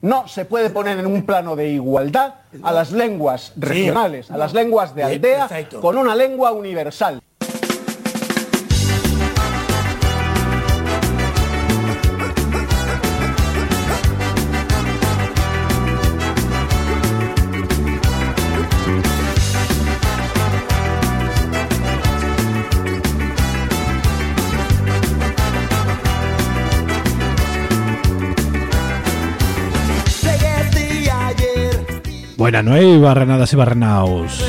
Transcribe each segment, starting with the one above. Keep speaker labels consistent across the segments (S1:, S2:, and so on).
S1: No se puede poner en un plano de igualdad a las lenguas regionales, a las lenguas de aldea, con una lengua universal.
S2: Buenas noches, barrenadas y barrenaos.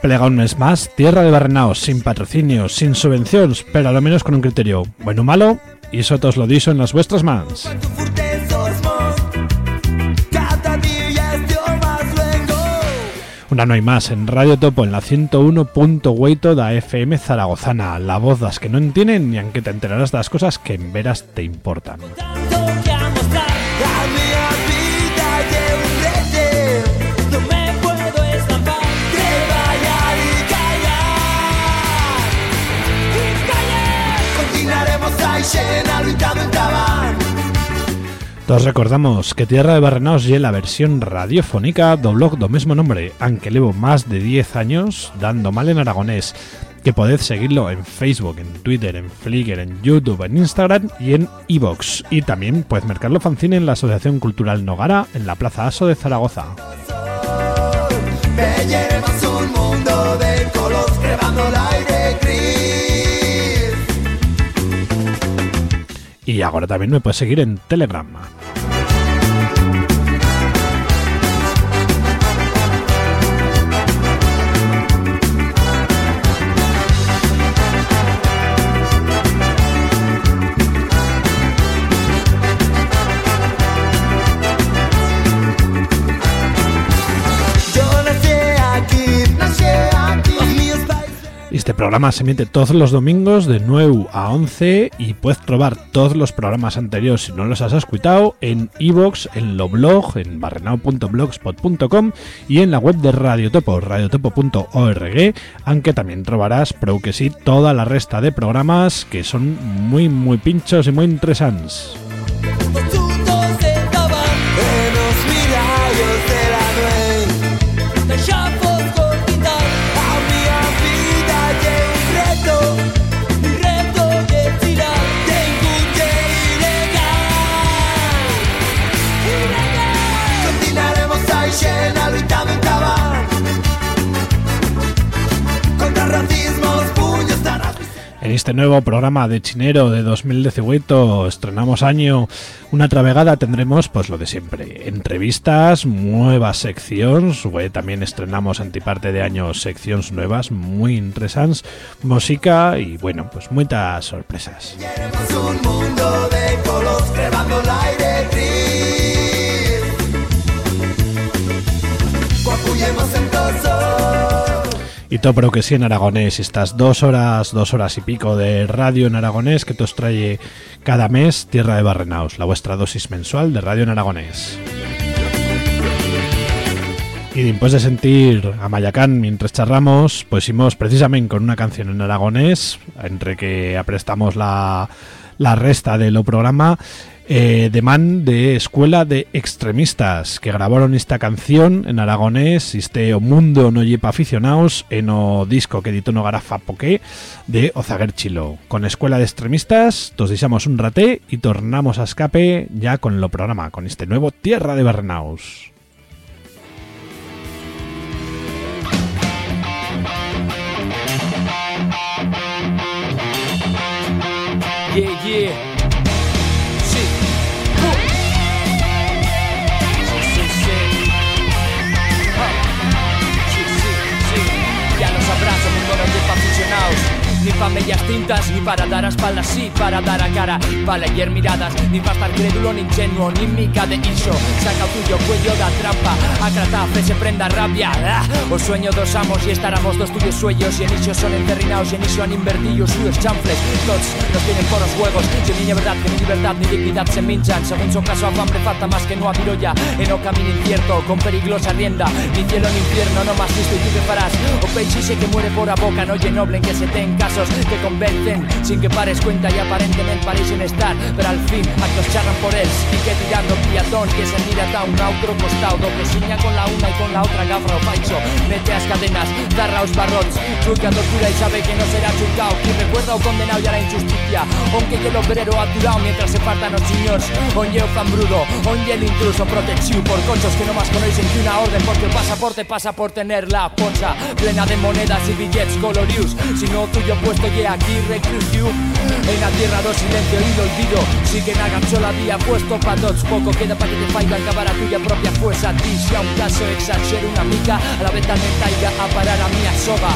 S2: Plega un mes más, tierra de barrenaos, sin patrocinios, sin subvenciones, pero a lo menos con un criterio bueno o malo, y eso todos lo diso en las vuestras mans. Una no hay más en Radio Topo en la 101.8 da FM Zaragozana, la voz das que no entienden ni aunque te enterarás de las cosas que en veras te importan. Todos recordamos que Tierra de Barrenaos y la versión radiofónica do blog do mismo nombre, aunque llevo más de 10 años dando mal en aragonés, que podéis seguirlo en Facebook, en Twitter, en Flickr, en YouTube, en Instagram y en iVoox. Y también puedes mercarlo fanzine en la Asociación Cultural Nogara, en la Plaza Aso de Zaragoza. un mundo de Y ahora también me puedes seguir en Telegram. Este programa se emite todos los domingos de 9 a 11 y puedes probar todos los programas anteriores si no los has escuchado en iVoox, en lo blog, en barrenao.blogspot.com y en la web de Radiotopo, radiotopo.org, aunque también trobarás, pero que sí, toda la resta de programas que son muy, muy pinchos y muy interesantes. Este nuevo programa de Chinero de 2018 estrenamos año una travegada, tendremos pues lo de siempre, entrevistas, nuevas secciones, también estrenamos antiparte de año secciones nuevas muy interesantes, música y bueno, pues muchas sorpresas. Y todo pero que sí en aragonés, estas dos horas, dos horas y pico de radio en aragonés que te os trae cada mes Tierra de Barrenaos, la vuestra dosis mensual de radio en aragonés. Y después de sentir a Mayacán mientras charramos, pues hicimos precisamente con una canción en aragonés, entre que aprestamos la, la resta de lo programa, eh, de man de Escuela de Extremistas, que grabaron esta canción en aragonés, este O Mundo no llepa aficionados, en o disco que editó no Garafa Poké, de Ozaguer Chilo. Con Escuela de Extremistas, nos deixamos un raté y tornamos a escape ya con lo programa, con este nuevo Tierra de Barrenaus. Yeah, yeah. Pa' tintas, ni para dar a espaldas, sí, para dar a cara. Para leer miradas, ni para estar crédulo ni ingenuo Ni mica de iso, saca tuyo cuello da trampa Acrata, se prenda rabia. Ah, O sueño dos amos y estaramos dos tuyos sueños. Y en iso son enterrinados y en iso han invertido suyos chanfles. Todos nos tienen por los juegos Si ni verdad que ni libertad ni dignidad se minchan. Según su caso a hambre falta más que no a ya En o camino incierto, con peligrosa rienda. Ni cielo ni infierno, no más listo y tú que farás. O peixe que muere por a boca, no oye noble en que se tenga
S3: pasos que convencen. Sin que pares cuenta y aparentemente parecen estar, pero al fin actos charran por él. Y que tirando piatón que se mira a un otro costado que siña con la una y con la otra gafra o falso mete as cadenas, darra os barrots truca tortura y sabe que no será chulcao quien recuerda o condenado ya la injusticia aunque que el obrero aturado mientras se faltan los niños onye o brudo, onye el intruso protegido por conchos que no más conocen que una orden porque el pasaporte pasa por tener la poncha plena de monedas y billets colorius si no tuyo puesto que aquí reclusiu en la tierra do silencio y olvido. Si que nagancho la vía puesto pa tots. Poco queda para que te faiga acabar a tuya propia fuerza ti. A un caso exagero una mica a la vez también taiga a parar a mi soga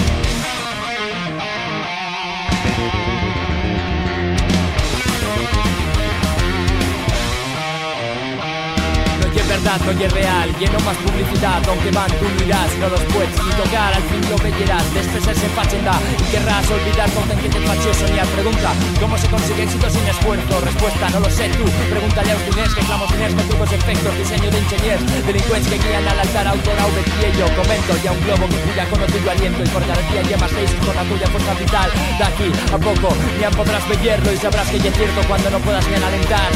S3: verdad no es real Lleno más publicidad aunque van tú mirás No los puedes ni tocar al fin lo verás Después se fachenda y querrás olvidar con que te facho soñar Pregunta ¿cómo se consigue éxito sin esfuerzo? Respuesta no lo sé tú Pregúntale a Ustinés que clamo diners con trucos efectos Diseño de ingenier Delincuentes que guían al altar autor a yo Comento ya un globo que cuya con tuyo aliento Y garantía llevas seis con la tuya fuerza vital De aquí a poco ya podrás verlo Y sabrás que ya es cierto cuando no puedas ni alentar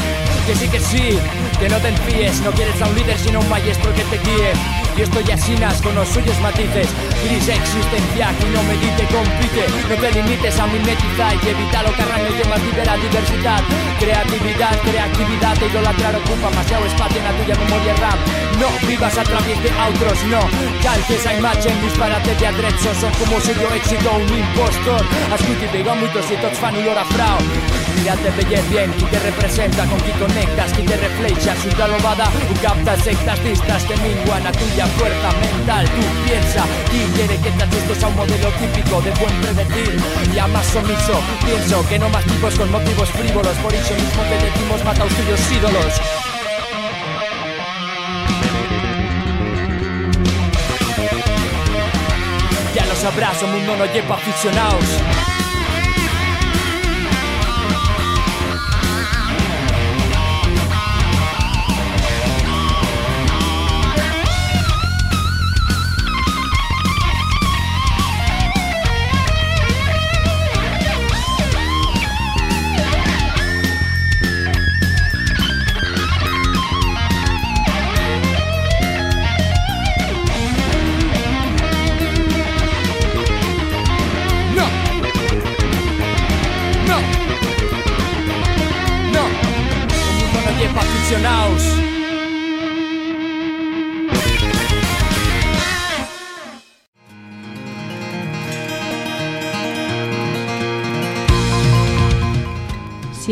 S3: Que sí que sí, que no te enfíes No quieres a un líder sino un maestro que te guíe. Y estoy asinas con los suyos matices. Gris existencia que no medite, compite. No te limites a mimetizar y evita lo carraño y más libera diversidad. Creatividad, creatividad e idolatrar ocupa demasiado espacio en la tuya memoria RAM. No vivas a través de otros, no. Calques a imagen, disparate de adrezzo Son como suyo éxito un impostor. Ascuti pegó muchos y tots fan olor a frau Mírate bellez bien, qui te representa, con qui conectas, qui te refleja, su lobada, un captas sectas distas que minguan a tuya fuerza mental. Tú piensa y quiere que te ajustes a un modelo típico de buen predecir. Ya más omiso, pienso que no más tipos con motivos frívolos. Por eso mismo te decimos mata a tuyos ídolos. Ya lo sabrás, o mundo no lleva aficionados
S4: Si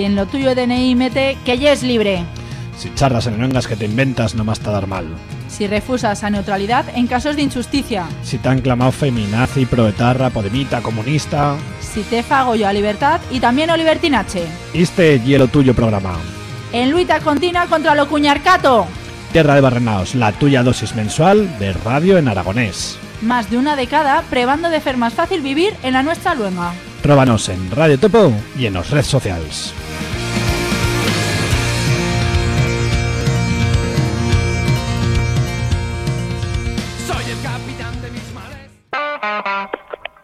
S4: en lo tuyo DNI mete que ya es libre.
S2: Si charlas en lenguas que te inventas, no más te dar mal.
S4: Si refusas a neutralidad en casos de injusticia.
S2: Si te han clamado feminazi, proetarra, podemita, comunista.
S4: Si te fago yo a libertad y también a libertinache.
S2: Este hielo tuyo programa.
S4: En luita continua contra lo cuñarcato.
S2: Tierra de Barrenaos, la tuya dosis mensual de radio en aragonés.
S4: Más de una década probando de hacer más fácil vivir en la nuestra luenga.
S2: Róbanos en Radio Topo y en las redes sociales.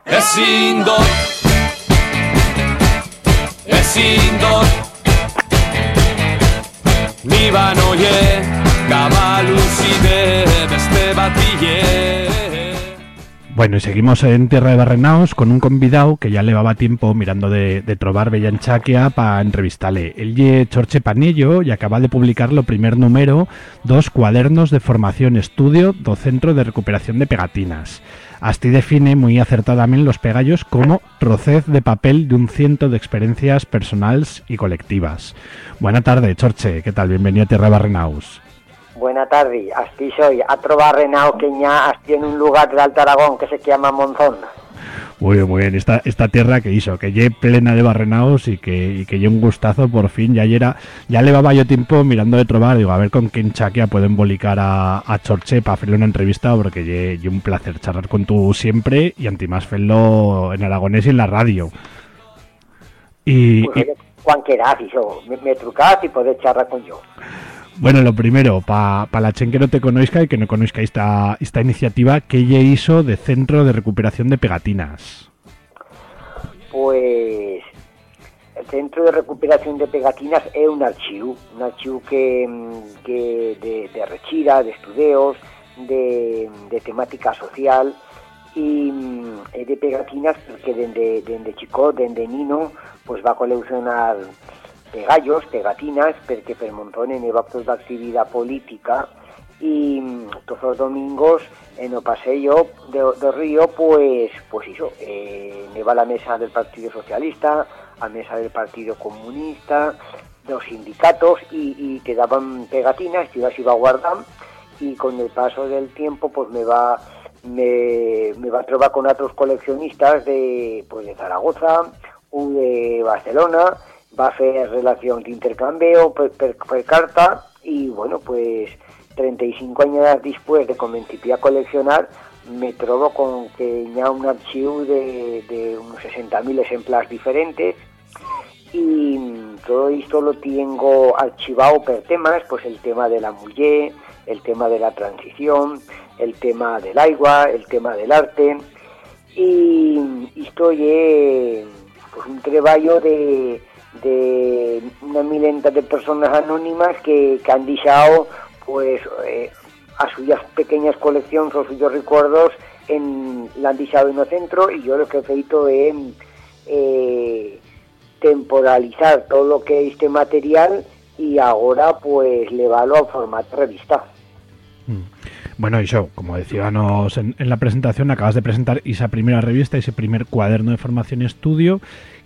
S5: ezin dut Ezin
S2: Bueno, y seguimos en Tierra de Barrenaos con un convidado que ya llevaba tiempo mirando de, de trobar Bellanchaquia para entrevistarle. Él ye Chorche Panillo y acaba de publicar lo primer número, dos cuadernos de formación estudio do Centro de Recuperación de Pegatinas. Asti define muy acertadamente los pegallos como trocez de papel de un ciento de experiencias personales y colectivas. Buena tarde, Chorche, ¿qué tal? Bienvenido a Tierra Barrenaus.
S6: Buena tarde, asti soy a Barrenao que ya en un lugar de Alto Aragón que se llama Monzón.
S2: Muy bien, muy bien. Esta, esta tierra que hizo, que lle plena de barrenaos y que, y que un gustazo por fin. Ya era, ya levaba yo tiempo mirando de trobar, digo, a ver con quién chaquia puedo embolicar a, a Chorche para hacerle una entrevista, porque lle, un placer charlar con tú siempre y antimás hacerlo en aragonés y en la radio.
S6: Y, pues, Juan querás, me, me trucás y podés charlar con yo.
S2: Bueno, lo primero, para pa la chen que no te conozca y que no conozca esta, esta iniciativa que ella hizo de Centro de Recuperación de Pegatinas.
S6: pues el Centro de Recuperación de Pegatinas é un archivo, un archivo que, que de, de rechira, de estudios, de, temática social e, e de pegatinas porque dende, dende chico, nino, pues va a coleccionar pegallos, pegatinas, porque per montón en actos de actividad política y todos los domingos en el paseo de, Río, pues, pues eso, eh, va a la mesa del Partido Socialista, a mesa del Partido Comunista, los sindicatos y, y te daban pegatinas, yo las iba a guardar y con el paso del tiempo pues me va me, me va a trobar con otros coleccionistas de pues de Zaragoza o de Barcelona va a hacer relación de intercambio per, carta y bueno pues 35 años después de comencé a coleccionar me trobo con que ya un archivo de, de unos 60.000 ejemplares diferentes y todo esto lo tengo archivado por temas, pues el tema de la mujer, el tema de la transición, el tema del agua, el tema del arte y estoy en pues un trabajo de, de una milenta de personas anónimas que, que han dejado pues eh, a suyas pequeñas colecciones o suyos recuerdos en la han dejado en el centro y yo lo que he feito es eh, temporalizar todo lo que es este material y ahora pues levarlo a formato revista.
S2: Mm. Bueno, y yo, como decíamos en, en, la presentación, acabas de presentar esa primera revista, ese primer cuaderno de formación y estudio,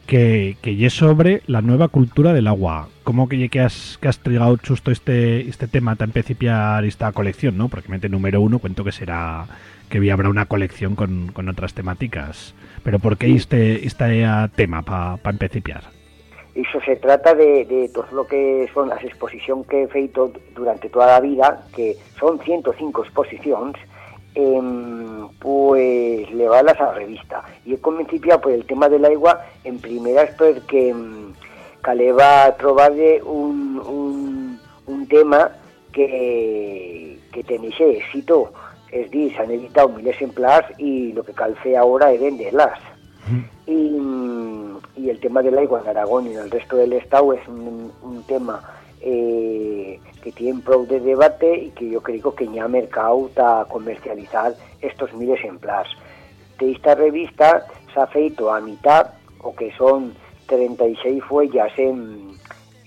S2: que, que es sobre la nueva cultura del agua. ¿Cómo que, que has que has trigado justo este este tema tan principiar esta colección, no? Porque mete número uno, cuento que será que habrá una colección con, con otras temáticas. Pero ¿por qué este este tema para pa empecipiar?
S6: Iso se trata de, de todo lo que son las exposicións que he feito durante toda a vida, que son 105 exposicións, eh, pues levarlas a la revista. Y he comenciado por el tema del agua, en primera es porque eh, caleva a trobarle un, un, un tema que, que tenixe éxito. Es decir, se han editado mil ejemplares y lo que calce ahora es venderlas. Mm. Y, y, el tema del agua en Aragón y en el resto del estado es un, un tema eh, que tienen pro de debate y que yo creo que ya mercado a comercializar estos mil ejemplares. De esta revista se ha feito a mitad, o que son 36 huellas en,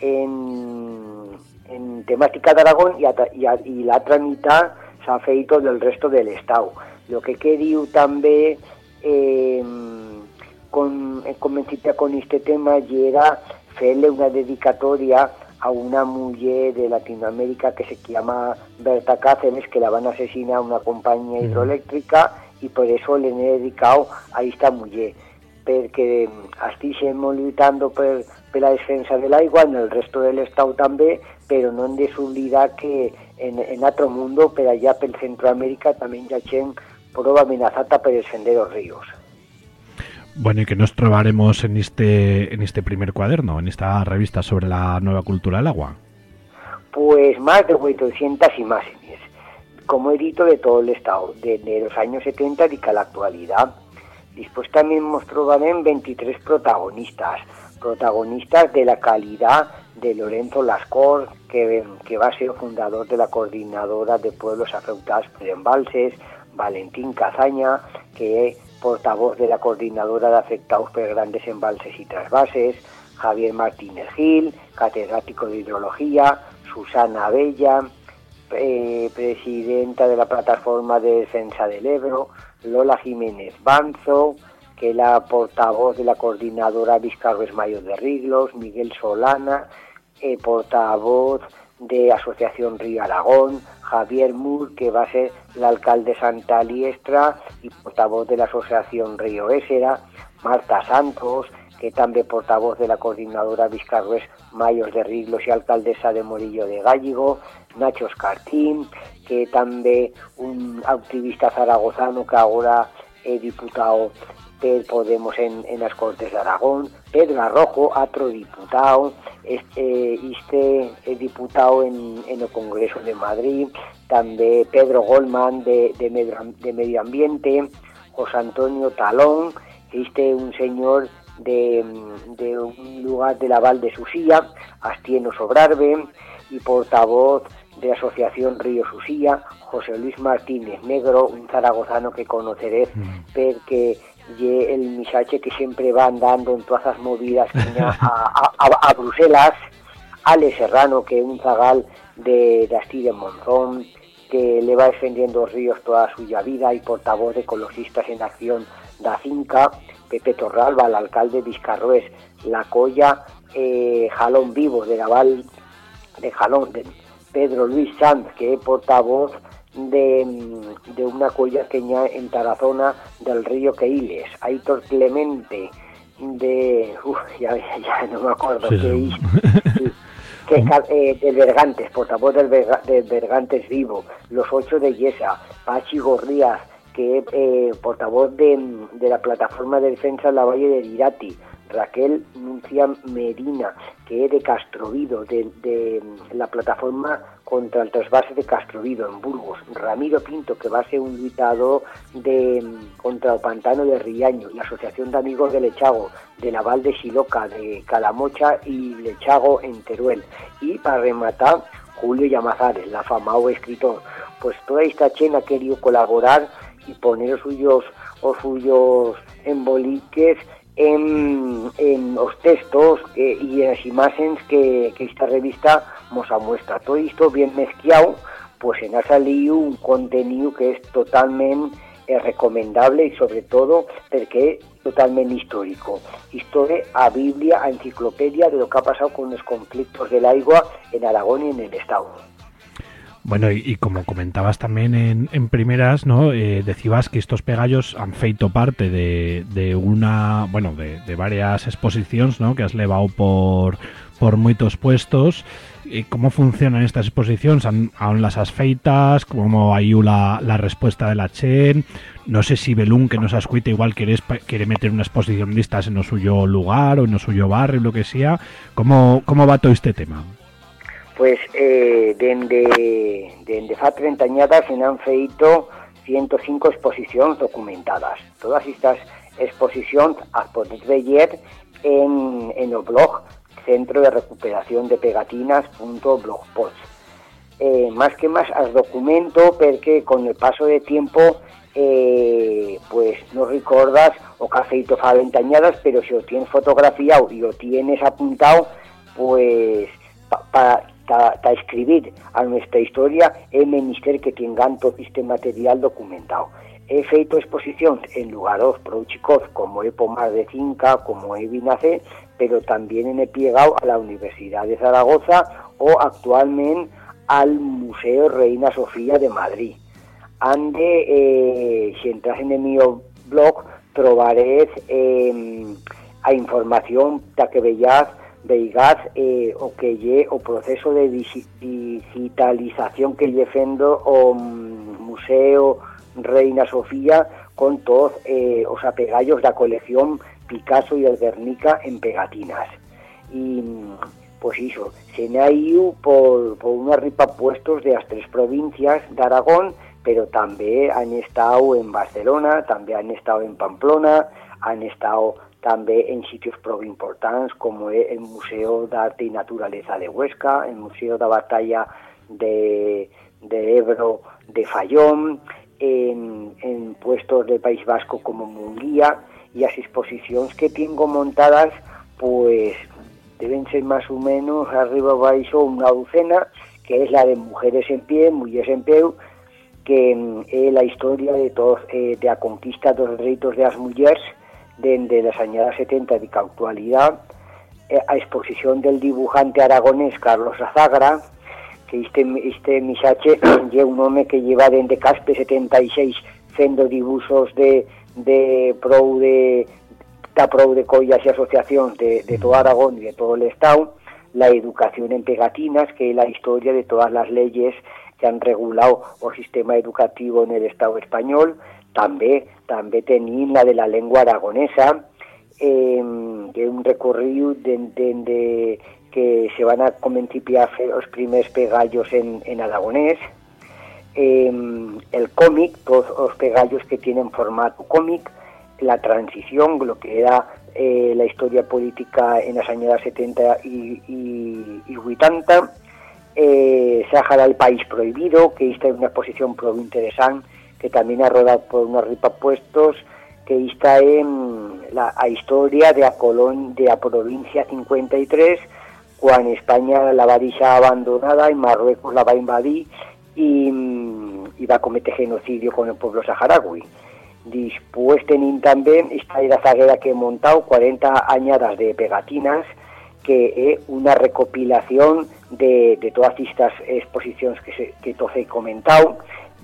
S6: en, en temática de Aragón y, a, y, a, y la otra mitad se ha feito del resto del Estado. Lo que quería también eh, con, con, con este tema y era hacerle una dedicatoria a una mujer de Latinoamérica que se llama Berta Cáceres, que la van a asesinar a una compañía hidroeléctrica y por eso le he dedicado a esta mujer. Porque así seguimos luchando por, por la defensa del agua en el resto del estado también pero no en desunidad que en, en otro mundo pero allá por Centroamérica también ya chen prova amenazada por defender los ríos
S2: bueno, y que nos trobaremos en este en este primer cuaderno, en esta revista sobre la nueva cultura del agua.
S6: Pues más de 800 imágenes, como edito de todo el estado, desde los años 70 y a la actualidad. Después también nos trobaremos 23 protagonistas, protagonistas de la calidad de Lorenzo Lascor, que, que va a ser fundador de la Coordinadora de Pueblos Afectados por Embalses, Valentín Cazaña, que portavoz de la Coordinadora de Afectados por Grandes Embalses y Trasvases, Javier Martínez Gil, catedrático de Hidrología, Susana Bella, eh, presidenta de la Plataforma de Defensa del Ebro, Lola Jiménez Banzo, que es la portavoz de la Coordinadora Vizcarro Mayo de Riglos, Miguel Solana, eh, portavoz de Asociación Río Aragón, Javier Mur, que va a ser el alcalde de Santa Liestra y portavoz de la Asociación Río Ésera, Marta Santos, que también portavoz de la coordinadora Vizcarrués Mayos de Riglos y alcaldesa de Morillo de Gallego, Nacho Escartín, que también un activista zaragozano que ahora es diputado del Podemos en, en las Cortes de Aragón, Pedro Arrojo, otro diputado, este, este es diputado en, en el Congreso de Madrid, también Pedro Goldman de, de, medio, de Medio Ambiente, José Antonio Talón, este un señor de, de un lugar de la Val de Susía, Astieno Sobrarbe, y portavoz de Asociación Río Susía, José Luis Martínez Negro, un zaragozano que conoceré, mm. porque ye el misache que siempre va andando en todas las movidas a, a, Bruselas, Ale Serrano, que es un zagal de, de Monzón, que le va defendiendo ríos toda su vida y portavoz de Ecologistas en Acción da Finca, Pepe Torralba, el alcalde de Vizcarrués, La Colla, eh, Jalón Vivo de Naval de Jalón, de Pedro Luis Sanz, que es portavoz de, de una colla queña en Tarazona del río Queiles, Aitor Clemente, de... Uf, ya, ya no me acuerdo qué que, eh, del Bergantes, portavoz del, del Bergantes Vivo, los ocho de Yesa, Pachi Gorrías, que es eh, portavoz de, de, la plataforma de defensa de la Valle de Irati, Raquel Nuncia Medina, que es de Castrovido, de, la plataforma contra el trasvase de Castrovido en Burgos, Ramiro Pinto, que va a ser un invitado de, contra el pantano de Riaño, la Asociación de Amigos de Lechago, de Naval de Siloca, de Calamocha y Lechago en Teruel. Y para rematar, Julio Llamazares, la famado escritor. Pues toda esta chena ha querido colaborar y poner los suyos, os suyos emboliques en, en los textos que, y en las imágenes que, que esta revista nos muestra. Todo esto bien mezclado, pues en ha salido un contenido que es totalmente eh, recomendable y sobre todo porque es totalmente histórico. Historia a Biblia, a enciclopedia de lo que ha pasado con los conflictos del agua en Aragón y en el Estado.
S2: Bueno, y, como comentabas también en, primeras, ¿no? Eh, decías que estos pegallos han feito parte de, una, bueno, de, varias exposiciones, ¿no? Que has levado por, por muchos puestos. ¿Y ¿Cómo funcionan estas exposiciones? ¿Aún las has feitas? ¿Cómo hay la, la respuesta de la Chen? No sé si Belún, que nos escuita, igual quiere, quiere meter una exposición listas en el suyo lugar o en el suyo barrio, lo que sea. ¿Cómo, cómo va todo este tema?
S6: Pues eh, dende, dende fa 30 añadas se han feito 105 exposiciones documentadas. Todas estas exposiciones las podéis ver en, en el blog Centro de Recuperación de Pegatinas.blogpost. Eh, más que más as documento porque con el paso de tiempo eh, pues no recordas o que has feito fa 20 añadas, pero si lo tienes fotografiado y lo tienes apuntado, pues para para escribir a nuestra historia es menester que tengan todo este material documentado. He feito exposición en lugares chicos como he Pomar de Cinca, como he Vinacé, pero también he plegado a la Universidad de Zaragoza o actualmente al Museo Reina Sofía de Madrid. Ande, eh, si entras en el mío blog, trobaré eh, a información para que veáis veigaz eh, o que lle o proceso de digitalización que lle fendo o mm, Museo Reina Sofía con todos eh, os apegallos da colección Picasso y el Guernica en pegatinas. Y pues iso, se ido por, por una ripa puestos de las tres provincias de Aragón, pero también han estado en Barcelona, también han estado en Pamplona, han estado también en sitios pro importantes como el Museo de Arte y Naturaleza de Huesca, el Museo de Batalla de, de Ebro de Fallón, en, puestos del País Vasco como Munguía y las exposiciones que tengo montadas pues deben ser más o menos arriba abajo una docena que es la de Mujeres en Pie, Mujeres en Pie que es la historia de todos eh, de la conquista de los derechos de las mujeres desde las añadas 70 de actualidad eh, a exposición del dibujante aragonés Carlos Azagra, que este, este misache un hombre que lleva desde Caspe 76 haciendo dibujos de, de pro de da pro de collas y asociación de, de todo Aragón y de todo el Estado, la educación en pegatinas, que es la historia de todas las leyes que han regulado el sistema educativo en el Estado español, también també tenim la de la lengua aragonesa, eh, un recorrido de, que se van a començar a fer els primers pegallos en, en aragonès, eh, el cómic, todos los pegallos que tienen formato cómic, la transición, lo que era eh, la historia política en las años 70 y, y, y 80, eh, Sáhara el país prohibido, que está en una exposición pro interesante, que también ha rodado por unos ripapuestos, que está en la historia de la, colon, de la provincia 53, cuando España la va a abandonada y Marruecos la va a invadir y, va a cometer genocidio con el pueblo saharaui. Después tenían también esta era zaguera que he montado 40 añadas de pegatinas que es una recopilación de, de todas estas exposiciones que, se, que he comentado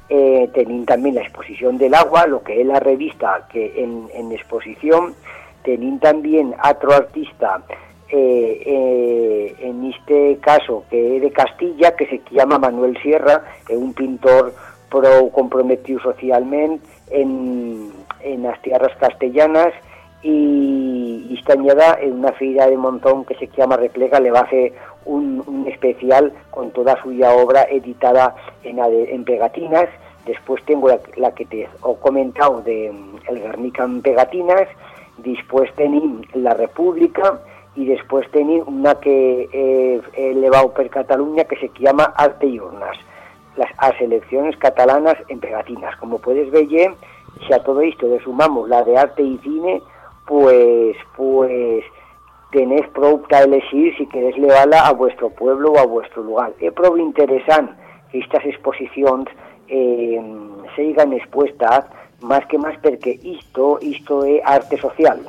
S6: eh, tenían también la exposición del agua, lo que es la revista que en, exposición, tenían también otro artista, eh, eh, en este caso que es de Castilla, que se llama Manuel Sierra, es un pintor pro comprometido socialmente en, en las tierras castellanas y, y está añada en una feria de montón que se llama Replega, le va a hacer un, especial con toda suya obra editada en, en pegatinas. Después tengo la, que te he comentado de mm, El Guernica en pegatinas. Después tenía La República y después tenía una que he, he elevado per Cataluña que se llama Arte y Urnas. Las a selecciones catalanas en pegatinas. Como puedes ver, si a todo esto le sumamos la de arte y cine, pues, pues tenés producta elegir si queréis llevarla a vuestro pueblo o a vuestro lugar. Es pro interesante que estas exposiciones eh, sigan expuestas más que más porque esto, esto es arte social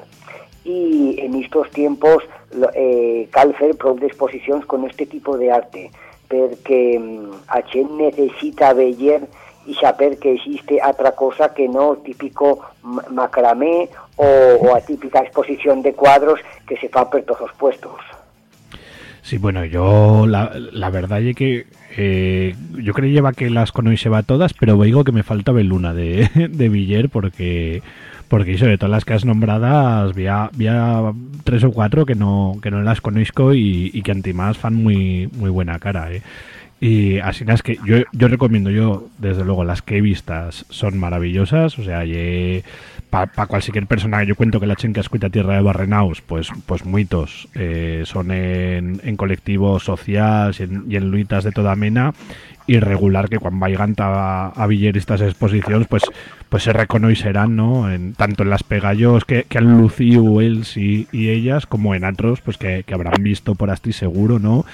S6: y en estos tiempos eh, cal fer prou d'exposicions con este tipo de arte perquè a gent necessita veure y saber que existe otra cosa que no típico macramé o, o a típica exposición de cuadros que se fa por todos los puestos.
S2: Sí, bueno, yo la, la verdad es que eh, yo creía que las conocía todas, pero digo que me falta luna de, de Villar porque porque eso de todas las que has nombradas había, tres o cuatro que no que no las conozco y, y que antimás fan muy muy buena cara, eh. Y así es que yo, yo recomiendo, yo desde luego las que he vistas son maravillosas, o sea, para cualquier persona que yo cuento que la chenca escuita tierra de Barrenaus, pues pues muitos eh, son en, colectivos sociales y en, luitas de toda mena y regular que cuando vayan a, a Viller estas exposiciones pues pues se reconocerán ¿no? en, tanto en las pegallos que, que han lucido él y, y, ellas como en otros pues que, que habrán visto por así seguro no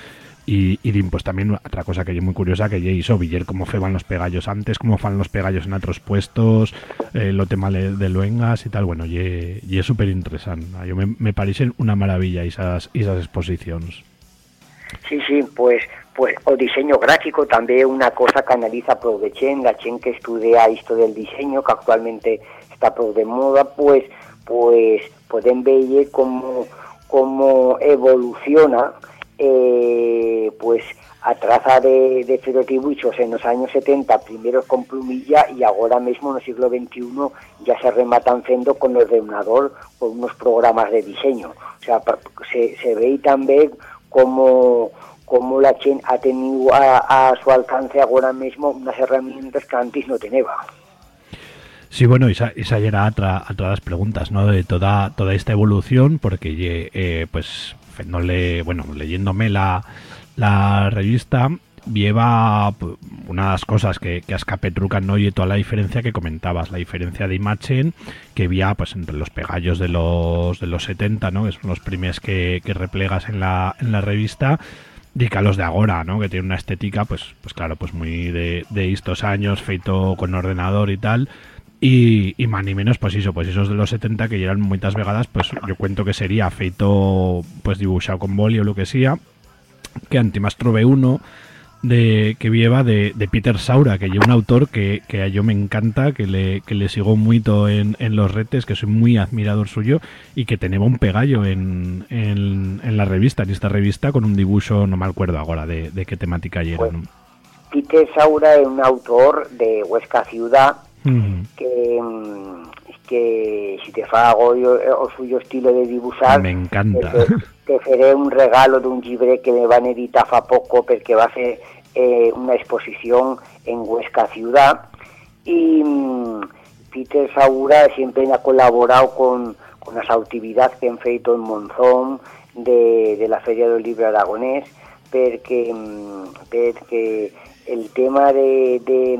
S2: y, y pues también otra cosa que es muy curiosa que ya hizo Viller cómo feban los pegallos antes, cómo fan los pegallos en otros puestos, eh, lo tema de, de luengas y tal, bueno, y, es súper interesante. Me, me parecen una maravilla esas, esas exposiciones.
S6: Sí, sí, pues pues o diseño gráfico también una cosa que analiza pro de Chen, la Chen que estudia esto del diseño que actualmente está pro de moda, pues pues pueden ver cómo, cómo evoluciona eh, pues a traza de, de ferotibuchos en los años 70, primero con plumilla y ahora mismo en el siglo XXI ya se rematan fendo con el ordenador, con unos programas de diseño. O sea, se, se ve también como, como la Chen ha tenido a, a, su alcance ahora mismo unas herramientas que antes no tenía.
S2: Sí, bueno, esa, esa era otra, otra las preguntas, ¿no? De toda, toda esta evolución, porque, eh, pues, no bueno, leyéndome la, la revista, lleva pues, unas cosas que, que escapetrucan no y toda la diferencia que comentabas, la diferencia de imagen que había pues entre los pegallos de los de los 70, ¿no? que son los primeros que, que replegas en la, en la revista y los de ahora, ¿no? que tiene una estética pues pues claro, pues muy de, de estos años, feito con ordenador y tal, y, y más ni menos, pues eso, pues esos de los 70 que eran muchas vegadas, pues yo cuento que sería feito pues dibujado con boli o lo que sea, que antimás trove uno de que lleva de, de, Peter Saura, que lleva un autor que, que a yo me encanta, que le, que le sigo mucho en, en los retes, que soy muy admirador suyo y que tenía un pegallo en, en, en, la revista, en esta revista, con un dibujo, no me acuerdo ahora de, de qué temática era.
S6: Pues, Peter Saura es un autor de Huesca Ciudad uh -huh. que que si te fa algo o suyo estilo de dibujar
S2: me encanta
S6: te, te faré un regalo d'un llibre que me van editar fa poco perquè va fer eh, una exposición en Huesca Ciudad y mmm, Peter Saura siempre ha colaborado con, con esa actividad que han feito en Monzón de, de la Feria del Libro Aragonés, porque, porque el tema de, de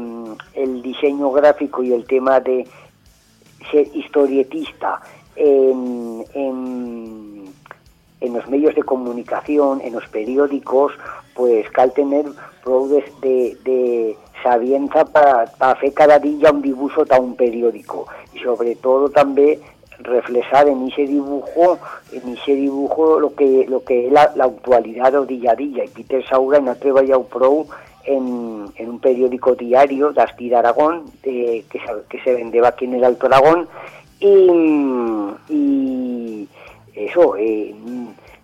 S6: el diseño gráfico y el tema de ser historietista en, en, en los medios de comunicación, en los periódicos, pues cal tener proudes de, de sabienza para, para hacer cada día un dibujo a un periódico. Y sobre todo también reflejar en ese dibujo en ese dibujo lo que lo que es la, actualidad o día a día. Y Peter Saura en ha trabajado pro en, un periódico diario de Asti de Aragón de, que, se, que vendeba aquí en el Alto Aragón y, y eso eh,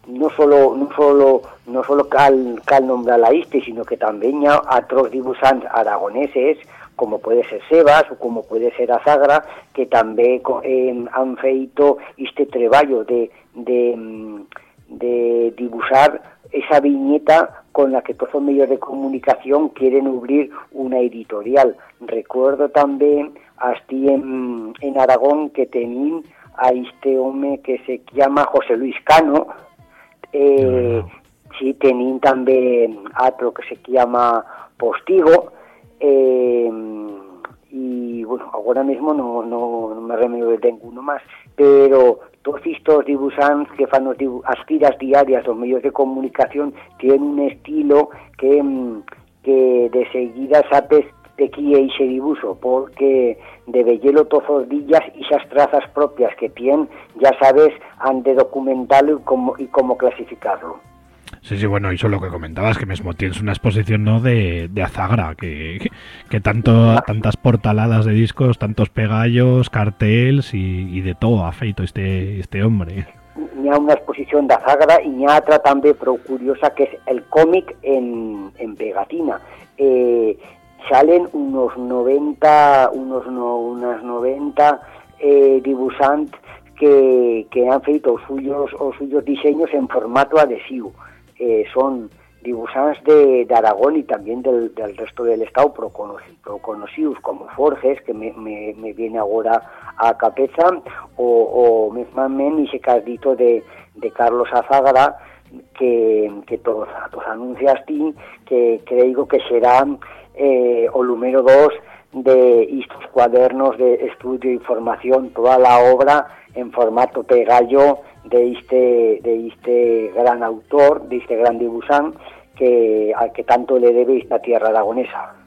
S6: no solo no solo no solo cal cal nombrar la este sino que también a otros dibujantes aragoneses como puede ser Sebas o como puede ser Azagra que también eh, han feito este treballo de, de, de dibujar esa viñeta con la que todos los medios de comunicación quieren abrir una editorial. Recuerdo también hasta en, en Aragón que tenían a este hombre que se llama José Luis Cano, eh, sí, tenían también otro que se llama Postigo, eh, y bueno, ahora mismo no, no, no me remedio de ninguno más, pero todos estos dibujantes que fan los dibu as tiras diarias los medios de comunicación tienen un estilo que, que de seguida sabes de qui é ese dibujo, porque de vellelo todos os días y esas trazas propias que tienen, ya sabes, han de documentarlo y cómo, y cómo clasificarlo.
S2: Sí, sí, bueno, eso lo que comentabas, que mismo tienes una exposición ¿no? de, de Azagra, que, que, que tanto, tantas portaladas de discos, tantos pegallos, carteles y, y de todo ha feito este, este hombre.
S6: Hi ha una exposición de Azagra y hi ha otra també prou curiosa que és el còmic en, en pegatina. Eh, salen unos 90, unos no, unas 90 eh, que, que han feito os suyos, os suyos diseños en formato adhesivo. Eh, son dibujantes de, Aragón y también del, resto del estado pro conocidos como Forges, que me, me, me, viene ahora a cabeza, o, o mismamente ese cardito de, Carlos Azagra, que, que todos, todos anunciaste, que creo que será eh, o número 2 de estos cuadernos de estudio y formación, toda la obra en formato pegallo de este, de este gran autor, de este gran dibujante, que, al que tanto le debe esta tierra aragonesa.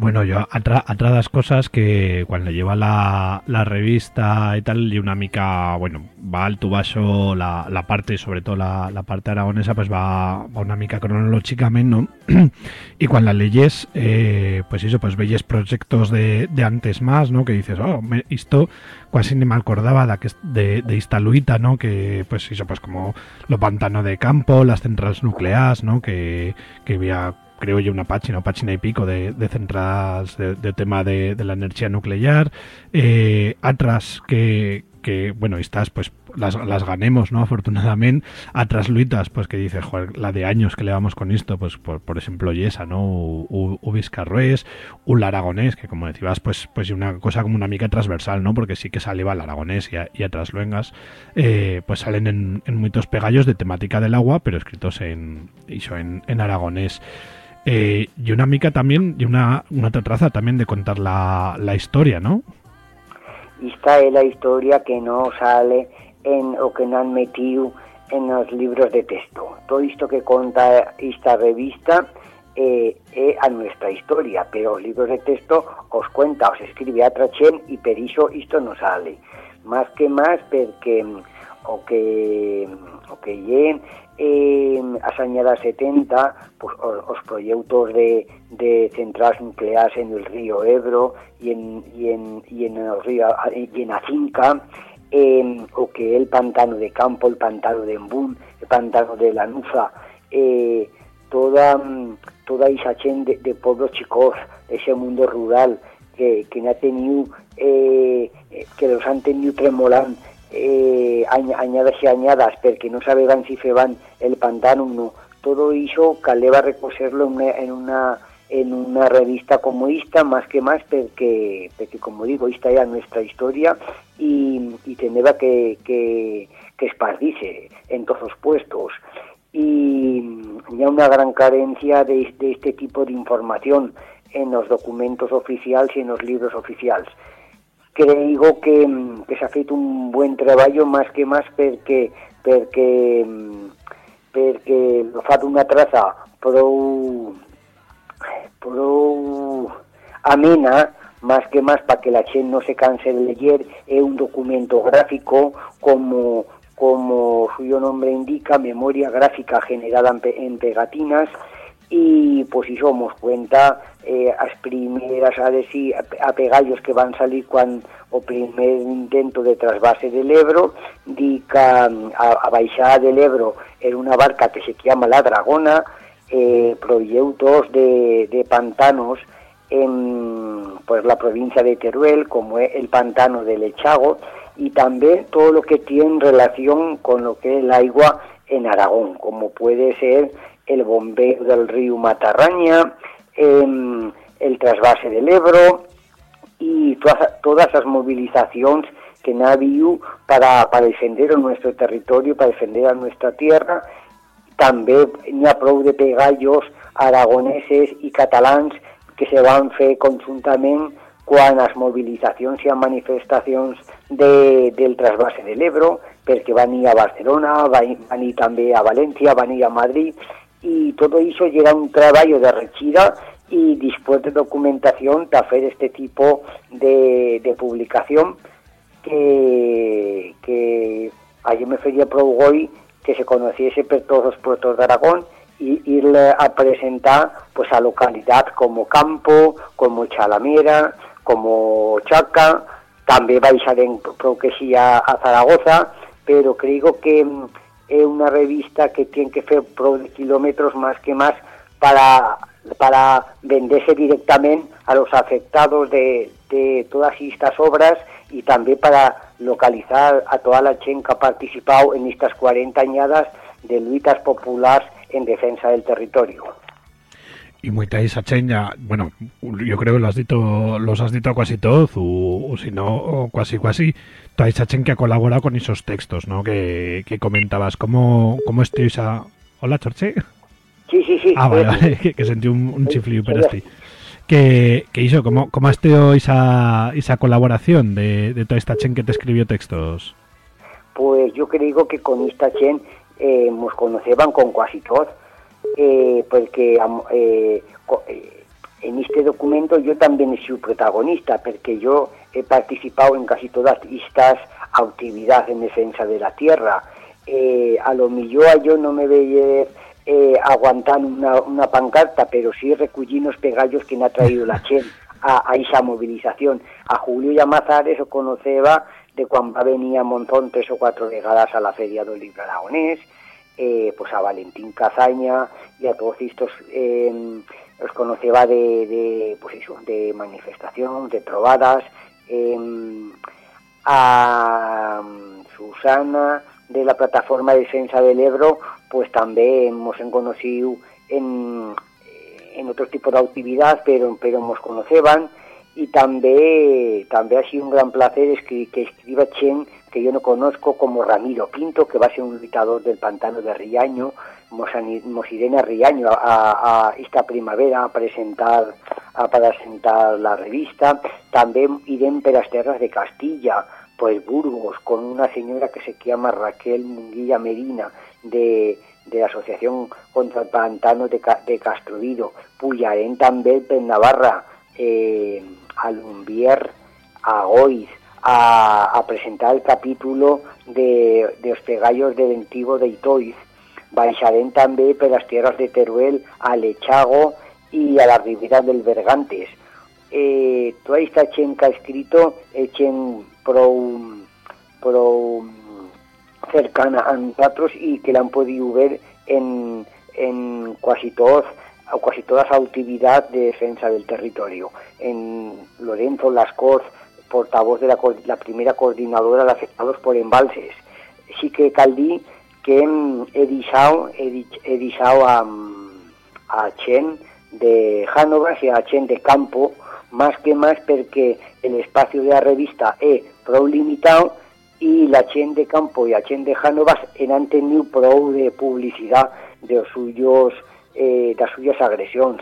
S2: Bueno, yo, otra las cosas que cuando lleva la, la revista y tal, y una mica, bueno, va al tubaso la, la parte, sobre todo la, la parte aragonesa, pues va, va una mica cronológicamente, ¿no? y cuando la leyes, eh, pues eso, pues veis proyectos de, de antes más, ¿no? Que dices, oh, esto casi ni me acordaba de, de, de esta luita, ¿no? Que, pues eso, pues como lo pantano de campo, las centrales nucleares, ¿no? Que, que había creo yo, una página o página y pico de, de centrales de, tema de, la energía nuclear. Eh, otras que, bueno, estas pues las, las ganemos, ¿no? Afortunadamente. Otras luitas, pues que dices, joder, la de años que le vamos con esto, pues por, por ejemplo, Yesa, ¿no? Ubis Carrués, un aragonés, que como decías, pues, pues una cosa como una mica transversal, ¿no? Porque sí que sale el aragonés y, a, y eh, pues salen en, muchos pegallos de temática del agua, pero escritos en, en, en aragonés. Eh, y una mica también, y una, una traza también de contar la, la historia, ¿no?
S6: Esta es la historia que no sale en, o que no han metido en los libros de texto. Todo esto que cuenta esta revista eh, es a nuestra historia, pero los libros de texto os cuenta, os escribe a Trachen y por eso esto no sale. Más que más porque o que o que lle eh, as añadas 70 pues, os, os proyectos de, de centrales nucleares en el río Ebro y en, y en, y en el río y en Acinca eh, o que el pantano de Campo, el pantano de Embún, el pantano de Lanuza, eh, toda toda esa gente de, de pueblos chicos, ese mundo rural que, que ha tenido eh, que los han tenido tremolando eh, añadas y añadas porque no sabían si feban el pantano no todo eso caleba a recogerlo en una, en una en una revista como esta más que más porque, porque como digo esta era nuestra historia y, tenía que, que, que espardirse en todos los puestos y hay una gran carencia de, este tipo de información en los documentos oficiales y en los libros oficiales. Creo que, que se ha hecho un buen trabajo más que más porque porque porque lo fa una traza pro pro amena más que más para que la gente no se canse de leer es un documento gráfico como como su nombre indica, memoria gráfica generada en, pegatinas y pues si somos cuenta eh, primeras a decir a pegallos que van a salir cuando o primer intento de trasvase del Ebro dica a, a baixada del Ebro en una barca que se llama La Dragona eh, proyectos de, de pantanos en pues la provincia de Teruel como es el pantano del Echago y también todo lo que tiene relación con lo que es el agua en Aragón, como puede ser el bombeo del río Matarraña, em, el trasvase del Ebro y todas, todas las movilizaciones que ha habido para, para defender nuestro territorio, para defender a nuestra tierra. También ha prou de pegallos aragoneses y catalans que se van fe conjuntamente quan las movilizacions i manifestacions de, del trasvase de l'Ebro, perquè van ir a Barcelona, van, van ir també a València, van ir a Madrid, i tot això era un treball de rechida y después de documentación de hacer este tipo de, de publicación que, que a yo me feria goi que se conociese por todos los puertos de Aragón y irle a presentar pues a localidad como Campo, como Chalamera, como Chaca, también vais a creo que sí a, Zaragoza, pero creo que es una revista que tiene que hacer pro de kilómetros más que más para, para venderse directamente a los afectados de, de todas estas obras y también para localizar a toda la gente que ha participado en estas 40 añadas de luitas populares en defensa del territorio.
S2: Y muy esa cheña, bueno, yo creo que lo has dicho, los has dicho casi todos, o, si no, casi casi, toda esa chen que ha colaborado con esos textos, ¿no? Que, que comentabas. ¿Cómo, cómo estoy esa... Hola, Chorche.
S6: Sí, sí, sí.
S2: Ah, vale, vale, que, sentí un, un chiflío, pero estoy. Que, que hizo, ¿cómo, cómo tenido esa, esa colaboración de, de toda esta chen que te escribió textos?
S6: Pues yo creo que con esta chen eh, nos conocían con casi todos eh, porque eh, eh, en este documento yo también he sido protagonista, porque yo he participado en casi todas estas actividades en defensa de la tierra. Eh, a lo mejor yo no me veía eh, aguantando una, una, pancarta, pero sí recollí los pegallos que me ha traído la Chen a, esa movilización. A Julio Yamazares o conoceba de cuando venía Monzón tres o cuatro llegadas a la Feria del Libro Aragonés, eh, pues a Valentín Cazaña y a todos estos eh, los conoceba de, de, pues eso, de manifestación, de trovadas, eh, a Susana de la plataforma de defensa del Ebro, pues también hemos conocido en, en otro tipo de actividad, pero, pero hemos conocían. Y también, también ha sido un gran placer que, que escriba Chen que yo no conozco como Ramiro Pinto, que va a ser un invitador del pantano de Riaño, nos iremos a Riaño a, esta primavera a presentar a presentar la revista. También iremos a las tierras de Castilla, pues Burgos, con una señora que se llama Raquel Munguilla Medina, de, de la Asociación contra el Pantano de, de Castrovido. Pullarén también en Navarra, eh, a Lumbier, a Goiz, a, presentar el capítulo de, de los pegallos del Ventivo de Itoiz. Baixarem también por las tierras de Teruel, a Lechago y a la ribera del Bergantes. Eh, toda esta chen que ha escrito echen pro, pro cercana a nosotros y que la han podido ver en, en casi todos casi toda esa de defensa del territorio. En Lorenzo Lascoz, portavoz de la, la primera coordinadora de afectados por embalses. Sí que caldí que editado, editado a, a Chen de Jánovas y a Chen de Campo, más que más porque el espacio de la revista es pro limitado y la chen de campo y la chen de Janovas han tenido prou de publicidad de los suyos eh, las suyas agresiones.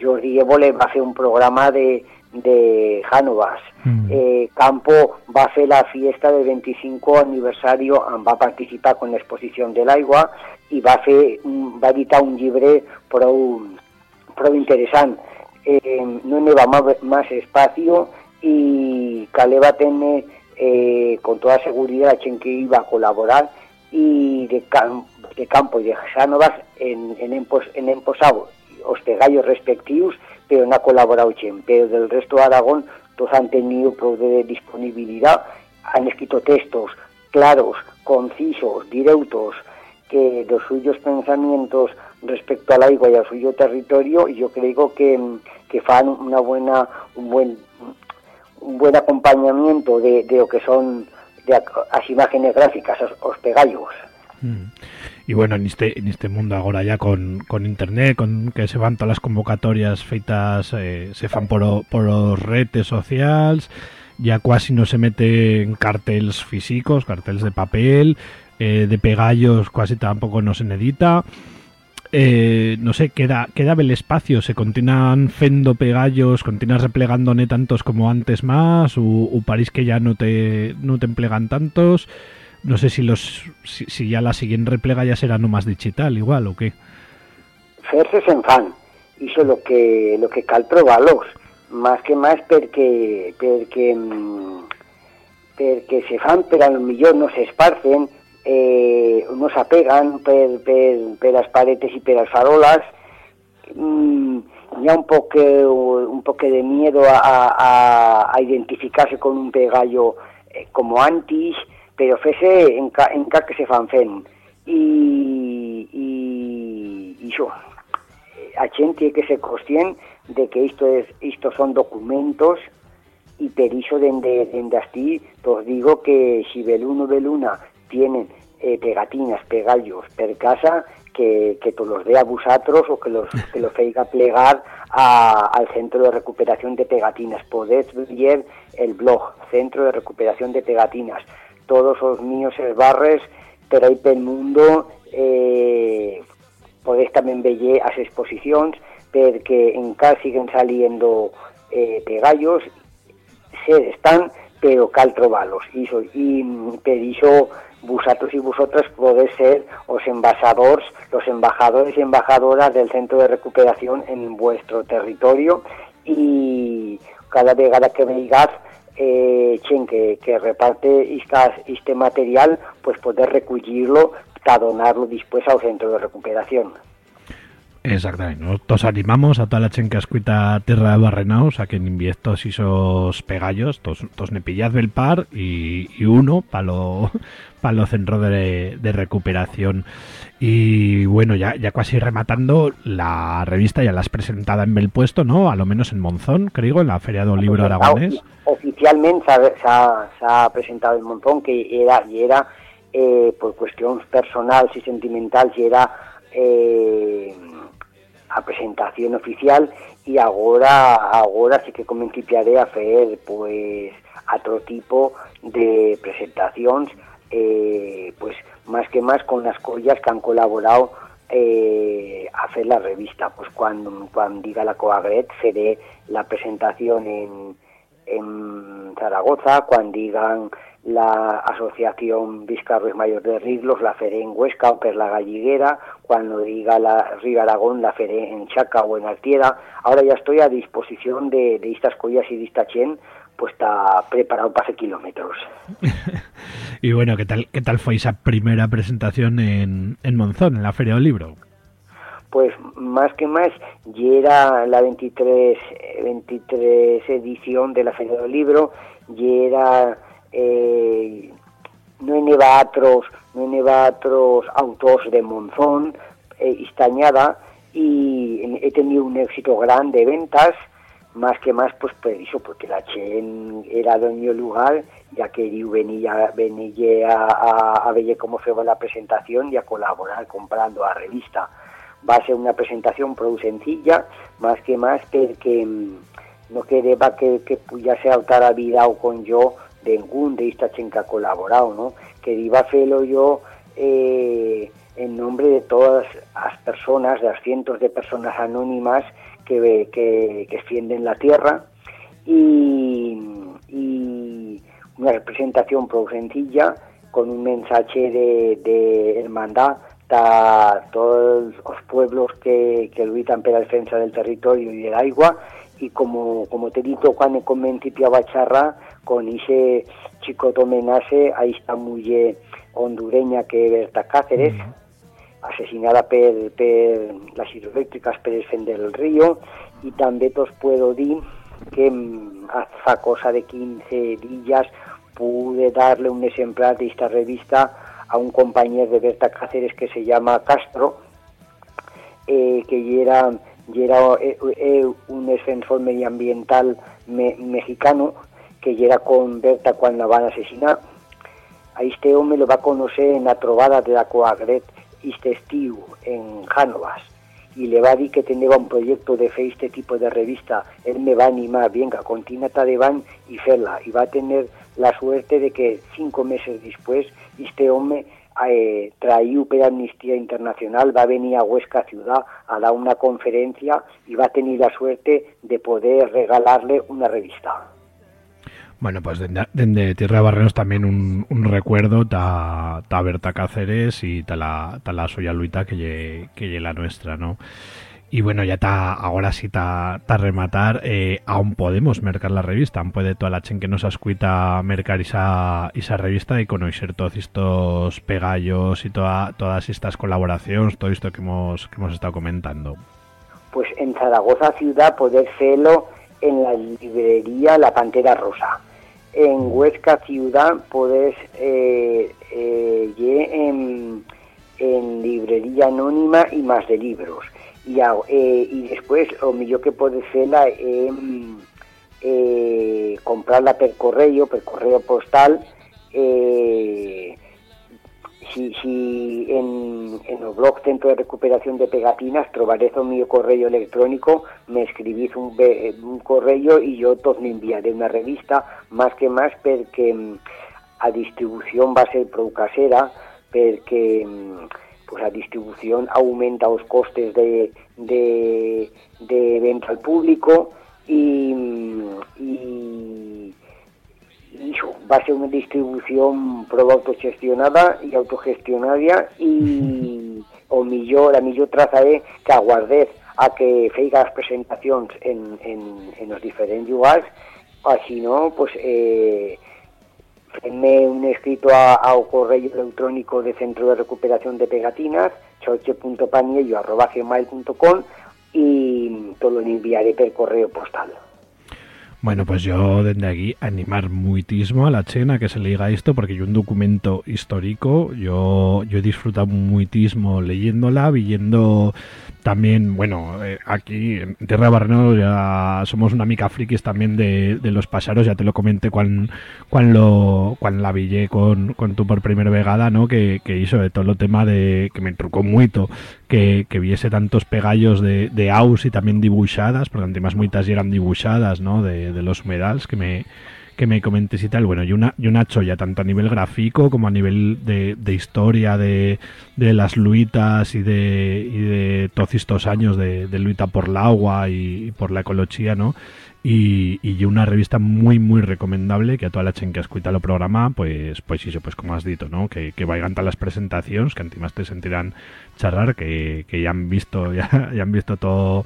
S6: Jordi Évole va a hacer un programa de, de Janovas.
S2: Mm.
S6: Eh, Campo va a hacer la fiesta del 25 aniversario, va a participar con la exposición del agua y va a, fer, va a editar un llibre prou, prou interessant. Eh, no ne va más, más espacio y Cale va a tener eh, con toda seguridad la gente que iba a colaborar y de, de campo y de Sánovas en, en, empos- en emposado os pegallos respectivos, pero no ha colaborado chen, pero del resto de Aragón todos han tenido de disponibilidad, han escrito textos claros, concisos, directos, que los suyos pensamientos respecto al agua y al suyo territorio, yo creo que, que fan una buena, un buen un buen acompañamiento de, de lo que son las imágenes gráficas, os, os pegallos.
S2: Mm. Y bueno, en este, en este mundo ahora ya con, con internet, con que se van todas las convocatorias feitas, eh, se fan por, o- por los redes sociales, ya casi no se mete en carteles físicos, carteles de papel, eh, de pegallos casi tampoco no se edita. Eh, no sé, queda, queda el espacio, se continúan fendo pegallos, continúas replegando ne tantos como antes más, o, o París que ya no te, no te emplegan tantos. No sé si los si, ya la siguiente replega ya será no más digital igual o qué.
S6: fer-se se'n fan això lo que, lo que cal provar-los més que més perquè, perquè, mm, perquè se fan però a lo millor no s'esparcen eh, no s'apeguen per, per, per les paretes i per les faroles mm, un poc, un poc de miedo a, a, a identificarse con un pegallo eh, como antes, pero fese en, ca, que se fan fent. Y, y, y yo, a gent tiene que ser conscient de que esto es, estos son documentos y per iso dende, dende os digo que si Beluno Beluna tienen eh, pegatinas, pegallos per casa, que, que los dé a vosotros o que los, que los feiga plegar a- al Centro de Recuperación de Pegatinas. Podéis ver el blog, Centro de Recuperación de Pegatinas. Todos los míos esbarres, pero ahí pel mundo, eh, podéis también ver las exposiciones, porque en casa siguen saliendo eh, pegallos se están, pero cal trobalos. Y, so, y mm, per iso vosotros y vosotras podéis ser los embajadores, los embajadores y embajadoras del centro de recuperación en vuestro territorio y cada vegada que veáis eh, chen que, que reparte estas, este material, pues poder recollirlo para donarlo después al centro de recuperación.
S2: Exactamente. Nosotros animamos a toda la gente que escuita Tierra de Barrenaos a que envíe estos esos pegallos, tos, tos ne pillad del par y, y uno para lo para lo centro de, de recuperación. Y bueno, ya, ya casi rematando, la revista ya la has presentada en Belpuesto, ¿no? A lo menos en Monzón, creo, en la Feria del Libro Aragonés.
S6: Oficialmente se ha, se ha- se ha presentado el montón que era y era eh, por cuestiones personales y sentimentales y era eh, a presentación oficial y ahora ahora sí que comenciaré a hacer pues otro tipo de presentaciones eh, pues más que más con las collas que han colaborado eh, a hacer la revista. Pues cuando cuando diga la Coagret seré la presentación en, en Zaragoza cuando digan la Asociación Vizcarros Mayor de Riglos la faré en Huesca o per la Galliguera cuando diga la Río Aragón la faré en Chaca o en Altiera ahora ya estoy a disposición de, de estas collas y de esta chen pues está preparado para hacer kilómetros
S2: Y bueno, ¿qué tal, qué tal fue esa primera presentación en, en Monzón, en la Feria del Libro?
S6: Pues más que más y era la 23 eh, 23 edición de la Feria del Libro y era eh, no hay otros no otros autores de Monzón eh, Istañada y he tenido un éxito grande de ventas más que más pues por eso porque la Chen era dueño lugar ya que venía venía a, a, a ver cómo se va la presentación y a colaborar comprando a revista va a ser una presentación pro sencilla más que más porque mm, no quería que, que pudiese altar a vida o con yo ningún de esta chen que ha colaborado, ¿no? Que iba hacerlo yo eh, en nombre de todas las personas, de las cientos de personas anónimas que, que, que extienden la tierra y, y una representación pro sencilla con un mensaje de, de hermandad a todos los pueblos que, que luitan por la defensa del territorio y del agua y como, como te dicho cuando comencé a charra con ese chico homenaje a esta mujer hondureña que Berta Cáceres asesinada por las hidroeléctricas para defender el río. Y también os puedo decir que mm, hace cosa de 15 días pude darle un ejemplar de esta revista a un compañero de Berta Cáceres que se llama Castro, eh, que era, era eh, eh, un defensor medioambiental mexicano, que era con Berta cuando la van a asesinar. A este hombre lo va a conocer en la trovada de la Coagret este estiu en Jánovas y le va a decir que tenía un proyecto de fe este tipo de revista, él me va a animar, venga, continúa de van y ferla, y va a tener la suerte de que cinco meses después este hombre eh, traído por Amnistía Internacional va a venir a Huesca ciudad a dar una conferencia y va a tener la suerte de poder regalarle una revista.
S2: Bueno, pues desde Tierra de Barrenos también un, un recuerdo ta, ta Berta Cáceres y ta la, ta la Soya Luita que lle, que la nuestra, ¿no? Y bueno, ya está, ahora sí está ta rematar, eh, aún podemos mercar la revista, aún puede toda la chen que nos ascuita mercar esa, esa revista y conocer todos estos pegallos y toda, todas estas colaboraciones, todo esto que hemos, que hemos estado comentando.
S6: Pues en Zaragoza ciudad poder hacerlo en la librería La Pantera Rosa. En Huesca ciudad podés eh, eh, en librería anónima y más de libros y, eh, y después o mejor que puede ser la, eh, comprarla por correo, por correo postal, eh, si, si en, en el blog Centro de Recuperación de Pegatinas trobaréis un mi correo electrónico, me escribís un, correo y yo os me enviaré una revista, más que más porque mm, a distribución va a ser pro casera, porque mm, pues la distribución aumenta los costes de, de, de venta al público y, y, va a ser una distribución pro autogestionada y autogestionaria y o millor, la millor traza é que aguardez a que feiga as presentacións en, en, en os diferentes lugares así no, pues eh, Enme un escrito a, ao correo electrónico de Centro de Recuperación de Pegatinas, choche.paniello.com y todo lo enviaré por correo postal.
S2: Bueno, pues yo desde aquí animar muitísimo a la chena que se le diga esto, porque yo un documento histórico, yo, yo he disfrutado muitísimo leyéndola, viendo también, bueno, eh, aquí en Tierra Barreno ya somos una mica frikis también de, los pasaros, ya te lo comenté cuando, cuando, cuando la villé con, con tu por primera vegada, ¿no? Que, que hizo de todo lo tema de, que me trucó mucho, que, que viese tantos pegallos de, de aus y también dibujadas, porque además muitas eran dibujadas, ¿no? De, de los humedales que me que me comentes y tal. Bueno, y una, y una cholla, tanto a nivel gráfico como a nivel de, de historia de, de, las luitas y de, y de todos estos años de, de luita por el agua y, por la ecología, ¿no? Y, y, una revista muy muy recomendable que a toda la gente que escucha el programa pues pues eso pues como has dicho no que, que vayan todas las presentaciones que antes te sentirán charrar que, que ya han visto ya, ya han visto todo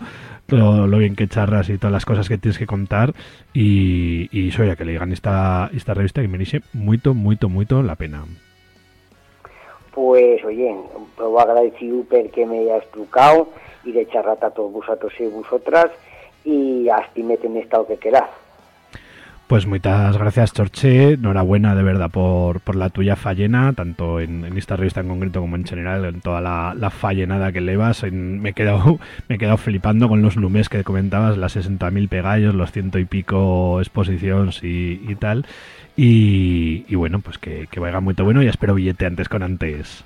S2: lo, lo, bien que charras y todas las cosas que tienes que contar. Y, y soy a que le digan esta, esta revista que me dice mucho, mucho, mucho la pena.
S6: Pues, oye, probo agradecido que me hayas trucado y de charrar a todos vosotros y vosotras y hasta meten estado que queráis.
S2: Pues muchas gracias, Chorche. Enhorabuena de verdad por, por la tuya fallena, tanto en, en, esta revista en concreto como en general, en toda la, la fallenada que levas. En, me, he quedado, me he quedado flipando con los números que comentabas, las 60.000 pegallos, los ciento y pico exposiciones y, y tal. Y, y, bueno, pues que, que vaya muy bueno y espero billete antes con antes.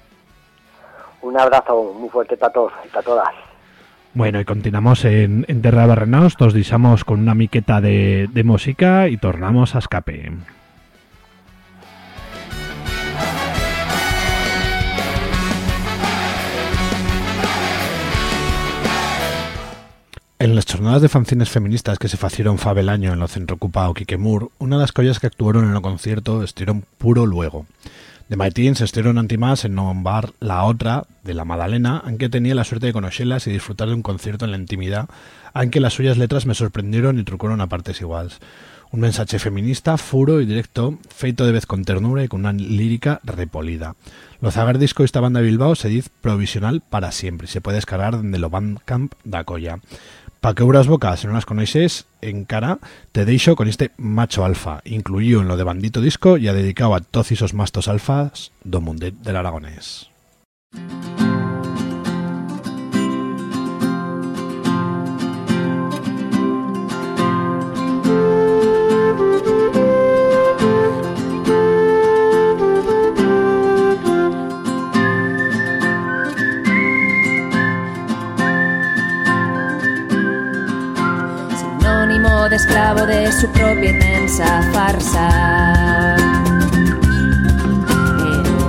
S6: Un abrazo muy fuerte para todos y para todas.
S2: Bueno, y continuamos en, en Terra Barrenaos, nos disamos con una miqueta de, de música y tornamos a escape. En las jornadas de fanzines feministas que se facieron Fabel año en lo centro ocupado Quiquemur, una de las collas que actuaron en el concierto estuvieron puro luego. De Maitín se estuvieron antimás en nombar La Otra, de la Madalena, aunque tenía la suerte de conocerlas y disfrutar de un concierto en la intimidad, aunque las suyas letras me sorprendieron y trucaron a partes iguales. Un mensaje feminista, furo y directo, feito de vez con ternura y con una lírica repolida. Lo zagar disco de esta banda de Bilbao se dice provisional para siempre y se puede descargar desde lo Bandcamp da Colla. Pa que ubras boca, si no las conoces, en cara, te deixo con este macho alfa, incluido en lo de Bandito Disco y ha dedicado a todos mastos alfas do mundet del aragonés.
S7: De esclavo de su propia inmensa farsa.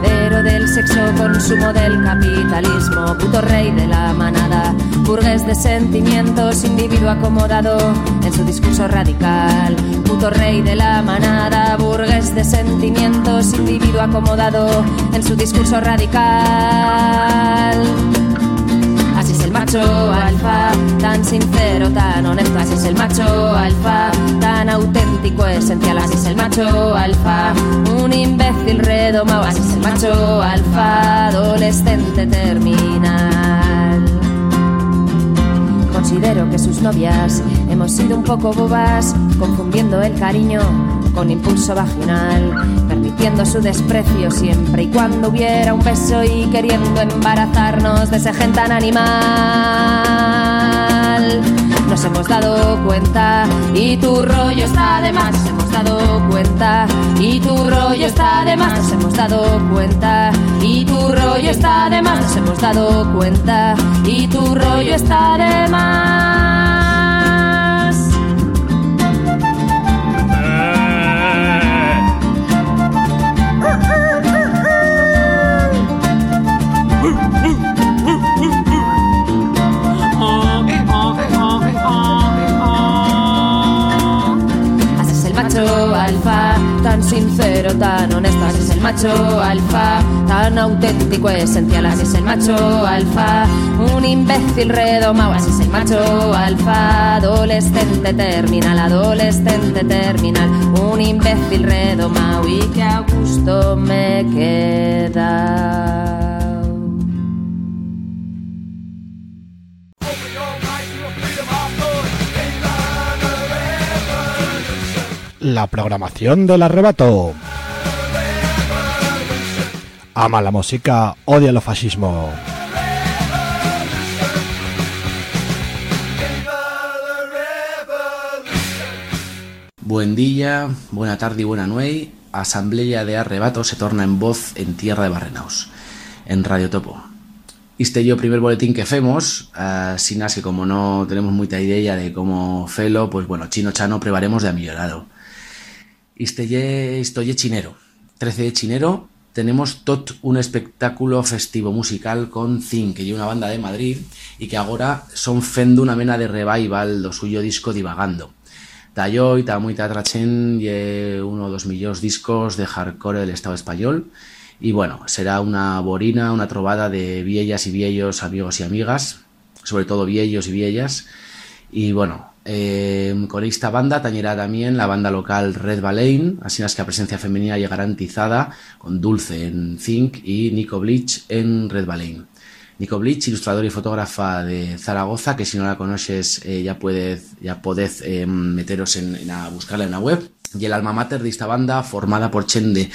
S7: Heredero del sexo consumo del capitalismo, puto rey de la manada, burgués de sentimientos, individuo acomodado en su discurso radical. Puto rey de la manada, burgués de sentimientos, individuo acomodado en su discurso radical. Macho alfa, tan sincero, tan honesto. Así es el macho alfa, tan auténtico, esencial. Así es el macho alfa, un imbécil redomado. Así es el macho alfa, adolescente terminal. Considero que sus novias hemos sido un poco bobas, confundiendo el cariño con impulso vaginal, permitiendo su desprecio siempre y cuando hubiera un beso y queriendo embarazarnos de ese gen tan animal. Nos hemos dado cuenta y tu rollo está de más. Nos hemos dado cuenta y tu rollo está de más. Nos hemos dado cuenta y tu rollo está de más. Nos hemos dado cuenta y tu rollo está de más. Tan sincero, tan honesto. Así es el macho alfa, tan auténtico, esencial. Es el macho alfa, un imbécil redomado. Es el macho alfa, adolescente terminal, adolescente terminal. Un imbécil redomado y que a gusto me queda.
S2: La programación del arrebato. Ama la música, odia el fascismo.
S8: Buen día, buena tarde y buena nuey. Asamblea de Arrebato se torna en voz en tierra de Barrenaus, en Radio Topo. Este yo primer boletín que femos, uh, sin as que como no tenemos mucha idea de cómo felo, pues bueno, chino chano prevaremos de amillorado. Este ye, esto ye chinero. 13 de chinero tenemos tot un espectáculo festivo musical con Zin, que es una banda de Madrid y que ahora son fendo una mena de revival do suyo disco Divagando. Tallo y ta muy tatrachen y uno dos millones discos de hardcore del Estado español y bueno, será una borina, una trovada de viellas y viellos, amigos y amigas, sobre todo viellos y viellas y bueno, eh, con esta banda tañerá también la banda local Red Balein, así es que la presencia femenina ya garantizada con Dulce en Zinc y Nico Bleach en Red Balein. Nico Bleach, ilustrador y fotógrafa de Zaragoza, que si no la conoces eh, ya puedes ya podés eh, meteros en, a buscarla en la web. Y el alma mater de esta banda, formada por Chende,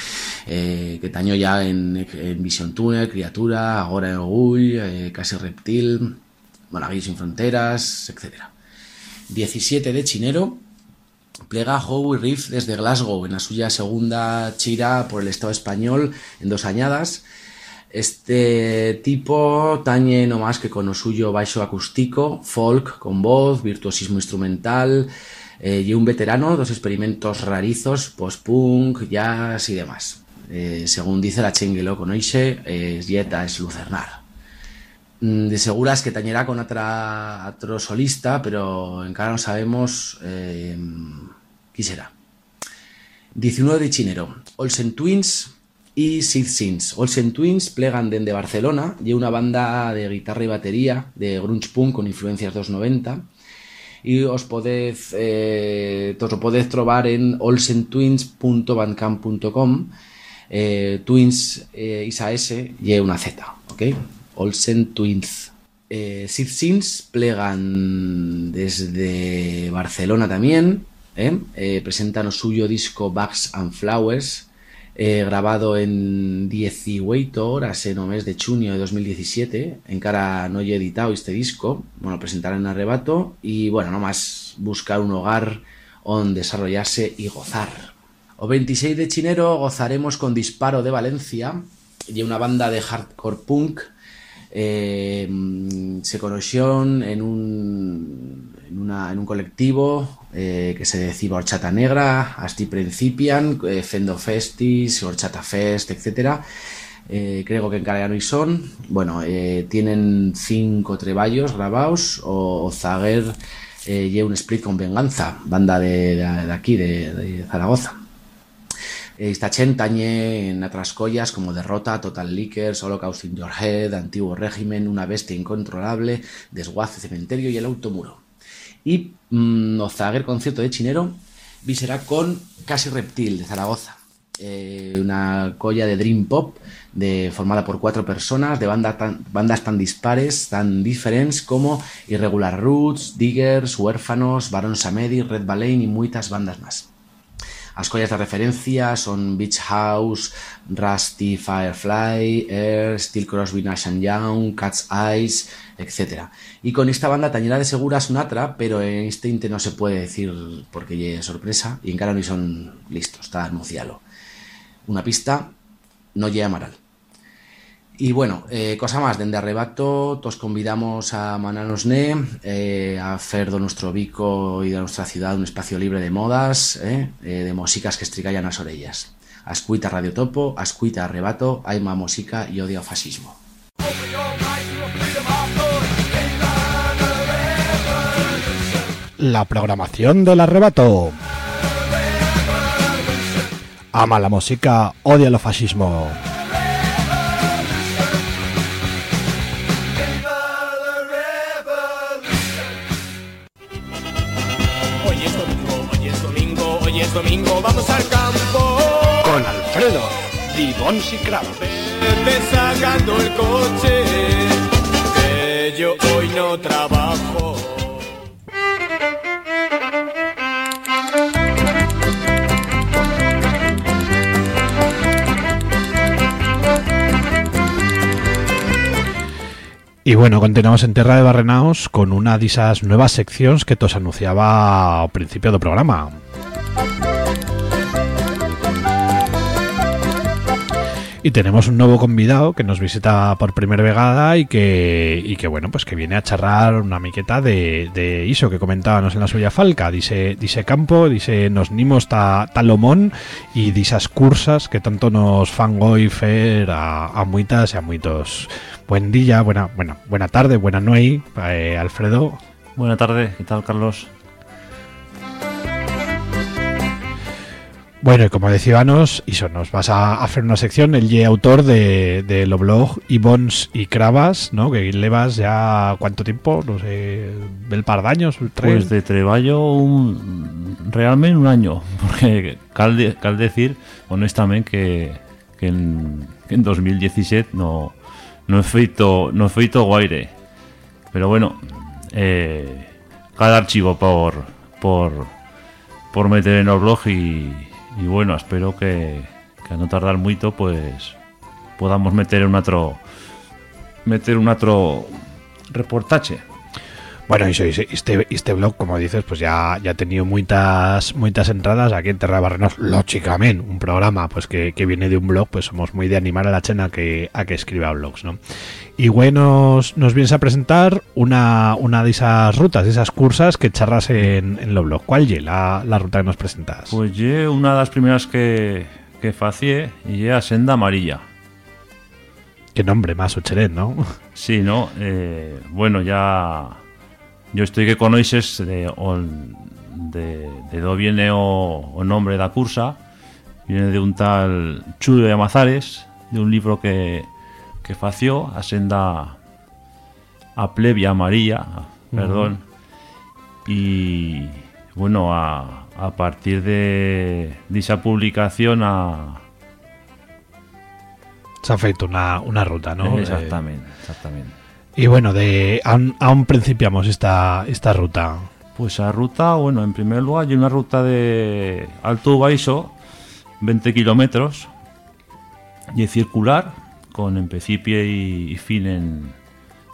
S8: eh, que tañó ya en, Vision Tunnel, Criatura, Agora en Orgull, eh, Casi Reptil, Monaguillo sin Fronteras, etcétera. 17 de Chinero, plega Howie Riff desde Glasgow en la suya segunda chira por el Estado español en dos añadas. Este tipo tañe no más que con lo suyo baixo acústico, folk con voz, virtuosismo instrumental eh, y un veterano, dos experimentos rarizos, post-punk, jazz y demás. Eh, según dice la chengue lo conoce, es Yeta es Lucernar. Mm, de seguras que tañerá con otra otro solista, pero en cara no sabemos eh, qui será. 19 de chinero, Olsen Twins y Sid Sins. Olsen Twins plegan de Barcelona y una banda de guitarra y batería de grunge punk con influencias 290 y os podéis eh, os lo podéis trobar en olsentwins.bandcamp.com eh, Twins eh, isa S y una Z, ¿ok? Olsen Twins. Eh, Sid Sins plegan desde Barcelona también, eh? Eh, presentan suyo disco Bugs and Flowers, eh, grabado en 18 horas en o mes de junio de 2017 encara no he editado este disco bueno, presentar en arrebato y bueno, nomás buscar un hogar donde desarrollarse y gozar o 26 de chinero gozaremos con Disparo de Valencia y una banda de hardcore punk eh, se conoció en un, en, una, en un colectivo eh, que se decía Horchata Negra, Asti Principian, eh, Fendo Festis, Horchata Fest, etc. Eh, creo que en Careano y son. Bueno, tienen cinco treballos grabados o, o Zaguer y un split con Venganza, banda de, de, aquí, de Zaragoza. Esta chen tañe en otras collas como Derrota, Total Lickers, Holocaust in Your Head, Antiguo Régimen, Una Bestia Incontrolable, Desguace Cementerio y El Automuro. Y mmm, Ozaguer concierto de Chinero vi será con Casi Reptil de Zaragoza. Eh, una colla de Dream Pop de, formada por cuatro personas de banda tan, bandas tan dispares, tan diferentes como Irregular Roots, Diggers, Huérfanos, Baron Samedi, Red Baleine y muchas bandas más. As collas de referencia son Beach House, Rusty Firefly, Air, Steel Crosby Nash Young, Cat's Eyes, etc. Y con esta banda tañera de seguras Unatra, pero en este no se puede decir porque es sorpresa y en cara no son listos, está anunciado. Una pista no llega Amaral. Y bueno, eh, cosa más, dende arrebato, os convidamos a Mananosne, eh, a hacer de nuestro bico y de nuestra ciudad un espacio libre de modas, eh, eh, de músicas que estricallan las orellas. Ascuita Radio Topo, Ascuita Arrebato, Aima Música y Odio Fascismo.
S2: La programación del arrebato. Ama la música, odia el fascismo.
S3: Es domingo, vamos al campo.
S2: Con Alfredo, Dibons y Kraus.
S3: Vete sacando el coche, que yo hoy no trabajo.
S2: Y bueno, continuamos en Terra de Barrenaos con una de esas nuevas secciones que os anunciaba al principio del programa. Y tenemos un nuevo convidado que nos visita por primera vegada y que, y que bueno, pues que viene a charrar una miqueta de, de iso que comentábamos en la suya falca. Dice, dice campo, dice nos nimos ta, talomón y disas cursas que tanto nos fan hoy fer a, a muitas y a muitos. Buen día, buena, buena, buena tarde, buena noche, eh, Alfredo.
S9: Buena tarde, ¿qué tal, Carlos?
S2: Bueno, y como decíamos, Iso, nos vas a hacer una sección, el ye autor de, de lo blog y Cravas, ¿no? Que llevas ya cuánto tiempo, no sé, el par de años, tres.
S9: Pues de treballo un, realmente un año, porque cal, de, decir honestamente que, que, en, que en 2017 no no he feito no he feito guaire pero bueno eh, cada archivo por por por meter en el blog y, y bueno espero que, que a no tardar mucho pues podamos meter un otro meter un otro reportaje
S2: Bueno, iso, iso, este, este blog, como dices, pues ya, ya ha tenido muchas, muchas entradas aquí en Terra Barrenos, lógicamente, un programa pues que, que viene de un blog, pues somos muy de animar a la chena que, a que escriba blogs, ¿no? Y bueno, nos, nos vienes a presentar una, una de esas rutas, de esas cursas que charras en, en lo blog. ¿Cuál es la, la ruta que nos presentas?
S9: Pues ye una de las primeras que, que facié y a Senda Amarilla
S2: Qué nombre más Ucheret, ¿no?
S9: Sí, ¿no? Eh, bueno, ya... Yo estoy que conoces de, de, de do viene o, o nombre da cursa. Viene de un tal Chulo de Amazares, de un libro que, que fació a senda a plebia amarilla, perdón. Y bueno, a, a partir de, de esa publicación a,
S2: Se ha feito una, una ruta, ¿no?
S9: Exactamente, exactamente.
S2: Y bueno, de aún, aún principiamos esta, esta ruta.
S9: Pues a ruta, bueno, en primer lugar hay una ruta de Alto Baixo, 20 kilómetros, y es circular, con en principio y, fin en,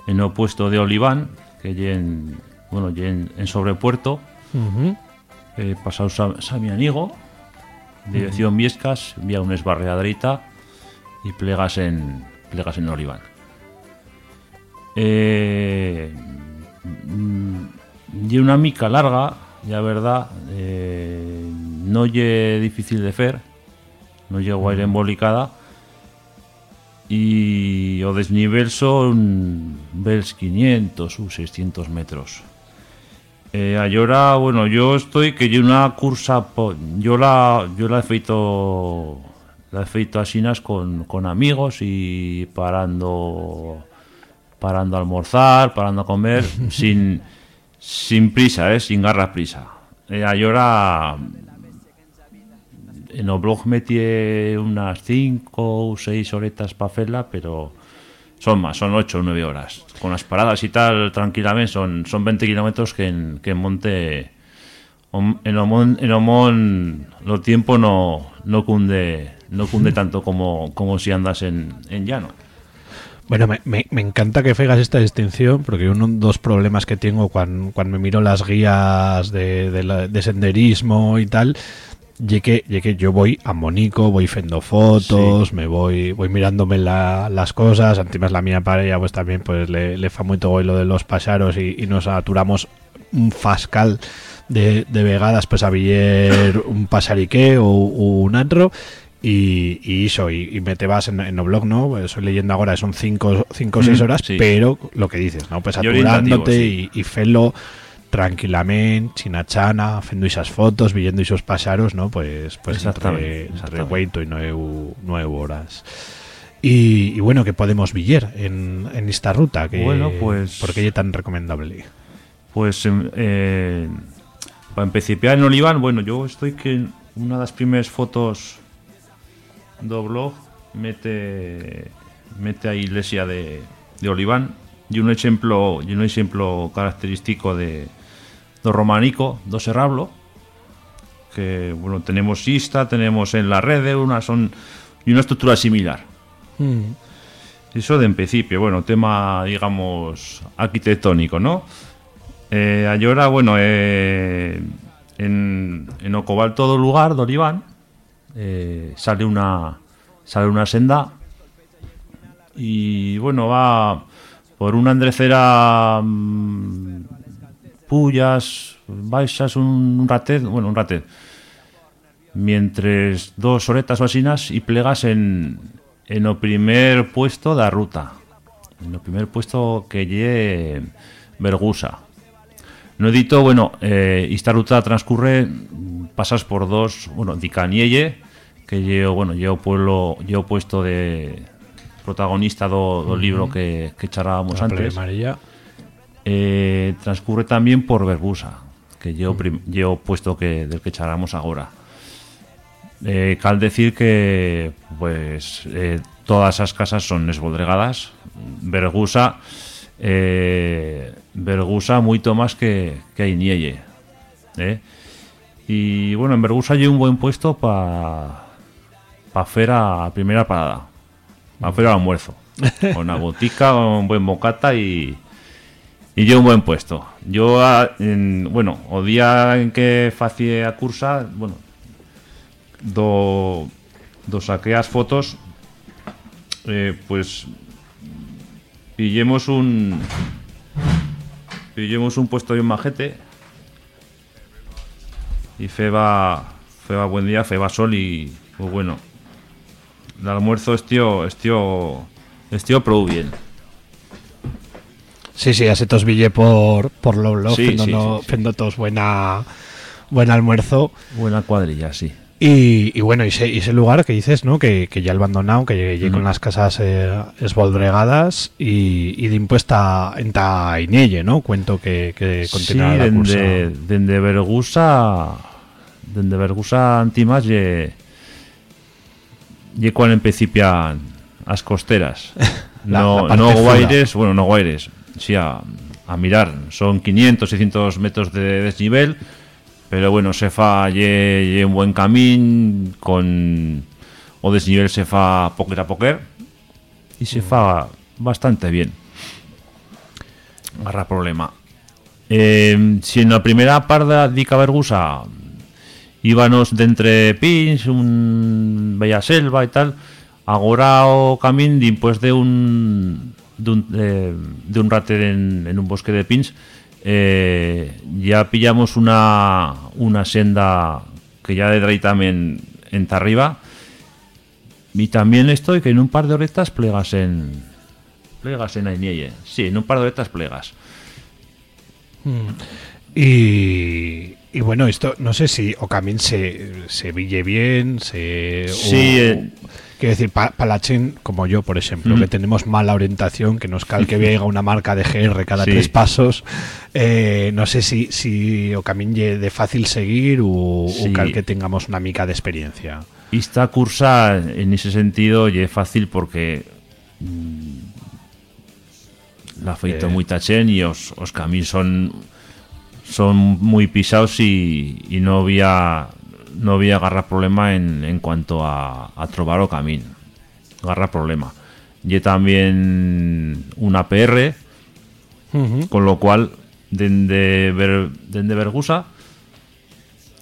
S9: en opuesto de Oliván, que hay en, bueno, y en, en Sobrepuerto,
S2: Ujú.
S9: eh, pasado Sa- Samianigo, dirección Viescas, vía un esbarreadrita y plegas en, plegas en Oliván. Eh, mm, y una mica larga, ya verdad, eh, no lle difícil de fer, no lle guaire embolicada, y o desnivel son ves 500 u 600 metros. Eh, allora, bueno, yo estoy que yo una cursa, po- yo la, yo la he feito, la he feito asinas con, con amigos y parando, parando a almorzar, parando a comer, sin, sin prisa, eh, sin garra prisa. Eh, allora, en el blog metí unas 5 o 6 horetas para hacerla, pero son más, son 8 o 9 horas. Con las paradas y tal, tranquilamente, son, son 20 kilómetros que en, que en monte. En Omón, en Omón lo tiempo no, no cunde no cunde tanto como, como si andas en, en llano.
S2: Bueno, me, me- me encanta que fegas esta distinción porque uno dos problemas que tengo cuando, cuando me miro las guías de, de la- de senderismo y tal, y que, ye que yo voy a Monico, voy fendo fotos, me voy voy mirándome la- las cosas, antes la mía pareja pues también pues le, le fa mucho hoy lo de los pasaros y, y nos aturamos un fascal de, de vegadas pues a Viller un pasariqué o, o un antro y, y iso, y, y me te vas en, en el blog, ¿no? Pues Estoy leyendo ahora, son 5 o 6
S9: Mm,
S2: horas,
S9: sí.
S2: pero lo que dices, ¿no? Pues
S9: Y orientativo,
S2: aturándote
S9: sí.
S2: y, y felo tranquilamente, chinachana, fendo esas fotos, viendo esos pasaros, ¿no? Pues, pues
S9: Exactamente,
S2: entre, entre
S9: exactamente.
S2: 8 y 9, nueve horas. Y, y bueno, que podemos villar en, en esta ruta? Que,
S9: Bueno, pues-
S2: ¿Por qué es tan recomendable?
S9: Pues em, eh, para empezar en Oliván, bueno, yo estoy que una de las primeras fotos do blog mete mete a iglesia de, de Oliván y un ejemplo y un ejemplo característico de do románico, do serrablo que bueno, tenemos ista, tenemos en la red una son y una estructura similar. Eso de en principio, bueno, tema, digamos, arquitectónico, ¿no? Eh, allora, bueno, eh, en, en o cobalto do lugar, do Oliván, eh, sale una sale una senda y bueno, va por una andrecera mm, pullas, baixas, un, un ratet, bueno, un ratet, mientras dos horetas o asinas y plegas en, en o primer puesto da ruta. En o primer puesto que lle Vergusa. No edito, bueno, eh, esta ruta transcurre, pasas por dos, bueno, Dicanielle, que llevo, bueno, llevo pueblo, llevo puesto de protagonista do, do libro que, que charlábamos
S2: La
S9: antes.
S2: amarilla.
S9: Eh, transcurre también por Verbusa, que llevo, llevo puesto que del que charlamos ahora. Eh, cal decir que pues eh, todas esas casas son esboldregadas. Vergusa eh, Vergusa moito máis que, que. Eh? Y bueno, en Vergusa hay un buen puesto para pa hacer primera parada. Para hacer al almuerzo. Con una botica, un buen bocata y, y yo un buen puesto. Yo, ah, en- bueno, o día en que facie a cursa, bueno, do, do saqué as fotos, eh, pues pillemos un pillemos un puesto de un majete y feba feba buen día, feba sol y pues bueno, el almuerzo estío estío Estío prou bien.
S2: Sí, sí, así tos ville por, por lo blog,
S9: Sí,
S2: fendo,
S9: sí,
S2: no-
S9: sí, sí.
S2: fendo tos buena, buen almuerzo.
S9: Buena cuadrilla, sí.
S2: Y, y bueno, y ese, y ese lugar que dices, ¿no? Que, que ya abandonado, que llegué con las casas eh, esboldregadas y, y de impuesta en ta Inelle, ¿no? Cuento que, que
S9: Sí,
S2: continuará la cursa.
S9: dende, dende Vergusa dende Vergusa antimas lle lle cuando empecipian as costeras.
S2: La-
S9: no,
S2: la
S9: no guaires, bueno, no guaires, sí a, a mirar, son 500, 600 metros de desnivel, pero bueno, se fa lle, lle un buen camín con o desnivel se fa poquer a poquer y se fa bastante bien. Agarra problema. Eh, si en la primera parda dica Vergusa íbamos de entre pins, un bella selva y tal, agora o camín después de un de un, eh, de un rate en, un bosque de pins eh, ya pillamos una una senda que ya de ahí también en arriba y también estoy que en un par de horetas plegas en plegas en Ainielle. Sí, en un par de horetas plegas.
S2: Y, y bueno, esto no sé si Ocamin se, se ville bien, se.
S9: Sí,
S2: o-
S9: eh.
S2: Quiero decir, para la Chen, como yo, por ejemplo,
S9: Mm.
S2: que tenemos mala orientación, que nos cal que llega una marca de GR cada
S9: Sí.
S2: tres pasos, eh, no sé si, si lle de fácil seguir o,
S9: Sí.
S2: o cal que tengamos una mica de experiencia.
S9: Esta cursa en ese sentido ya es fácil porque mm, la feito
S2: Eh.
S9: muy tachén y os, os son son muy pisados y, y no había no había agarrar problema en, en cuanto a, a trobar o camino agarrar problema. Y también una PR con lo cual dende, ver, dende Vergusa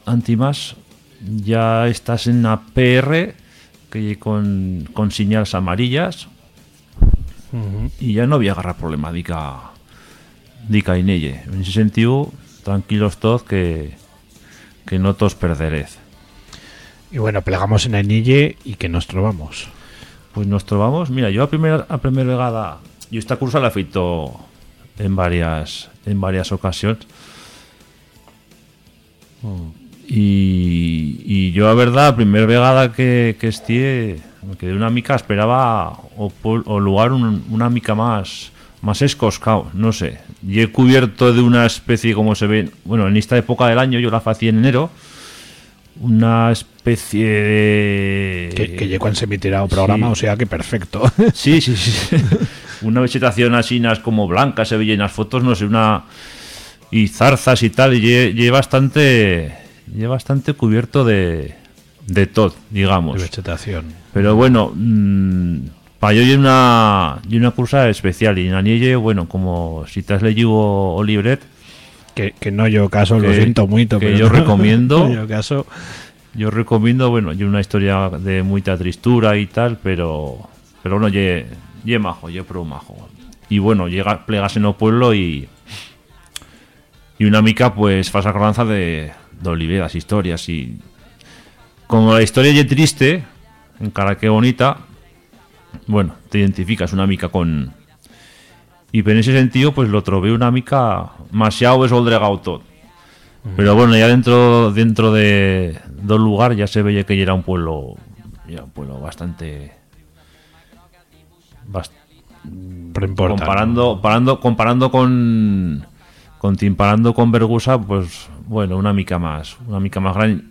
S9: Antimas ya estás en una PR que con, con señales amarillas. Y ya no había agarrar problema dica dica Inelle. En ese sentido tranquilos todos que que no todos perderez
S2: Y bueno, plegamos en Anille y que nos trobamos.
S9: Pues nos trobamos, mira, yo a primera a primera vegada, yo esta cursa la feito en varias en varias ocasiones. Y, y yo a verdad, a primera vegada que, que estie, me quedé una mica, esperaba o, o lugar un- una mica más más escoscao, no sé. Y he cubierto de una especie como se ve, bueno, en esta época del año yo la hacía en enero, una especie de
S2: Que, que llegó en semitirado programa,
S9: Sí.
S2: o sea que perfecto.
S9: Sí, sí, sí. una vegetación así, como blanca, se veía en las fotos, no sé, una. Y zarzas y tal, y lle, lle bastante. lle bastante cubierto de. de todo, digamos.
S2: de vegetación.
S9: Pero bueno, yo hay una, y una cursa especial. Y en Anielle, bueno, como si te has leído o libret,
S2: Que, que no yo caso, lo siento mucho.
S9: que
S2: pero
S9: yo
S2: no-
S9: recomiendo.
S2: no yo caso.
S9: yo recomiendo, bueno, y una historia de mucha tristura y tal, pero pero bueno, ye, ye majo, ye pro majo. Y bueno, llega, plegas en el pueblo y y una mica pues fas acordanza de, de Oliveras, historias y como la historia ye triste, en cara que bonita, bueno, te identificas una mica con y en ese sentido pues lo trové una mica demasiado esboldregado todo. Pero bueno, ya dentro dentro de del lugar ya se veía que ya era un pueblo ya un pueblo bastante bast- comparando comparando comparando con con comparando con Bergusa, pues bueno, una mica más, una mica más grande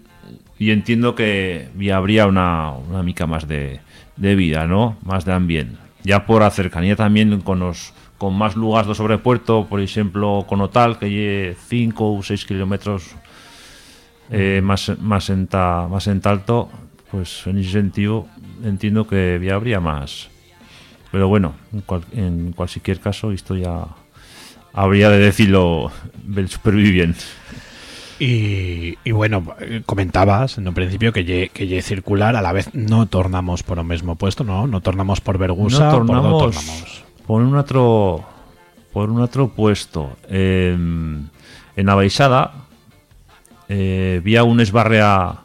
S9: y entiendo que habría una, una mica más de, de vida, ¿no? Más de ambiente. Ya por la cercanía también con los con más lugares do sobrepuerto, por ejemplo, con Otal, que lle 5 ou 6 kilómetros eh, más, más, en ta- más en alto, pues en ese sentido entiendo que ya habría más. Pero bueno, en, cual- en cualquier caso, esto ya habría de decirlo del superviviente.
S2: Y, y bueno, eh, comentabas en un principio que lle, que lle circular, a la vez no tornamos por el mismo puesto, ¿no? No tornamos por Bergusa,
S9: no
S2: por
S9: tornamos, por un otro por un otro puesto. Eh, en la baixada eh, vía un esbarrea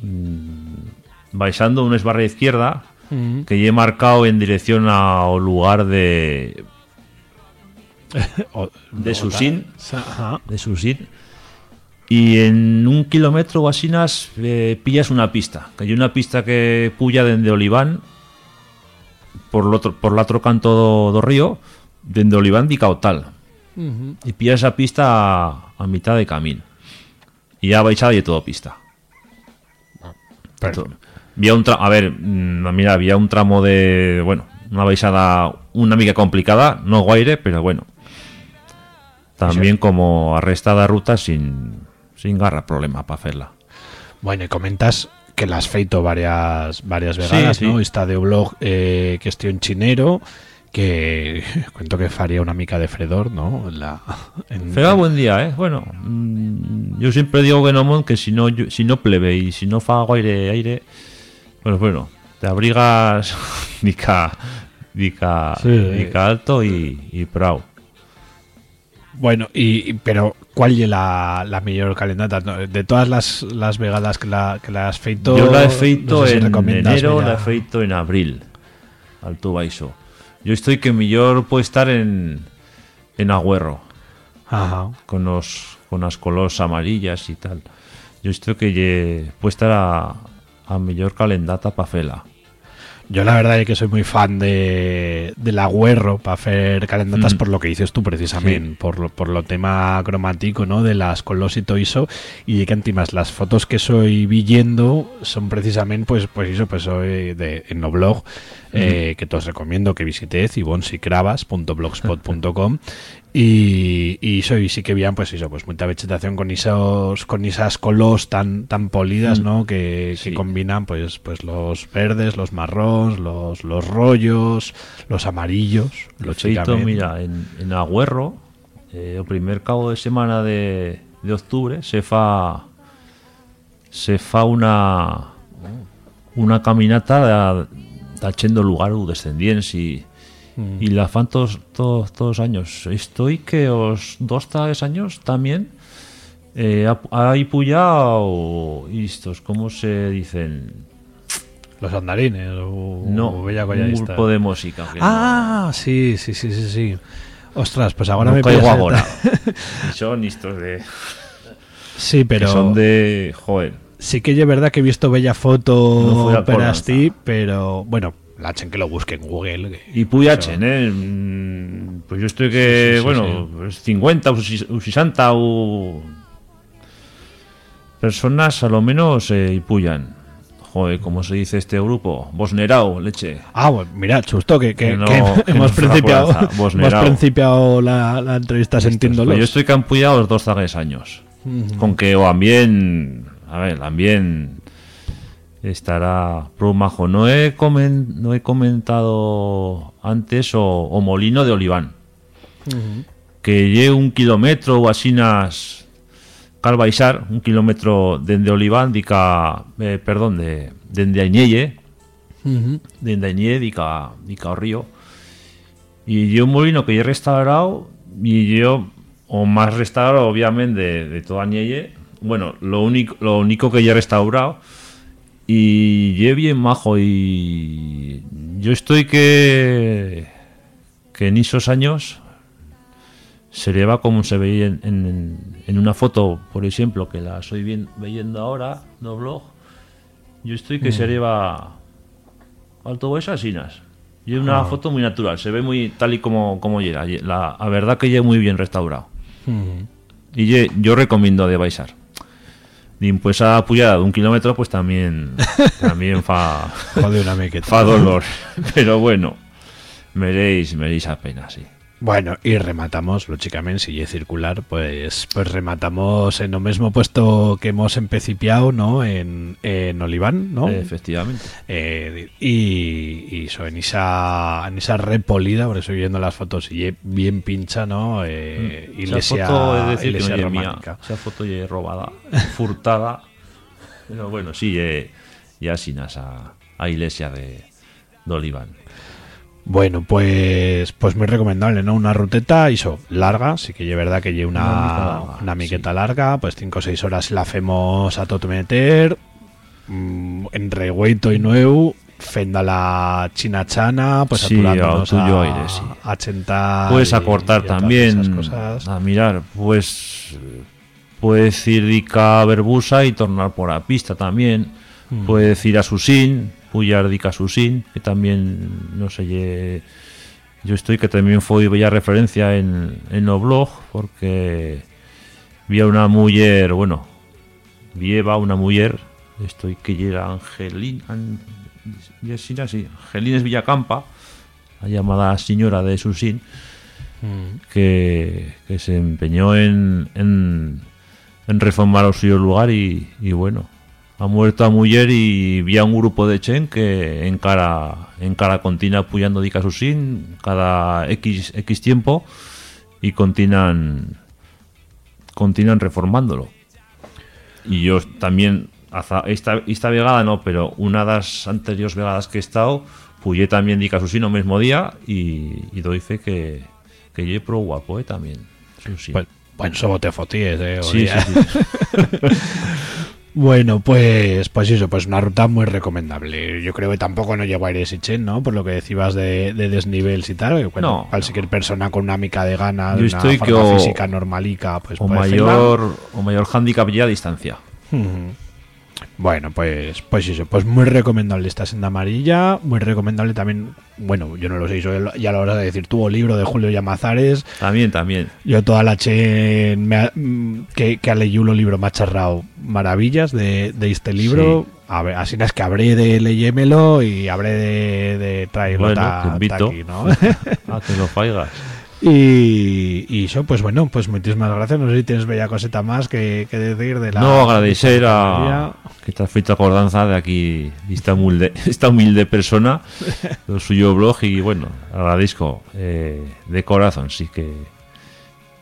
S9: mm, baixando un esbarrea izquierda que ya he marcado en dirección al lugar de de Susin, de Susin, y en un kilómetro o eh, pillas una pista, que hay una pista que puya desde Oliván por el otro por el otro canto do, río, desde Oliván di Cautal. Y pillas esa pista a, a mitad de camino. Y ya baixada y todo pista. Había un tra- a ver, mm, mira, había un tramo de, bueno, una baixada una mica complicada, no guaire, pero bueno. También como arrestada ruta sin, sin garra problema para hacerla.
S2: Bueno, y comentas que la has feito varias varias vegadas,
S9: sí.
S2: ¿no? Está de blog eh, cuestión chinero que cuento que faría una mica de fredor, ¿no? La, en-
S9: Fega buen día, ¿eh? Bueno, mm, yo siempre digo que no, que si no, yo- si no plebe y si no fa aire, aire, pues bueno, te abrigas dica, dica,
S2: Sí.
S9: dica alto y, y prau.
S2: Bueno, y, y- pero ¿cuál es la, la mejor calendata? De todas las, las vegadas que la, que la has feito
S9: Yo la he feito
S2: no sé si
S9: en enero, la he feito en abril. Alto baixo. Yo estoy que mejor puede estar en, en Agüerro,
S2: Ajá.
S9: con los con las colores amarillas y tal. Yo estoy que puede estar a, a mejor calendata pa fela.
S2: Yo la verdad es que soy muy fan de, del agüerro para hacer calendatas
S9: Mm.
S2: por lo que dices tú precisamente,
S9: Sí.
S2: por, lo, por lo tema cromático, ¿no? De las colors y todo eso. Y de que antimas las fotos que soy viendo son precisamente, pues, pues eso, pues soy de, en no blog, eh, que te os recomiendo que visitéis, ibonsicravas.blogspot.com y, y soy sí que vean pues eso, pues mucha vegetación con esos, con esas colos tan, tan polidas,
S9: Mm.
S2: ¿no? Que, que
S9: Sí.
S2: combinan pues, pues los verdes, los marrones, los, los rollos, los amarillos,
S9: Lo
S2: los
S9: feito, mira, en, en Agüerro, eh, el primer cabo de semana de, de octubre, se fa se fa una una caminata da, dachendo lugar a descendientes y y la fan todos, todos, todos años. Estoy que os dos tres años también eh, ha- hay puyao estos, ¿cómo se dicen?
S2: Los andarines o,
S9: No,
S2: o bella
S9: un grupo de música. que no-
S2: Ah, sí, sí, sí, sí, sí. Ostras, pues ahora
S9: no
S2: me
S9: caigo ahora. Son estos de...
S2: Sí, pero
S9: que son de... Joder.
S2: sí que es verdad que he visto bella
S9: No
S2: foto
S9: fue a
S2: para
S9: Polanza.
S2: ti, pero bueno, la echen que lo busque en Google.
S9: Y Puyachen, ¿eh? Mm, Pues yo estoy que,
S2: Sí, sí, sí,
S9: bueno, pues 50 o 60 o personas a lo menos eh, y puyan. Joder, ¿cómo se dice este grupo? Bosnerao, leche.
S2: Ah, bueno, mira, justo que, que-
S9: Que no-
S2: que
S9: que
S2: hemos, principiado, hemos principiado la, la entrevista sintiéndolo.
S9: Pues yo estoy campullado los dos zagues años. Con que o también, a ver, también estará pro majo. No he, comen- no he comentado antes o, o Molino de Oliván. Que lleve un kilómetro o asinas Calvaisar, un kilómetro desde Oliván, dica, eh, perdón, de desde Añelle, desde Añelle, dica, dica o río. Y yo un molino que he restaurado y yo, o más restaurado obviamente de, de toda Añelle, bueno, lo único, lo único que he restaurado y yo bien majo y yo estoy que que en esos años se le va como se veía en, en- en una foto, por ejemplo, que la estoy bien, viendo ahora, no blog. Yo estoy que se le va alto esas asinas. Y es una foto muy natural, se ve muy tal y como, como llega. La, la verdad que llega muy bien restaurado. Y ye- yo recomiendo de baixar. Pues a apoyada de un kilómetro, pues también también fa,
S2: Joder, una
S9: fa dolor. Pero bueno, meréis, meréis a pena, sí.
S2: Bueno, y rematamos, lógicamente, si es circular, pues pues rematamos en lo mismo puesto que hemos empecipiado, ¿no? En, en Oliván, ¿no?
S9: Efectivamente.
S2: Eh, y, y eso, en esa, en esa repolida, por eso estoy viendo las fotos y bien pincha, ¿no? Eh,
S9: Esa
S2: iglesia,
S9: foto, es decir, que
S2: iglesia
S9: no mía. Esa foto ya robada, furtada. Pero bueno, sí, ya sin a, a iglesia de, de Oliván.
S2: Bueno, pues pues muy recomendable, ¿no? Una ruteta, eso, larga, sí que es verdad que lleva
S9: Una
S2: una, miqueta larga, pues 5 o 6 horas la hacemos a todo meter, mm, en regueito y nuevo, fenda la china chana, pues
S9: Sí, al tuyo
S2: a,
S9: aire, sí.
S2: a 80
S9: Puedes
S2: y-
S9: acortar
S2: y a
S9: también,
S2: esas cosas.
S9: a mirar, pues puedes ir dica a Verbusa y tornar por la pista también.
S2: Mm.
S9: Puedes ir a Susin, a Susin, que también, no sé, yo estoy que también fue bella referencia en, en el blog, porque vi a una mujer, bueno, vieva una mujer, estoy que llega Angelina, An- Yesina, sí, Angelines Villacampa, la llamada señora de Susin, que, que se empeñó en, en, en reformar suyo lugar y, y bueno, ha muerto a mujer y vi a un grupo de Chen que en cara, en cara continua apoyando Dica Susin cada X, X tiempo y continúan continúan reformándolo. Y yo también, esta, esta vegada no, pero una de las anteriores vegadas que he estado, puyé también Dica Susin el mismo día y, y doy fe que, que yo pro guapo eh, también.
S2: Pues, bueno, eso te fotíes, eh.
S9: Sí, sí, sí.
S2: Bueno, pues, pues eso, pues una ruta muy recomendable. Yo creo que tampoco no llegó a ir ese Chen, ¿no? Por lo que decías de, de desniveles y tal. Bueno,
S9: No,
S2: cualquier persona con una mica de gana,
S9: Yo
S2: de
S9: estoy
S2: una
S9: que
S2: forma
S9: o-
S2: física normalica, pues
S9: o
S2: puede
S9: mayor o mayor handicap ya a distancia.
S2: Bueno, pues, pues eso, pues muy recomendable esta senda amarilla, muy recomendable también, bueno, yo no lo sé, eso ya lo vas a decir tú, libro de Julio Llamazares,
S9: También, también.
S2: yo toda la che me ha- que, que ha leído el libro me ha charrado maravillas de, de este libro, a ver, así es que habré de leyémelo y habré de, de traerlo
S9: Bueno,
S2: ta-
S9: te
S2: ta
S9: invito
S2: aquí, ¿no?
S9: a que lo faigas.
S2: Y, y eso, pues bueno, pues muchísimas gracias, no sé si tienes bella coseta más que, que decir de la...
S9: no agradecer
S2: de
S9: a que te has feito acordanza de aquí esta humilde, esta humilde persona lo suyo blog y bueno agradezco eh, de corazón sí que,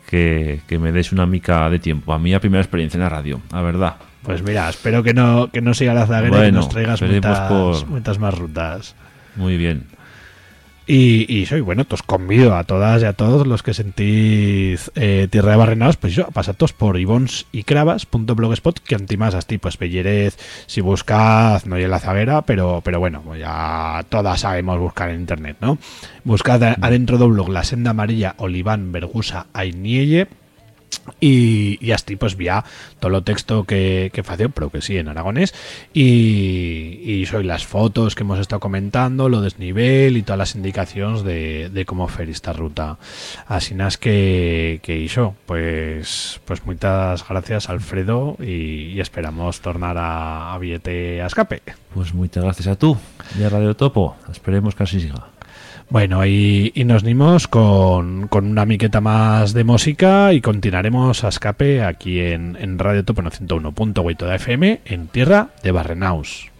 S9: que que me des una mica de tiempo. A mí la primera experiencia en la radio la verdad.
S2: Pues mira, espero que no, que no siga la zaguera y nos traigas muchas,
S9: por-
S2: muchas más rutas.
S9: muy bien
S2: Y, y soy bueno, os convido a todas y a todos los que sentís eh, Tierra de Barrenaos, pues yo, pasatos por ivonsycravas.blogspot, que antimas así, pues bellerez, si buscad, no hay la zaguera, pero, pero bueno, pues ya todas sabemos buscar en internet, ¿no? Buscad adentro del blog la senda amarilla Oliván Bergusa Ainielle, y, así pues vía todo el texto que, que fació, pero que sí en aragonés. Y, y soy las fotos que hemos estado comentando, lo desnivel y todas las indicaciones de, de cómo hacer esta ruta. Así es que, que hizo pues pues muchas gracias Alfredo y, esperamos tornar a, a billete a escape.
S9: Pues muchas gracias a tú y a Radio Topo. Esperemos que así siga
S2: Bueno, y, nos nimos con, con una miqueta más de música y continuaremos a escape aquí en, en Radio Topo 101.8 de FM en tierra de Barrenaus.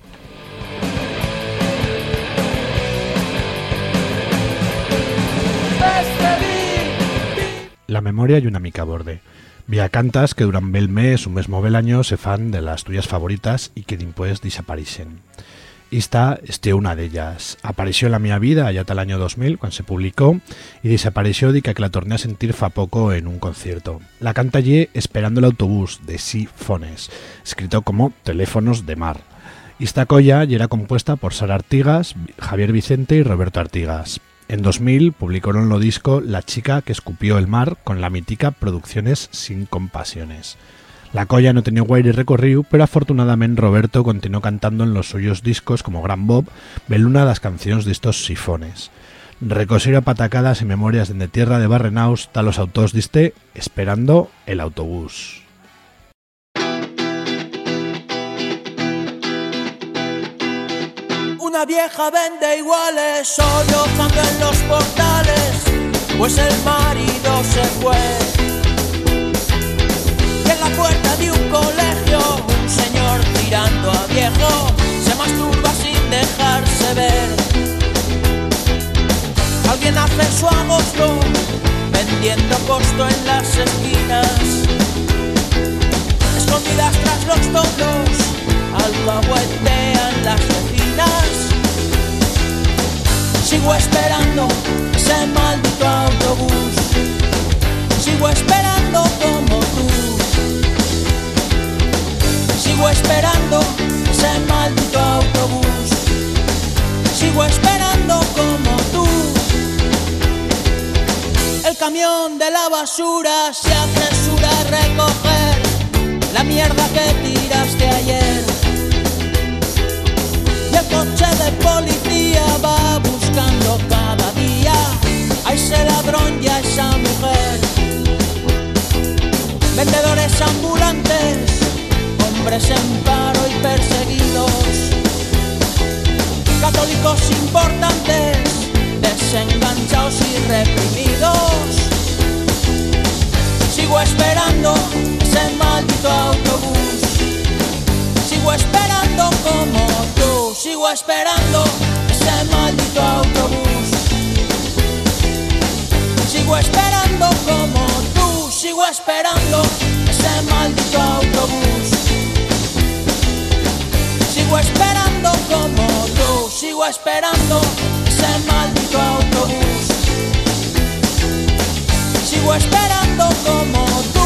S2: La memoria y una mica borde. Vía cantas que duran bel mes, un mesmo bel año, se fan de las tuyas favoritas y que después desaparecen. Esta este una de ellas. Apareció en la mía vida allá tal año 2000 cuando se publicó y desapareció de que la torné a sentir fa poco en un concierto. La canta allí Esperando el autobús de Sifones, escrito como Teléfonos de Mar. Esta colla ya era compuesta por Sara Artigas, Javier Vicente y Roberto Artigas. En 2000 publicaron lo disco La chica que escupió el mar con la mítica Producciones sin compasiones. La colla no tenía guaire recorrido, pero afortunadamente Roberto continuó cantando en los suyos discos como Gran Bob, las canciones de estos sifones. Recosir a patacadas y memorias de tierra de Barrenaus, tal los autores diste, esperando el autobús.
S10: Una vieja vende iguales, sollozando en los portales, pues el marido se fue. La puerta de un colegio, un señor tirando a viejo, se masturba sin dejarse ver. Alguien hace su agosto, vendiendo costo en las esquinas, escondidas tras los tondos, alcahuetean las vecinas. Sigo esperando ese maldito autobús. Sigo esperando como tú. Sigo esperando ese maldito autobús. Sigo esperando como tú. El camión de la basura se apresura a recoger la mierda que tiraste ayer. Y el coche de policía va buscando cada día a ese ladrón y a esa mujer. Vendedores ambulantes hombres en paro y perseguidos, católicos importantes, desenganchados y reprimidos. Sigo esperando ese maldito autobús. Sigo esperando como tú. Sigo esperando ese maldito autobús. Sigo esperando como tú. Sigo esperando ese maldito Sigo esperando como tú. Sigo esperando ese maldito autobús. Sigo esperando como tú.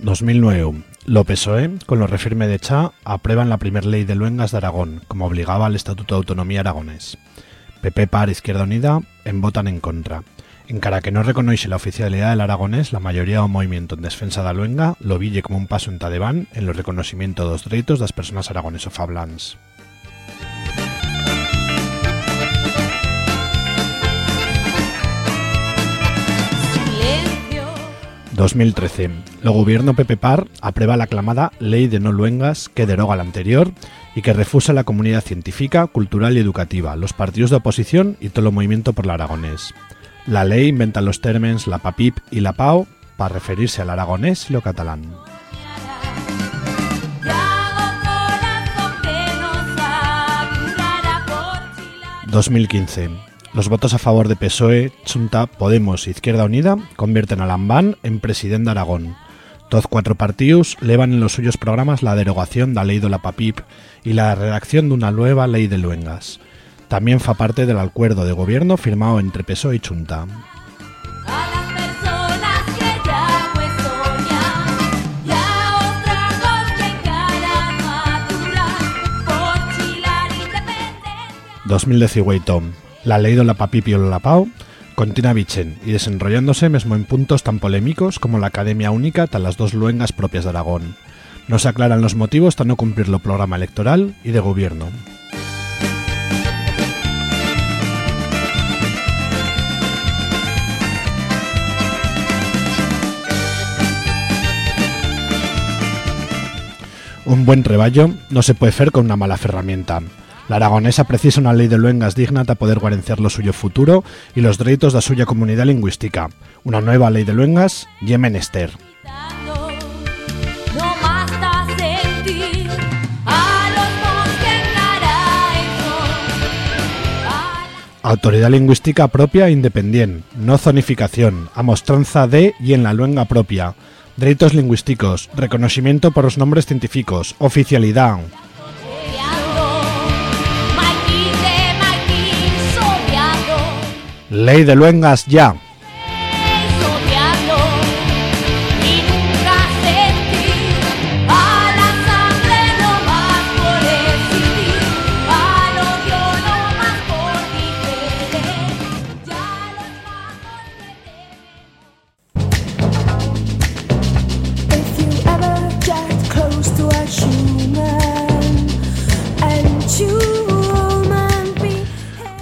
S2: 2009. Lo PSOE, con lo refirme de Cha, aprueban la primera ley de Luengas de Aragón, como obligaba al Estatuto de Autonomía aragonés. PP par Izquierda Unida en votan en contra. Encara que no reconoce la oficialidad del aragonés, la mayoría o movimiento en defensa da Luenga lo ville como un paso en Tadeván en los reconocimiento dos derechos das personas aragonesofablans. 2013. El gobierno Pepe Par aprueba la aclamada Ley de No Luengas que deroga la anterior y que refusa la comunidad científica, cultural y educativa, los partidos de oposición y todo el movimiento por el aragonés. La ley inventa los términos la PAPIP y la PAO para referirse al aragonés y lo catalán. ...2015... Los votos a favor de PSOE, Chunta, Podemos e Izquierda Unida convierten a Lambán en presidente de Aragón. Todos cuatro partidos levan en los suyos programas la derogación de la ley de la PAPIP y la redacción de una nueva ley de luengas. También fa parte del acuerdo de gobierno firmado entre PSOE y Chunta. ...2018... La ley de la papipio la pau continúa bichen y desenrollándose mismo en puntos tan polémicos como la Academia Única tan las dos luengas propias de Aragón. No se aclaran los motivos para no cumplir lo programa electoral y de gobierno. Un buen reballo no se puede hacer con una mala herramienta. La aragonesa precisa una ley de luengas digna para poder guarenciar lo suyo futuro y los derechos de suya comunidad lingüística. Una nueva ley de luengas y menester. Autoridad lingüística propia e independiente, no zonificación, amostranza de y en la luenga propia, derechos lingüísticos, reconocimiento por los nombres científicos, oficialidad, Ley de Luengas ya.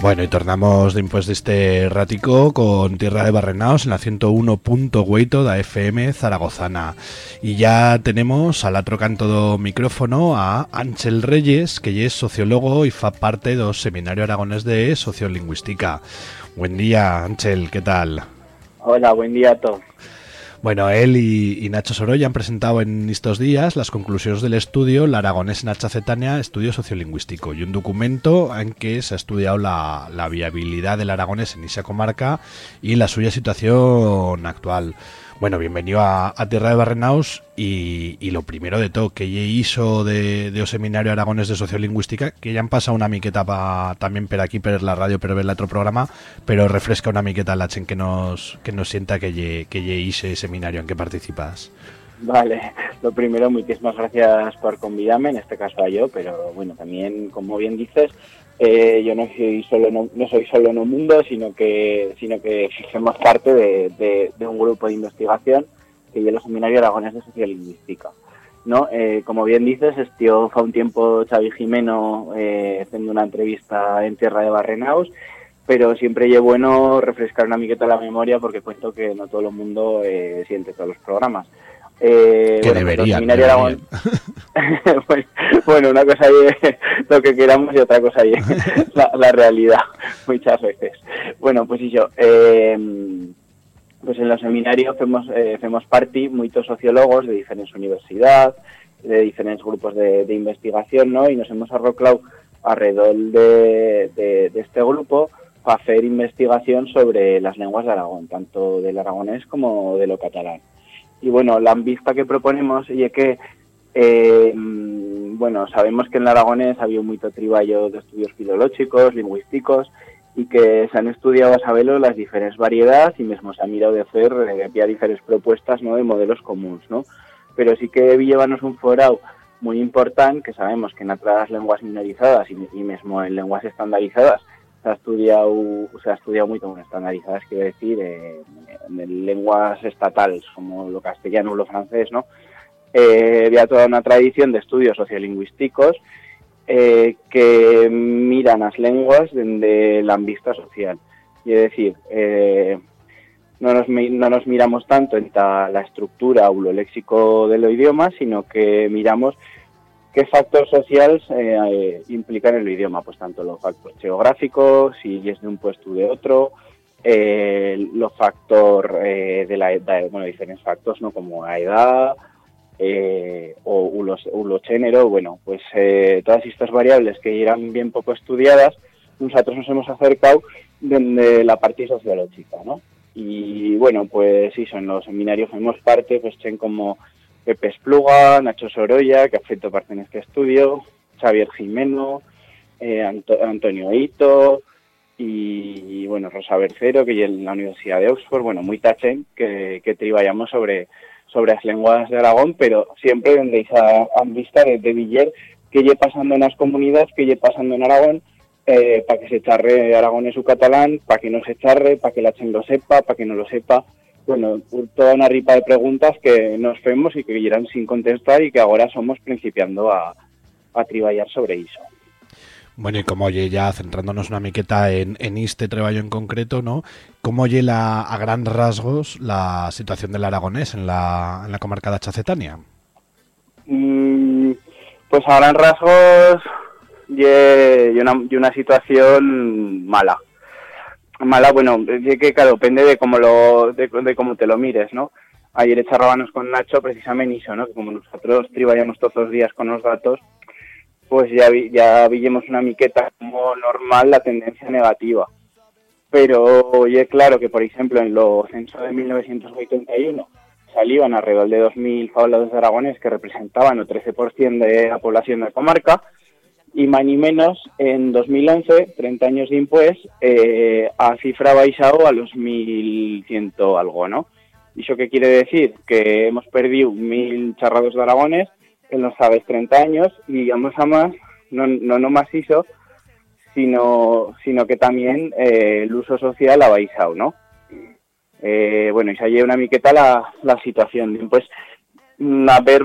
S2: Bueno, y tornamos después de este ratico con Tierra de Barrenaos en la 101.8 da FM Zaragozana. Y ya tenemos al otro canto do micrófono a Ángel Reyes, que ya es sociólogo y fa parte del Seminario Aragonés de Sociolingüística. Buen día, Ángel, ¿qué tal?
S11: Hola, buen día a todos.
S2: Bueno, él y, Nacho Sorolla han presentado en estos días las conclusiones del estudio La Aragonés en Alchacetania, estudio sociolingüístico, y un documento en que se ha estudiado la, viabilidad del aragonés en esa comarca y la suya situación actual. Bueno, bienvenido a, Tierra de Barrenaus y, lo primero de todo, que ya hizo de, de Seminario Aragones de Sociolingüística, que ya han pasado una miqueta pa, también por aquí, por la radio, ver el otro programa, pero refresca una miqueta la chen que nos, que nos sienta que ye, que hice seminario en que participas.
S11: Vale, lo primero, muchísimas gracias por convidarme, en este caso a yo, pero bueno, también, como bien dices, eh, yo no soy solo no, soy solo en un mundo, sino que sino que somos parte de, un grupo de investigación que lleva el Seminario Aragonés de Sociolingüística. ¿no? Eh, como bien dices, estió fa un tiempo Xavi Jimeno eh, haciendo una entrevista en Tierra de Barrenaus, pero siempre es bueno refrescar una miqueta la memoria porque cuento que no todo el mundo eh, siente todos los programas.
S2: Eh, que bueno, debería,
S11: pues, bueno, una cosa es lo que queramos y otra cosa es la, realidad, muchas veces. Bueno, pues y yo, eh, pues en los seminarios hacemos, eh, hacemos parte muchos sociólogos de diferentes universidades, de diferentes grupos de, investigación, ¿no? Y nos hemos arroclado alrededor de, de, de este grupo para hacer investigación sobre las lenguas de Aragón, tanto del aragonés como de lo catalán. Y bueno, la vista que proponemos es que, eh, bueno, sabemos que en el aragonés había mucho triballo de estudios filológicos, lingüísticos, y que se han estudiado a saberlo las diferentes variedades y mismo se ha mirado de hacer eh, había diferentes propuestas ¿no? de modelos comunes, ¿no? Pero sí que llevarnos un forado muy importante que sabemos que en otras lenguas minorizadas y, y mismo en lenguas estandarizadas se ha estudiado se ha estudiado mucho con estandarizadas quiero decir eh, en lenguas estatales como lo castellano o lo francés no eh, había toda una tradición de estudios sociolingüísticos eh, que miran las lenguas desde la vista social. Y es decir no nos, no nos miramos tanto en la estructura o lo léxico del idioma sino que miramos ¿Qué factores sociales eh, implican el idioma? Pues tanto los factores geográficos, si es de un puesto de otro, eh, los factores eh, de la edad, bueno, diferentes factores, ¿no? Como la edad eh, o, los, o género, bueno, pues todas estas variables que eran bien poco estudiadas, nosotros nos hemos acercado de la parte sociológica, ¿no? Y bueno, pues sí, en los seminarios hemos parte, pues en como Pepe Espluga, Nacho Sorolla, que ha feito parte en este estudio, Xavier Jimeno, eh, Antonio Ito y, bueno, Rosa Bercero, que es en la Universidad de Oxford, bueno, muy tachen, que, que triballamos sobre, sobre las lenguas de Aragón, pero siempre donde esa vista de, de Villar que lle pasando en las comunidades, que lle pasando en Aragón, eh, para que se charre aragonés o catalán, para que no se charre, para que la chen lo sepa, para que no lo sepa, bueno, toda una ripa de preguntas que nos vemos y que irán sin contestar y que ahora somos principiando a, a triballar sobre eso.
S2: Bueno, y como oye, ya centrándonos una miqueta en, en este trabajo en concreto, ¿no? ¿Cómo oye la, a grandes rasgos la situación del aragonés en la, en la comarca de Chacetania?
S11: Mm, pues a gran rasgos y una, y una situación mala mala, bueno, que claro, depende de cómo lo, de, cómo te lo mires, ¿no? Ayer echábamos con Nacho precisamente eso, ¿no? Que como nosotros triballamos todos los días con los datos, pues ya ya vimos una miqueta como normal la tendencia negativa. Pero oye, claro que, por ejemplo, en los censos de 1981 salían alrededor de 2.000 pobladores de aragones que representaban el 13% de la población de la comarca, y más ni menos en 2011, 30 años después, eh, a cifra baixado a los 1.100 algo, ¿no? ¿Y eso qué quiere decir? Que hemos perdido 1.000 charrados de Aragones en los sabes 30 años y digamos a más, no, no, no más hizo, sino, sino que también eh, el uso social ha baixado, ¿no? Eh, bueno, y se ha una miqueta la, la situación. Pues, a ver,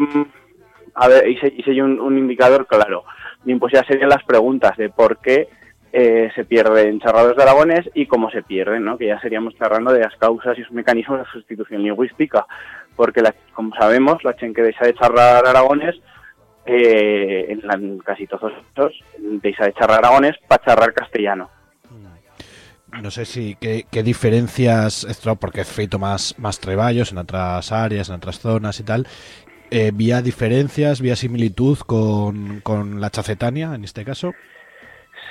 S11: a ver, hice, un, un indicador claro bien, pues ya serían las preguntas de por qué eh, se pierden charrados de aragones y cómo se pierden, ¿no? que ya seríamos charlando de las causas y sus mecanismos de sustitución lingüística, porque como sabemos, la chen que deja de charrar aragones, eh, en, casi todos los deja de charrar aragones para charrar castellano.
S2: No sé si qué, diferencias, esto porque he feito más, más treballos en otras áreas, en otras zonas y tal, eh, ¿Vía diferencias, vía similitud con, con, la chacetania en este caso?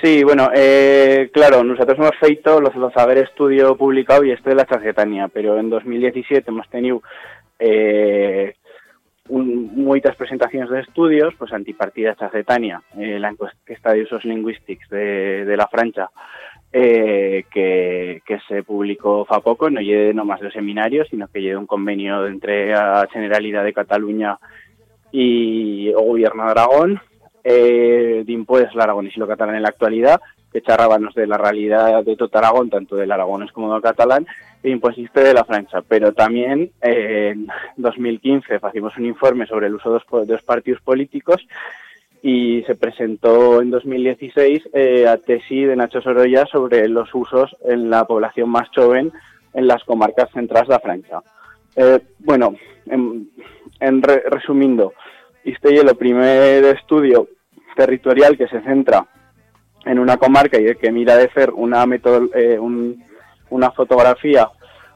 S11: Sí, bueno, eh, claro, nosotros hemos feito los, los haber estudio publicado y este de la chacetania, pero en 2017 hemos tenido eh, muchas presentaciones de estudios, pues antipartida chacetania, eh, la encuesta de usos lingüísticos de, de la Francha, eh, que, que, se publicó fa poco, no lleve no más de seminarios, sino que lleve un convenio entre la Generalidad de Cataluña y el Gobierno de Aragón, eh, d'impuestos aragonés y lo catalán en la actualidad, que charrábanos de la realidad de todo Aragón, tanto del aragonés como del catalán, e impuesiste de la Francia. Pero también eh, en 2015 hicimos un informe sobre el uso los, de los partidos políticos y se presentó en 2016 eh, a tesis de Nacho Sorolla sobre los usos en la población más joven en las comarcas centrales de Francia. Eh, bueno, en, re, resumiendo, este es el primer estudio territorial que se centra en una comarca y que mira de hacer una eh, un, una fotografía,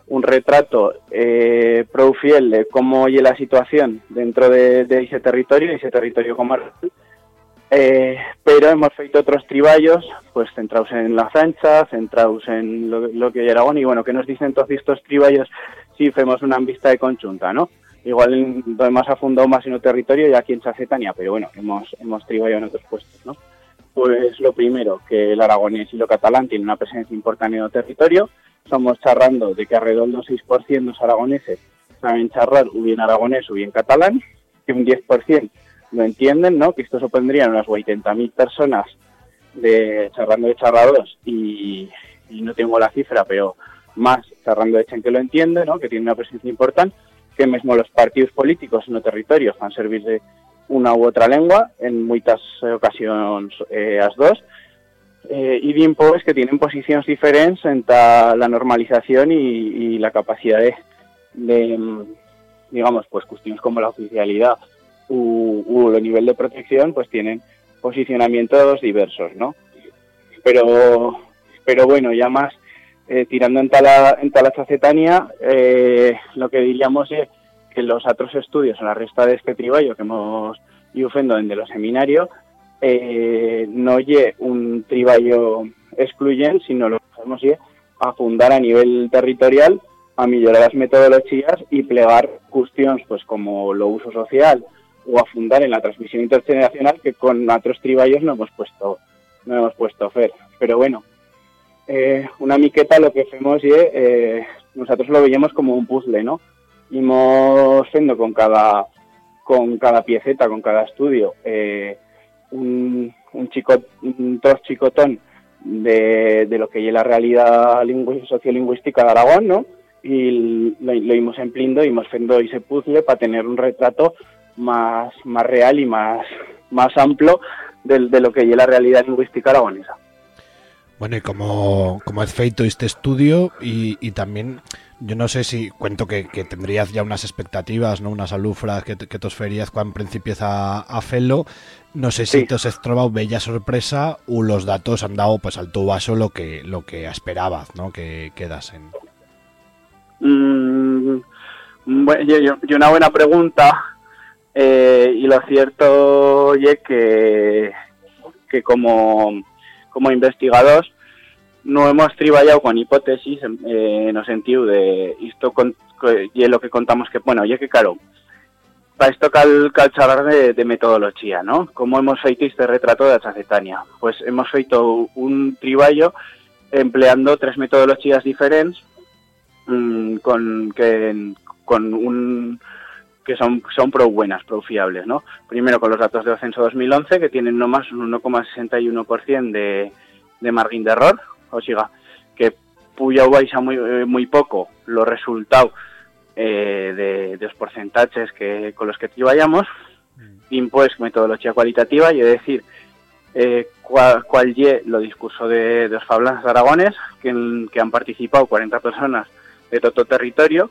S11: un retrato eh, pro de cómo oye la situación dentro de, de ese territorio, ese territorio comarcal, eh, pero hemos feito otros triballos, pues centrados en la Francha, centrados en lo, lo que hay Aragón, y bueno, ¿qué nos dicen todos estos triballos si hacemos una vista de conjunta, no? Igual hemos afundado más en un territorio y aquí en Chacetania, pero bueno, hemos, hemos triballado en otros puestos, ¿no? Pues lo primero, que el aragonés y lo catalán tienen una presencia importante en el territorio. Estamos charrando de que alrededor del 6% de los aragoneses saben charrar o bien aragonés o bien catalán, que un 10% lo entienden, ¿no? Que esto supondría unas 80.000 personas de charrando de charrados y, no tengo la cifra, pero más charrando de gente que lo entiende, ¿no? Que tiene una presencia importante, que mismo los partidos políticos en el territorio van a servir de una u otra lengua, en muchas ocasiones eh, las dos, eh, y bien pues que tienen posiciones diferentes entre la normalización y, y la capacidad de, de, digamos, pues cuestiones como la oficialidad u, u el nivel de protección, pues tienen posicionamientos diversos, ¿no? Pero, pero bueno, ya más eh, tirando en tala, en tala chacetania, eh, lo que diríamos es que los otros estudios en la resta de este triballo que hemos ido haciendo en de los seminarios, eh, no lle un triballo excluyente, sino lo que hacemos es a fundar a nivel territorial, a mejorar las metodologías y plegar cuestiones pues como lo uso social, o a fundar en la transmisión intergeneracional que con otros triballos no hemos puesto no hemos puesto hacer. Pero bueno, eh, una miqueta lo que hacemos eh, nosotros lo veíamos como un puzzle, ¿no? Íbamos haciendo con cada con cada pieceta, con cada estudio, eh, un, un, chico, un trozo chicotón de, de, lo que es la realidad sociolingüística de Aragón, ¿no? Y lo, lo íbamos empleando, íbamos haciendo ese puzzle para tener un retrato más, más real y más, más amplio de, de lo que es la realidad lingüística aragonesa.
S2: Bueno, y como, como has feito este estudio y, y también, yo no sé si cuento que, que tendrías ya unas expectativas, ¿no? Unas alufras que, que tos ferías cuando principies a, a felo. No sé si sí. tos has trovado bella sorpresa o los datos han dado pues al tu vaso lo que, lo que esperabas, ¿no? Que quedasen.
S11: Mm, bueno, yo, yo una buena pregunta eh, y lo cierto es que, que como, como investigadores no hemos trabajado con hipótesis eh, en el sentido de esto con, y lo que contamos que, bueno, oye que claro, para esto cal, cal charlar de, metodología, ¿no? ¿Cómo hemos feito este retrato de la chacetania? Pues hemos feito un triballo empleando tres metodologías diferentes mmm, con, que, con un que son, son pro buenas, pro fiables, ¿no? Primero con los datos de censo 2011, que tienen no más un 1,61% de, de margen de error, o sea, que puya vais a muy, muy poco los resultados eh, de, de, los porcentajes que con los que vayamos, y pues metodología cualitativa, y es decir, eh, cuál, cuál ye lo discurso de, de los fablantes de Aragones, que, que han participado 40 personas de todo territorio,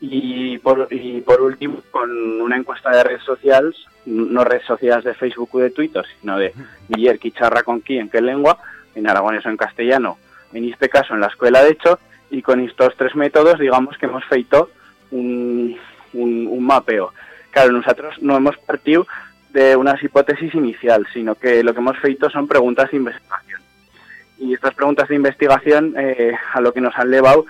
S11: y por, y por último, con una encuesta de redes sociales, no redes sociales de Facebook o de Twitter, sino de Guiller Quicharra con quién, en qué lengua, en aragonés o en castellano, en este caso en la escuela de hecho, y con estos tres métodos, digamos que hemos feito un, un, un mapeo. Claro, nosotros no hemos partido de unas hipótesis inicial, sino que lo que hemos feito son preguntas de investigación. Y estas preguntas de investigación eh, a lo que nos han llevado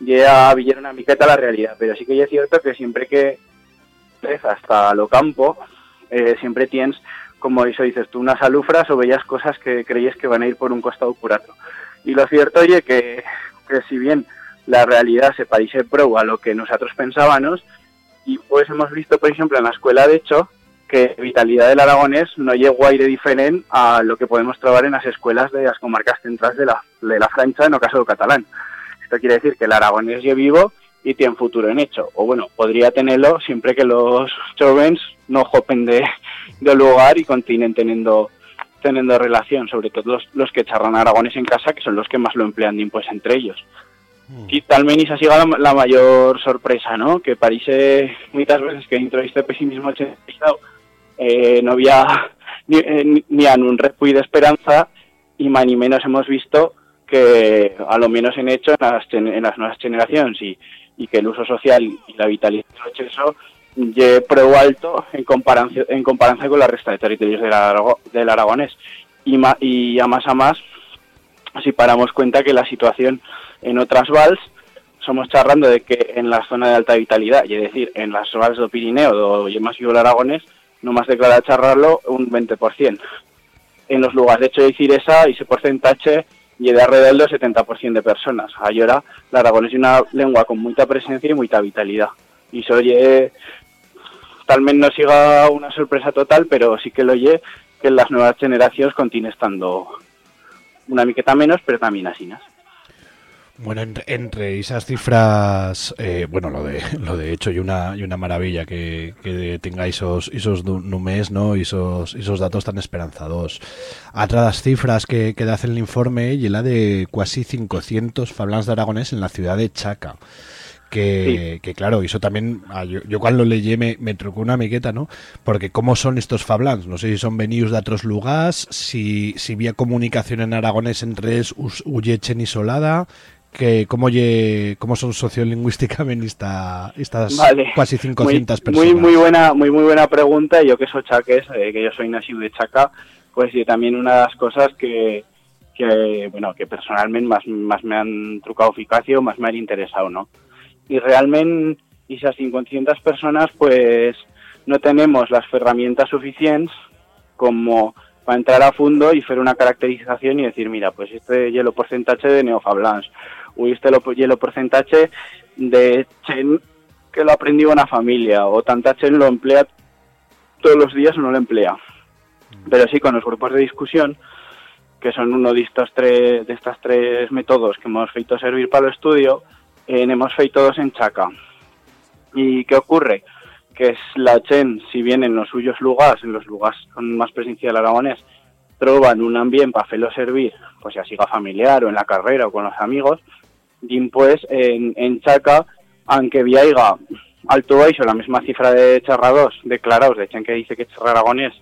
S11: ya vivir una miqueta la realidad, pero sí que es cierto que siempre que ves hasta lo campo, eh, siempre tienes como eso dices tú, unas alufras o veías cosas que creías que van a ir por un costado curato. Y lo cierto, oye, que, que si bien la realidad se parece pro a lo que nosotros pensábamos, y pues hemos visto, por ejemplo, en la escuela de hecho, que vitalidad del aragonés no llegó aire diferente a lo que podemos trobar en las escuelas de las comarcas centrales de la, de la Francha, en el caso catalán. Esto quiere decir que el aragonés ya vivo y tiene futuro en hecho. O bueno, podría tenerlo siempre que los jóvenes no jopen de, del lugar y continúen teniendo teniendo relación, sobre todo los, los que charran aragones en casa, que son los que más lo emplean pues entre ellos. Y tal vez ha sido la, la, mayor sorpresa, ¿no? Que parece muchas veces que dentro de este pesimismo eh, no había ni, eh, ni a un repuy de esperanza y más ni menos hemos visto que a lo menos en hecho en las, en las nuevas generaciones y, y que el uso social y la vitalidad del eso ye pro alto en comparación en comparación con la resta de territorios del, Arago, del aragonés y, ma, y a más a más si paramos cuenta que la situación en otras vals somos charlando de que en la zona de alta vitalidad, y es decir, en las vals del Pirineo o más vivo el Aragonés, no más declara charrarlo un 20%. En los lugares de hecho de decir esa, ese porcentaje y de alrededor del 70% de personas. Ahora, el aragonés es una lengua con mucha presencia y mucha vitalidad. Y se oye, tal vez no siga una sorpresa total, pero sí que lo oye que en las nuevas generaciones continúe estando una miqueta menos, pero también asinas.
S2: Bueno, entre, entre esas cifras, eh, bueno, lo de lo de hecho y una y una maravilla que, que tengáis esos esos números, ¿no? Y esos esos datos tan esperanzados. Otra las cifras que, que hace el informe y la de casi 500 fablans de aragonés en la ciudad de Chaca. Que, sí. que, claro, eso también, ah, yo, yo cuando lo leí me, me trocó una miqueta, ¿no? Porque cómo son estos fablans, no sé si son venidos de otros lugares, si, si había comunicación en aragonés entre ellos, Uyechen y Solada, que cómo, ye, cómo son sociolingüísticamente esta, estas vale. casi 500
S11: muy,
S2: personas.
S11: Muy, muy buena, muy, muy buena pregunta. Yo que soy chaques, eh, que yo soy nacido de Chaca, pues y también una de las cosas que, que bueno, que personalmente más, más me han trucado eficacia o más me han interesado, ¿no? Y realmente esas 500 personas, pues no tenemos las herramientas suficientes como para entrar a fondo y hacer una caracterización y decir, mira, pues este hielo porcentaje de neofablans, o este lo, hielo porcentaje de chen que lo aprendió una familia, o tanta chen lo emplea todos los días o no lo emplea. Pero sí, con los grupos de discusión, que son uno de estos tres, de estas tres métodos que hemos feito servir para el estudio, eh, hemos feito dos en Chaca. ¿Y qué ocurre? que es la Chen, si bien en los suyos lugares, en los lugares con más presencia del aragonés, troban un ambiente para hacerlo servir, pues ya siga familiar o en la carrera o con los amigos, pues en, en Chaca, aunque viaiga alto baixo la misma cifra de charrados declarados de Chen que dice que es aragonés,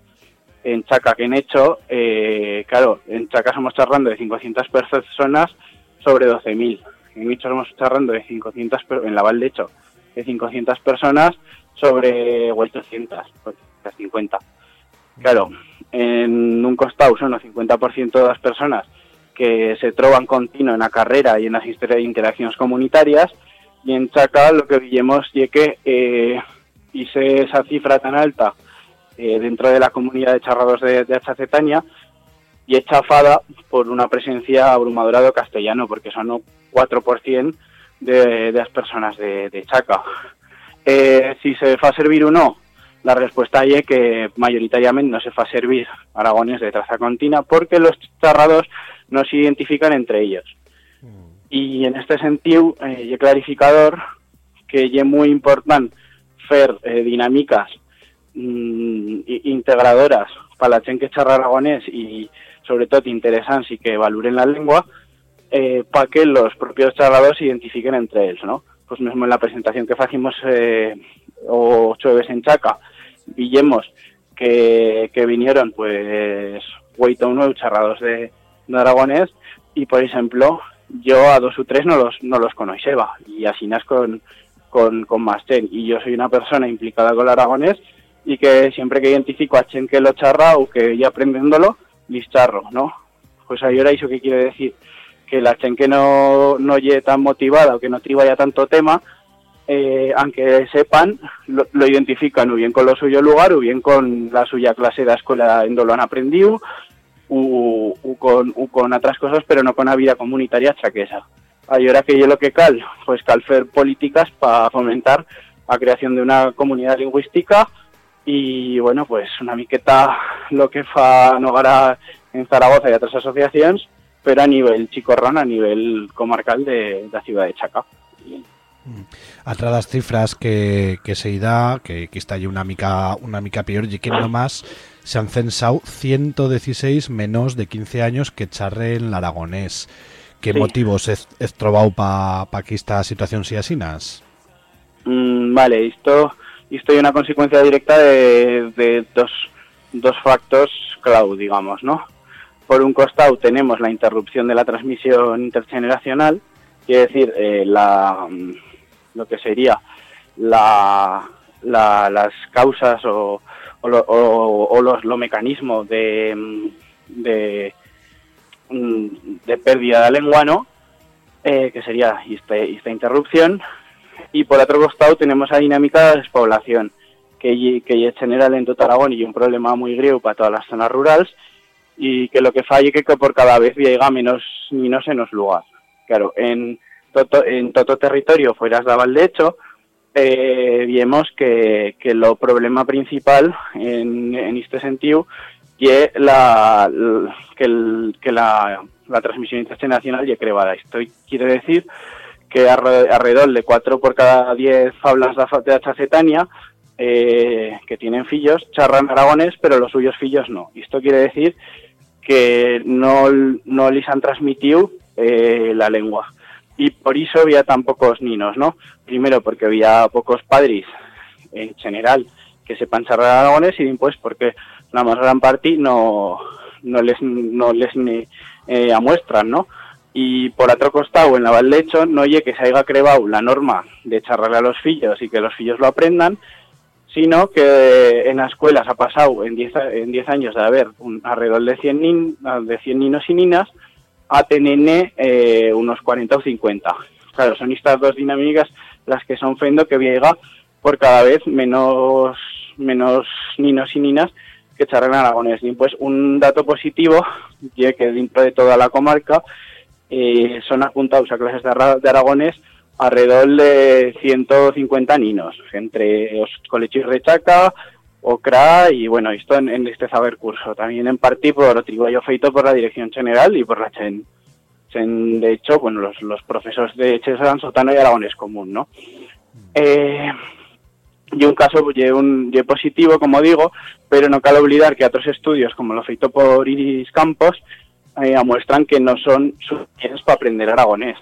S11: en Chaca que en hecho, eh, claro, en Chaca somos charlando de 500 personas sobre 12.000. En hecho estamos charlando de 500, en la Val de hecho, de 500 personas sobre 800, 50. Claro, en un costado son el 50% de las personas que se troban continuo en la carrera y en las interacciones comunitarias y en Chaca lo que vimos es que eh, hice esa cifra tan alta eh, dentro de la comunidad de charrados de, de y es chafada por una presencia abrumadora de castellano porque son 4% de, de las personas de, de Chaca. Eh, si se fa servir o no, la respuesta es que mayoritariamente no se fa servir aragones de traza continua porque los charrados no se identifican entre ellos. Y en este sentido, eh, y clarificador que es muy importante hacer eh, dinámicas mm, integradoras para la gente que charra aragonés y sobre todo interesantes y que valoren la lengua eh, para que los propios charrados se identifiquen entre ellos, ¿no? pues mismo en la presentación que hicimos eh, ocho veces en Chaca, villemos que, que vinieron pues oito nueve charrados de, de aragonés y por ejemplo yo a dos o tres no los no los conocía y así nas con con, con más chen y yo soy una persona implicada con el aragonés y que siempre que identifico a chen que lo charra o que ya aprendiéndolo les charro, ¿no? Pues ahí ahora eso que quiere decir que la chen que no no lle tan motivada o que no triba ya tanto tema eh, aunque sepan, lo, lo, identifican o bien con lo suyo lugar o bien con la suya clase de escuela en lo han aprendido o, con, con otras cosas, pero no con la vida comunitaria chaquesa. Ahora que yo lo que cal, pues cal hacer políticas para fomentar la creación de una comunidad lingüística y bueno, pues una miqueta lo que fa Nogara en Zaragoza y otras asociaciones, pero a nivel chicorrón, a nivel comarcal de la ciudad de Chaca.
S2: Altra das cifras que, que se da, que, que está allí una mica, una mica peor, y que nomás se han censado 116 menos de 15 años que charren aragonés. ¿Qué
S11: Sí.
S2: motivos es, es trobado para pa que esta situación sea asinas?
S11: Mm, vale, esto, esto es una consecuencia directa de, de dos, dos factos clau, digamos, ¿no? Por un costado tenemos la interrupción de la transmisión intergeneracional, quiere decir, eh, la, mm, lo que sería la, la- las causas o, o, lo, o- o los, lo mecanismo de, mm, de, mm, de pérdida de lengua, ¿no? Eh, que sería esta, esta interrupción, y por otro costado tenemos la dinámica de despoblación, que, que es general en todo Aragón y un problema muy griego para todas las zonas rurales, y que lo que falle que, que por cada vez llega menos niños en los lugares. Claro, en todo, en todo territorio fuera de Valdecho, eh, vemos que, que lo problema principal en, en este sentido y la, que, el- que la, la transmisión intergeneracional y crevada. Esto quiere decir que alrededor de 4 por cada 10 fablas de fa- de la chacetania eh, que tienen fillos charran aragones, pero los suyos fillos no. Esto quiere decir que no, no les han transmitido eh, la lengua. Y por eso había tan pocos niños, ¿no? Primero porque había pocos padres en general que sepan charlar aragones y después porque la más gran parte no, no les, no les ni, eh, amuestran, ¿no? Y por otro costado, en la Valdecho, no oye que se haya creado la norma de charlarle a los fillos y que los fillos lo aprendan, sino que en las escuelas ha pasado en 10 a- en 10 años de haber un, alrededor de 100, nin- de 100 niños y niñas a tener eh, unos 40 o 50. Claro, son estas dos dinámicas las que son fendo que llega por cada vez menos, menos niños y niñas que charlan aragonés. Y pues un dato positivo, que dentro de toda la comarca eh, son apuntados a clases de, ara- de aragonés alrededor de 150 niños, entre los colegios de Chaca, OCRA y bueno, esto en, en este saber curso. También en parte por tribuyo feito por la Dirección General y por la CHEN. CHEN, de hecho, bueno, los, los profesores de Chesan, Sotano y Aragones común, ¿no? Eh, y un caso pues, lle un positivo, como digo, pero no cabe olvidar que otros estudios, como lo feito por Iris Campos, eh, muestran que no son suficientes para aprender aragonés.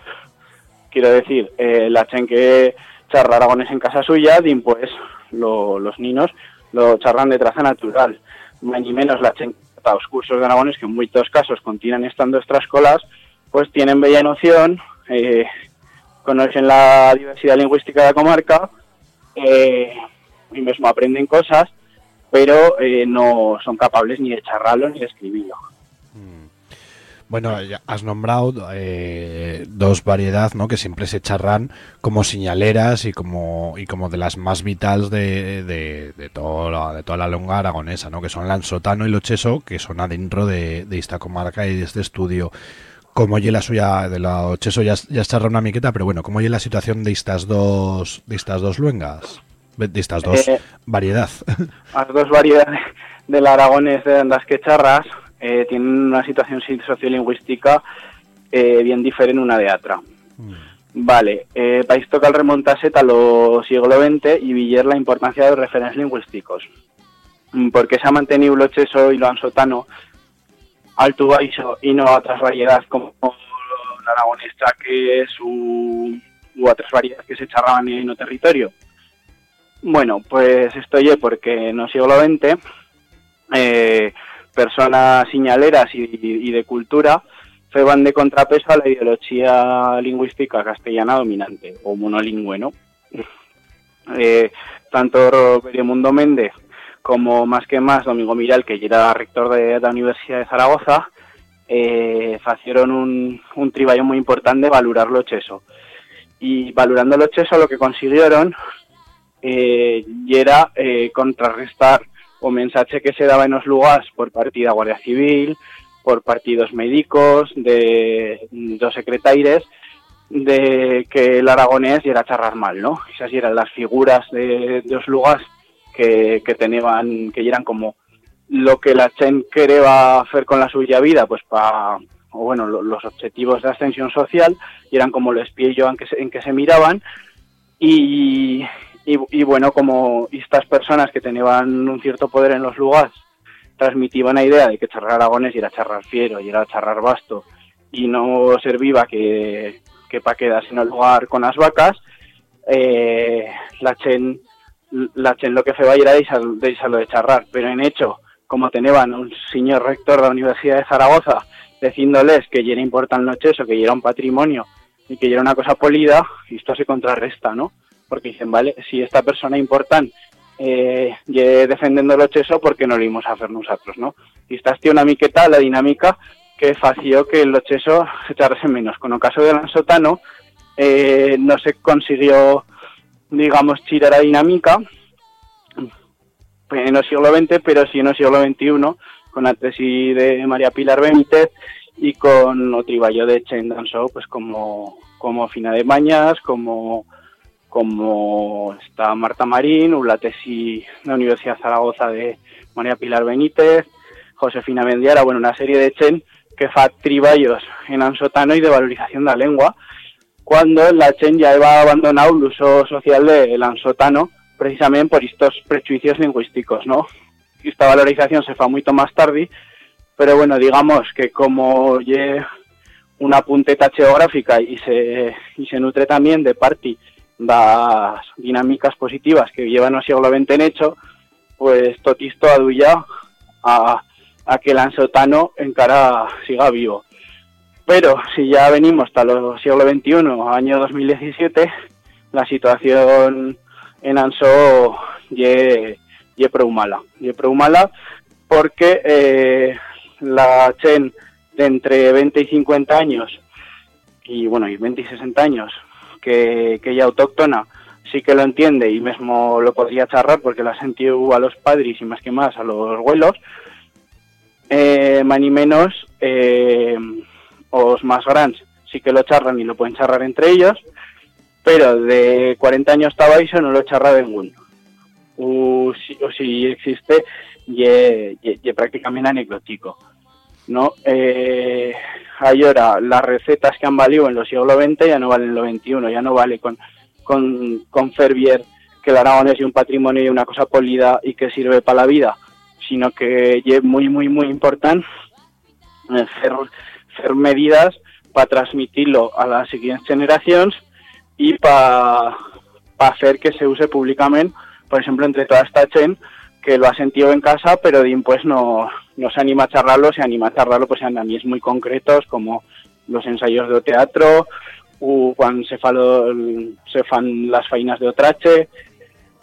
S11: Quiero decir, eh, la chen que charra aragonés en casa suya, pues lo- los niños lo charran de traza natural. Ni menos la que los cursos de aragonés, que en muchos casos continúan estando extraescolas, pues tienen bella noción, eh, conocen la diversidad lingüística de la comarca, eh, y mismo aprenden cosas, pero eh, no son capaces ni de charrarlo ni de escribirlo.
S2: Bueno, ya has nombrado eh, dos variedades ¿no? que siempre se charran como señaleras y como y como de las más vitales de, de, de toda, la, de toda la longa aragonesa, ¿no? que son Lansotano y Locheso, que son adentro de, de esta comarca y de este estudio. Como oye la suya de la Locheso ya, ya charrado una miqueta, pero bueno, ¿cómo oye la situación de estas dos de estas dos luengas? De estas dos
S11: Eh,
S2: variedades.
S11: Las dos variedades del aragonés de las que charras eh, tienen una situación si- sociolingüística eh, bien diferente una de otra. Vale, eh, para esto cal remontarse a los siglo XX y villar la importancia de los referentes lingüísticos. Mm, Porque se ha mantenido lo cheso y lo ansotano alto baixo y no otras variedades como el aragonés chaques u, u otras variedades que se charraban en el territorio. Bueno, pues esto es porque en el siglo XX eh, personas señaleras y, y de cultura feban de contrapeso a la ideología lingüística castellana dominante o monolingüe, ¿no? Eh, tanto Roberio Mundo Méndez como más que más Domingo Miral, que ya era rector de la Universidad de Zaragoza, eh, hicieron un, un trabajo muy importante valorar lo cheso. y valorando los chesos lo que consiguieron eh, era eh, contrarrestar o mensaje que se daba en los lugares por partida Guardia Civil, por partidos médicos, de dos secretarios, de que el aragonés era charrar mal, ¿no? Esas eran las figuras de, los lugares que, que tenían, que eran como lo que la Chen quería hacer con la suya vida, pues para, bueno, los objetivos de ascensión social, y eran como los pies en que se, en que se miraban, y, y, bueno, como estas personas que tenían un cierto poder en los lugares transmitían la idea de que charrar aragonés era charrar fiero y era charrar basto y no servía que, que para quedarse en el lugar con las vacas, eh, la Chen la chen lo que fue era dejarlo de charrar, pero en hecho, como tenían un señor rector de la Universidad de Zaragoza diciéndoles que ya era importante eso, que ya era un patrimonio y que ya era una cosa polida, esto se contrarresta, ¿no? Porque dicen, vale, si esta persona importante eh, defendiendo lo cheso, ¿por qué no lo íbamos a hacer nosotros, no? Y esta es una miqueta la dinámica que fació que el cheso se echarse menos. Con el caso del Ansotano, eh, no se consiguió digamos, chirar a dinámica en el siglo XX, pero sí en el siglo XXI, con la tesis de María Pilar Benítez y con otro triballo de Chen Danzó, pues como, como Fina de Mañas, como, como está Marta Marín, la tesis de la Universidad de Zaragoza de María Pilar Benítez, Josefina Mendiara, bueno, una serie de Chen que fa triballos en ansotano y de valorización de la lengua, cuando la Chen ya había abandonado el uso social del ansotano precisamente por estos prejuicios lingüísticos, ¿no? Esta valorización se fa mucho más tarde, pero bueno, digamos que como lle una punteta geográfica y se, y se nutre también de parte las dinámicas positivas que llevan el siglo XX en hecho, pues totisto aduya a, a que el ansotano encara siga vivo. Pero si ya venimos hasta el siglo XXI, año 2017, la situación en Anso ye, ye mala. Ye mala porque eh, la Chen de entre 20 y 50 años, y bueno, y 20 y 60 años, que, que ya autóctona, sí que lo entiende y mismo lo podría charrar porque la sentido a los padres y más que más a los abuelos, eh, más ni menos... Eh, os más grandes sí que lo charran y lo pueden charrar entre ellos, pero de 40 años estaba eso no lo charra ninguno. O si, o si existe, y prácticamente anecdótico. ¿No? Eh, ahora las recetas que han valido en los siglo XX ya no valen en el XXI, ya no vale con, con, con Fervier que el Aragón es un patrimonio y una cosa polida y que sirve para la vida, sino que es muy, muy, muy importante hacer hacer medidas para transmitirlo a las siguientes generaciones y para hacer que se use públicamente, por ejemplo, entre toda esta chen que lo ha sentido en casa, pero pues no, no se anima a charlarlo, se anima a charlarlo pues en es muy concretos, como los ensayos de teatro, o cuando se, falo, se fan las fainas de otrache,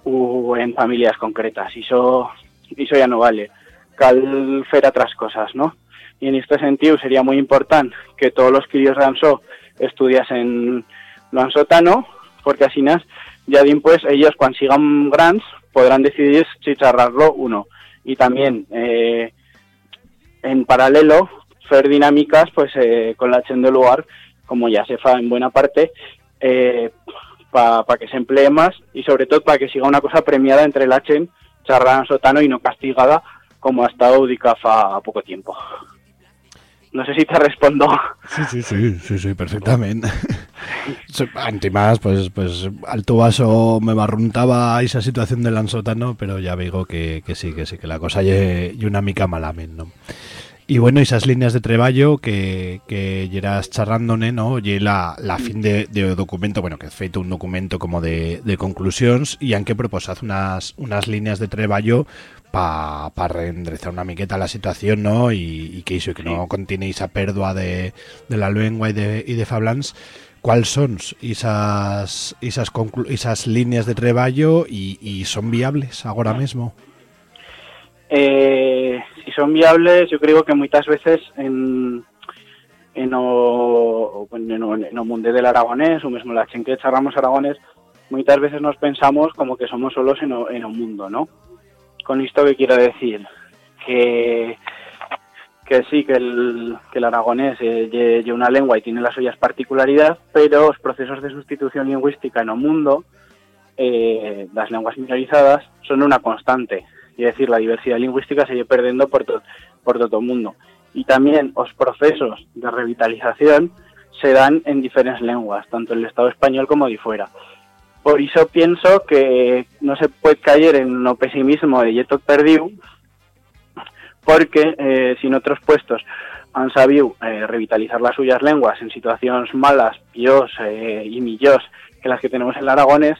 S11: o en familias concretas. Y eso, eso ya no vale. Cal fer otras cosas, ¿no? y en este sentido sería muy importante que todos los críos de Ansó estudiasen lo ansotano, porque así ya de pues ellos cuando sigan grandes podrán decidir si charrarlo o no. Y también eh, en paralelo hacer dinámicas pues eh, con la chen de lugar, como ya se fa en buena parte, eh, para que se emplee más y sobre todo para que siga una cosa premiada entre la chen, charrar sotano y no castigada como ha estado Udicafa a poco tiempo. No sé si te respondo.
S2: Sí, sí, sí, sí, sí, perfectamente. más, pues, pues al vaso me barruntaba esa situación del ansotano, pero ya digo que, que sí, que sí, que la cosa y una mica malamen, ¿no? Y bueno, esas líneas de treballo que, que lleras charrándone, ¿no? Y la, la fin de, de, documento, bueno, que he feito un documento como de, de conclusiones y han que proposado unas, unas líneas de treballo para pa reendrezar una miqueta la situación, ¿no? Y, que eso, que no contiene esa pérdida de, de, la lengua y de, y de fablans. ¿Cuáles son esas, esas, esas líneas de treballo y, y son viables ahora mismo?
S11: Eh, si son viables, yo creo que muchas veces en, en o, en o, en o mundo del aragonés, o mismo la chen que charramos aragonés, muchas veces nos pensamos como que somos solos en o, en un mundo, ¿no? Con esto que quiero decir que que sí, que el, que el aragonés eh, una lengua y tiene las suyas particularidades, pero los procesos de sustitución lingüística en el mundo, eh, las lenguas minorizadas, son una constante. Es decir, la diversidad lingüística se sigue perdiendo por, por todo el mundo. Y también los procesos de revitalización se dan en diferentes lenguas, tanto en el Estado español como de fuera. Por eso pienso que no se puede caer en lo pesimismo de yeto perdido, porque eh, si otros puestos han sabido eh, revitalizar las suyas lenguas en situaciones malas, pios eh, y millós que las que tenemos en el Aragones,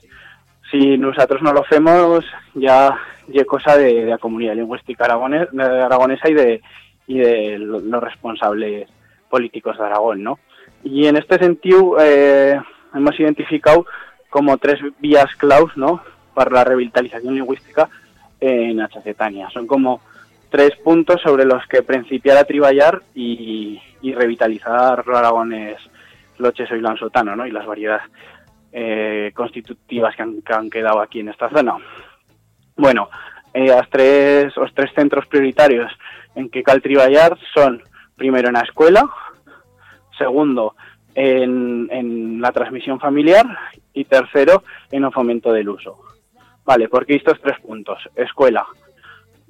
S11: si nosotros no lo hacemos, ya es cosa de, la comunidad lingüística aragones, aragonesa y de, los responsables políticos de Aragón, ¿no? Y en este sentido hemos identificado como tres vías claus, ¿no?, para la revitalización lingüística en Hacetania. Son como tres puntos sobre los que principiar a triballar y, revitalizar los aragones loches y lansotano, ¿no? Y las variedades eh, constitutivas que han, quedado aquí en esta zona. Bueno, eh, los tres, los tres centros prioritarios en que cal triballar son, primero, en la escuela, segundo, en, en la transmisión familiar y tercero, en el fomento del uso. Vale, porque estos tres puntos, escuela,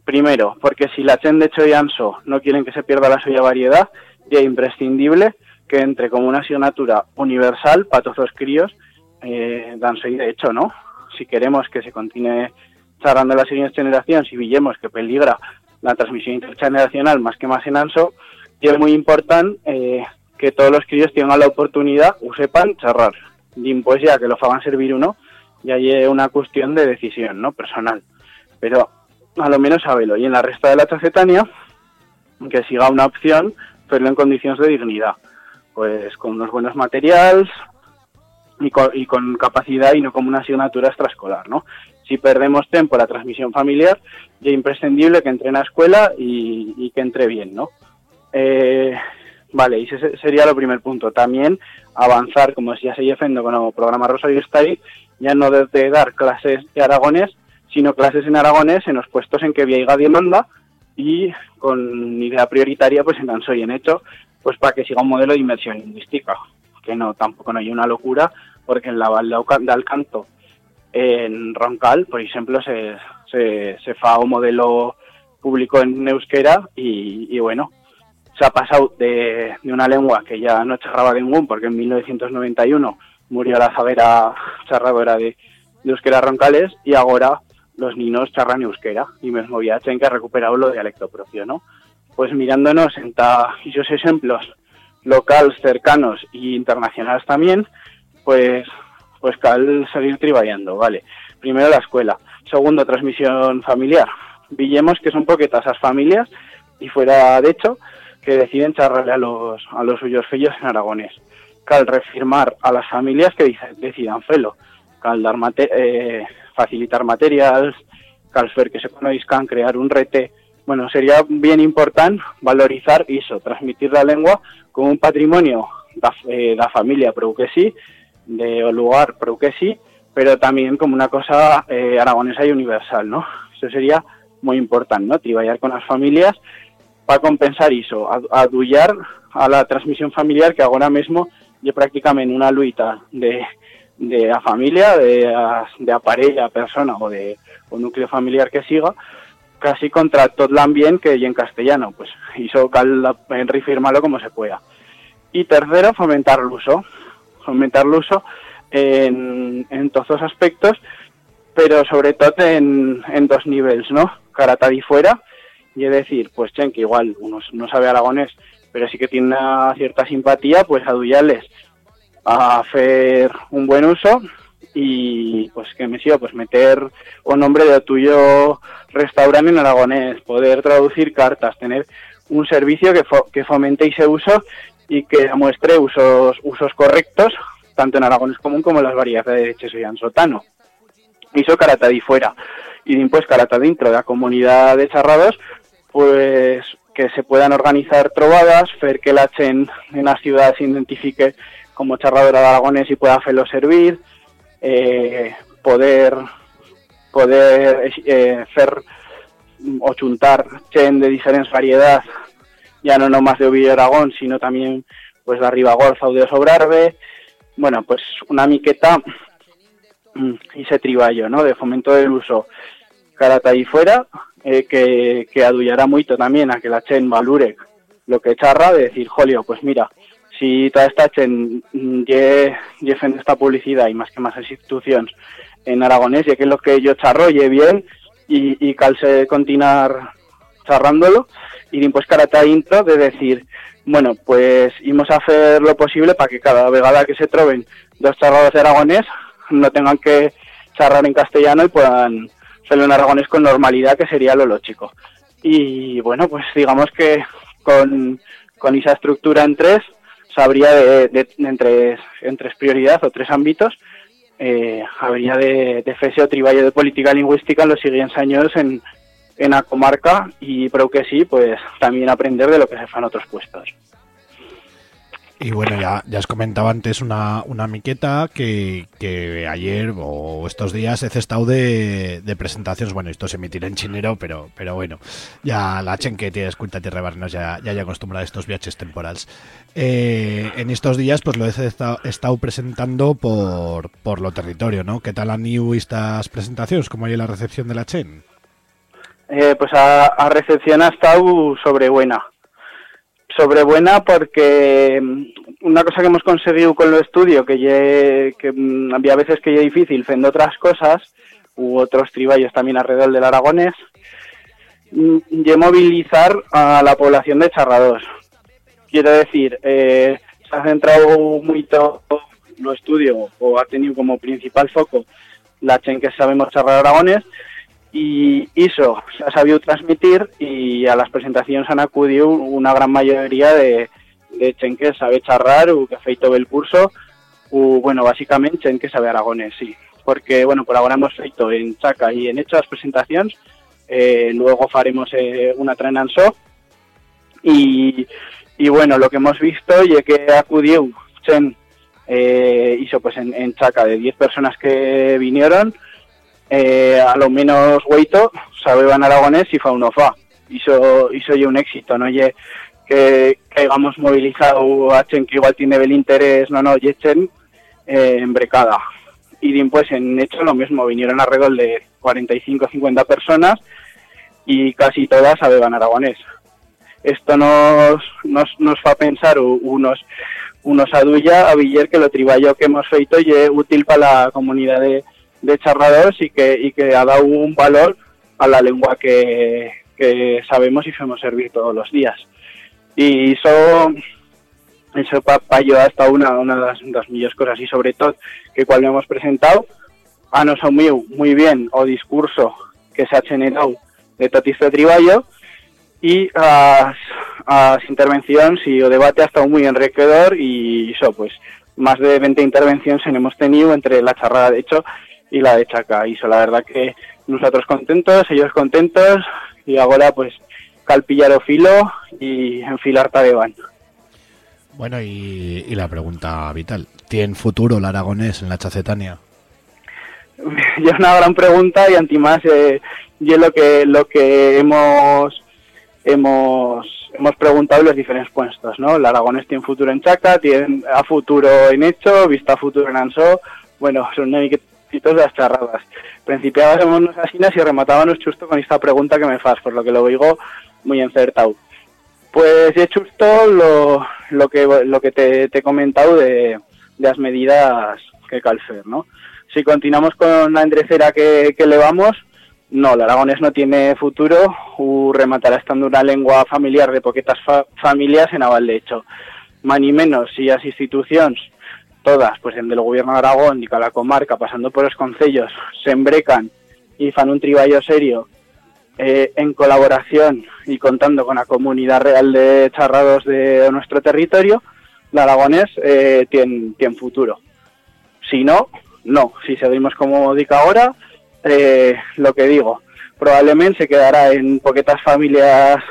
S11: Primero, porque si la chen de Choyanso no quieren que se pierda la suya variedad, ya es imprescindible que entre como una asignatura universal para todos los críos eh, danso y de hecho, ¿no? Si queremos que se continúe charlando la siguiente generación, si villemos que peligra la transmisión intergeneracional más que más en ANSO, es muy importante eh, que todos los críos tengan la oportunidad o sepan charrar. Y pues ya que lo hagan servir uno, ya hay una cuestión de decisión, ¿no? Personal. Pero a lo menos sabelo. Y en la resta de la tarjetania, que siga una opción, pero en condiciones de dignidad. Pues con unos buenos materiales y con, capacidad y no como una asignatura extraescolar, ¿no? Si perdemos tiempo la transmisión familiar, ya es imprescindible que entre en la escuela y, que entre bien, ¿no? Eh, vale, y ese sería lo primer punto. También avanzar, como ya se defendo con el programa Rosario Study, ya no de dar clases de aragonés, sino clases en aragonés en los puestos en que viaiga demanda y con idea prioritaria pues en tan soy en hecho pues para que siga un modelo de inversión lingüística. Que no tampoco no hay una locura porque en la Val de Alcanto en Roncal por ejemplo se, se, se fa un modelo público en euskera y, bueno se ha pasado de, una lengua que ya no charraba ningún porque en 1991 murió la sabera charradora de, de euskera Roncales y ahora los niños charran euskera y mismo viaje en que ha recuperado lo dialecto propio, ¿no? Pues mirándonos en esos ejemplos locales, cercanos e internacionales también, pues pues cal seguir trabajando, ¿vale? Primero la escuela, segundo transmisión familiar. Villemos que son poquetas esas familias y fuera de hecho que deciden charrarle a los a los suyos fillos en aragonés. Cal refirmar a las familias que decidan felo. Cal dar mate, eh, facilitar materials, calfer que se conozcan, crear un rete. Bueno, sería bien importante valorizar eso, transmitir la lengua como un patrimonio de la eh, familia, pero que sí, de lugar, pero que sí, pero también como una cosa eh, aragonesa y universal, ¿no? Eso sería muy importante, ¿no? Trabajar con las familias para compensar eso, adullar a la transmisión familiar que ahora mismo yo prácticamente una luita de de la familia, de a, de a persona o de un núcleo familiar que siga, casi contra todo el ambiente que hay en castellano, pues hizo cal refirmarlo como se pueda. Y tercero, fomentar el uso, fomentar el uso en, en todos los aspectos, pero sobre todo en, en dos niveles, ¿no? Carata y fuera, y es decir, pues chen, que igual uno no sabe aragonés, pero sí que tiene una cierta simpatía, pues aduyarles a hacer un buen uso y pues que me sigo pues meter un nombre de tuyo restaurante en aragonés, poder traducir cartas, tener un servicio que, que fomente ese uso y que muestre usos usos correctos tanto en aragonés común como en las variedades de Cheso y Sotano. Hizo carata de fuera y pues carata dentro de la comunidad de charrados pues que se puedan organizar trobadas, fer que la chen en la ciudad se identifique como charradora de aragonés y pueda hacerlo servir, eh, poder poder eh, o chuntar chen de diferentes variedades, ya no nomás de Ovidio Aragón, sino también pues de Ribagorza o de Sobrarbe, bueno, pues una miqueta mm, y ese triballo, ¿no? De fomento del uso fuera, eh, que, que adullará mucho también a que la chen valure lo que charra, de decir, jolio, pues mira, si toda esta chen lleven esta publicidad y más que más instituciones en aragonés, y que es lo que yo charro, y bien, y, y calce continuar charrándolo, y pues carata intro de decir, bueno, pues íbamos a hacer lo posible para que cada vegada que se troben dos charrados de aragonés no tengan que charrar en castellano y puedan en aragonés con normalidad, que sería lo lógico. Y bueno, pues digamos que con, con esa estructura en tres, sabría de, de, en, tres, en tres prioridades o tres ámbitos, eh, habría de, de triballo de política lingüística en los siguientes años en, en la comarca y creo que sí, pues también aprender de lo que se fan otros puestos.
S2: Y bueno, ya, ya os comentaba antes una, una miqueta que, que ayer o estos días he cestado de, de presentaciones. Bueno, esto se emitirá en chinero, pero, pero bueno, ya la chen que tienes cuenta tierra barnos ya, ya ya acostumbrada a estos viajes temporales. Eh, en estos días pues lo he estado, estado presentando por, por lo territorio, ¿no? ¿Qué tal han ido estas presentaciones? ¿Cómo hay la recepción de la chen?
S11: Eh, pues a, a recepción ha estado sobre buena sobrebuena porque mm, una cosa que hemos conseguido con lo estudio, que, mm, había veces que es difícil, fendo otras cosas, u otros triballos también alrededor del aragonés, mm, y movilizar a la población de charrados. Quiero decir, eh, se ha centrado mucho lo estudio, o ha tenido como principal foco la chen que sabemos charrar aragonés, y eso se ha sabido transmitir y a las presentaciones han acudido una gran mayoría de, de que sabe charrar o que ha feito el curso o bueno, básicamente chen que sabe aragonés, sí. Porque, bueno, por ahora hemos feito en Chaca y en hecho las presentaciones, eh, luego faremos eh, una trenanso y, y bueno, lo que hemos visto y que acudió chen eh, hizo pues en, en Chaca de 10 personas que vinieron, eh, a lo menos Hueito sabeban aragonés y fa uno fa. Hizo, hizo un éxito, ¿no? Ye, que, que hayamos movilizado a Chen que igual tiene el interés, no, no, y Chen eh, en Brecada. Y después en hecho lo mismo, vinieron alrededor de 45 50 personas y casi todas sabeban aragonés. Esto nos, nos, nos fa pensar unos unos adulla a Villar que lo triballo que hemos feito y es útil para la comunidad de, de charradores y que, y que ha dado un valor a la lengua que, que sabemos y hacemos servir todos los días. Y eso, eso para pa yo hasta una, una de las, mejores cosas y sobre todo que cuando hemos presentado a nos muy, bien o discurso que se ha generado de Totisto de Triballo y las, las intervenciones y o debate ha estado muy enriquecedor y eso pues más de 20 intervenciones hemos tenido entre la charrada de hecho y la de Chaca. Y eso, la verdad que nosotros contentos, ellos contentos, y ahora pues calpillar o filo y enfilar tabeban.
S2: Bueno, y, y, la pregunta vital, ¿tiene futuro el aragonés en la Chacetania?
S11: es una gran pregunta y antimás eh, y es lo que lo que hemos hemos hemos preguntado en los diferentes puestos, ¿no? El aragonés tiene futuro en Chaca, tiene a futuro en Hecho, vista a futuro en Ansó, bueno, son una de las charradas. Principiábamos unas asinas y rematábamos justo con esta pregunta que me fas, por lo que lo digo muy encertado. Pues he justo lo, lo que lo que te, te he comentado de, de las medidas que calfer, ¿no? Si continuamos con la endrecera que, que le vamos, no, el aragonés no tiene futuro, u rematará estando una lengua familiar de poquitas fa familias en aval de hecho. Más ni menos, si las instituciones todas, pues en del gobierno de Aragón y cada comarca, pasando por los concellos, se embrecan y fan un triballo serio eh, en colaboración y contando con la comunidad real de charrados de nuestro territorio, el aragonés eh, tiene, futuro. Si no, no. Si seguimos como dica ahora, eh, lo que digo, probablemente se quedará en poquitas familias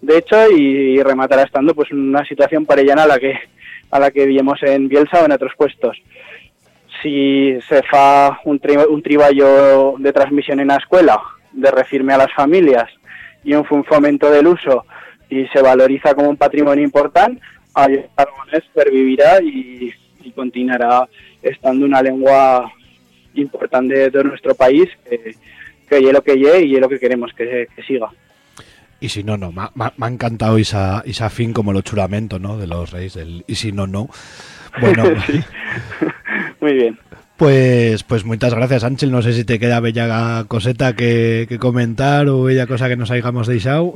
S11: de hecho, y, rematará estando pues en una situación parellana a la que a la que vimos en Bielsa o en otros puestos. Si se fa un, tri un triballo de transmisión en la escuela, de refirme a las familias y un fomento del uso y se valoriza como un patrimonio importante, aragonés pervivirá y, y continuará estando una lengua importante de nuestro país que, que lo que ye y es lo que queremos que, siga.
S2: Y si no, no. Me ha, encantado esa, esa fin como lo churamento, ¿no? De los reyes. Del, y si no, no. Bueno.
S11: Muy bien.
S2: Pues, pues muchas gracias, Ángel. No sé si te queda bella coseta que, comentar o bella cosa que nos hayamos dejado.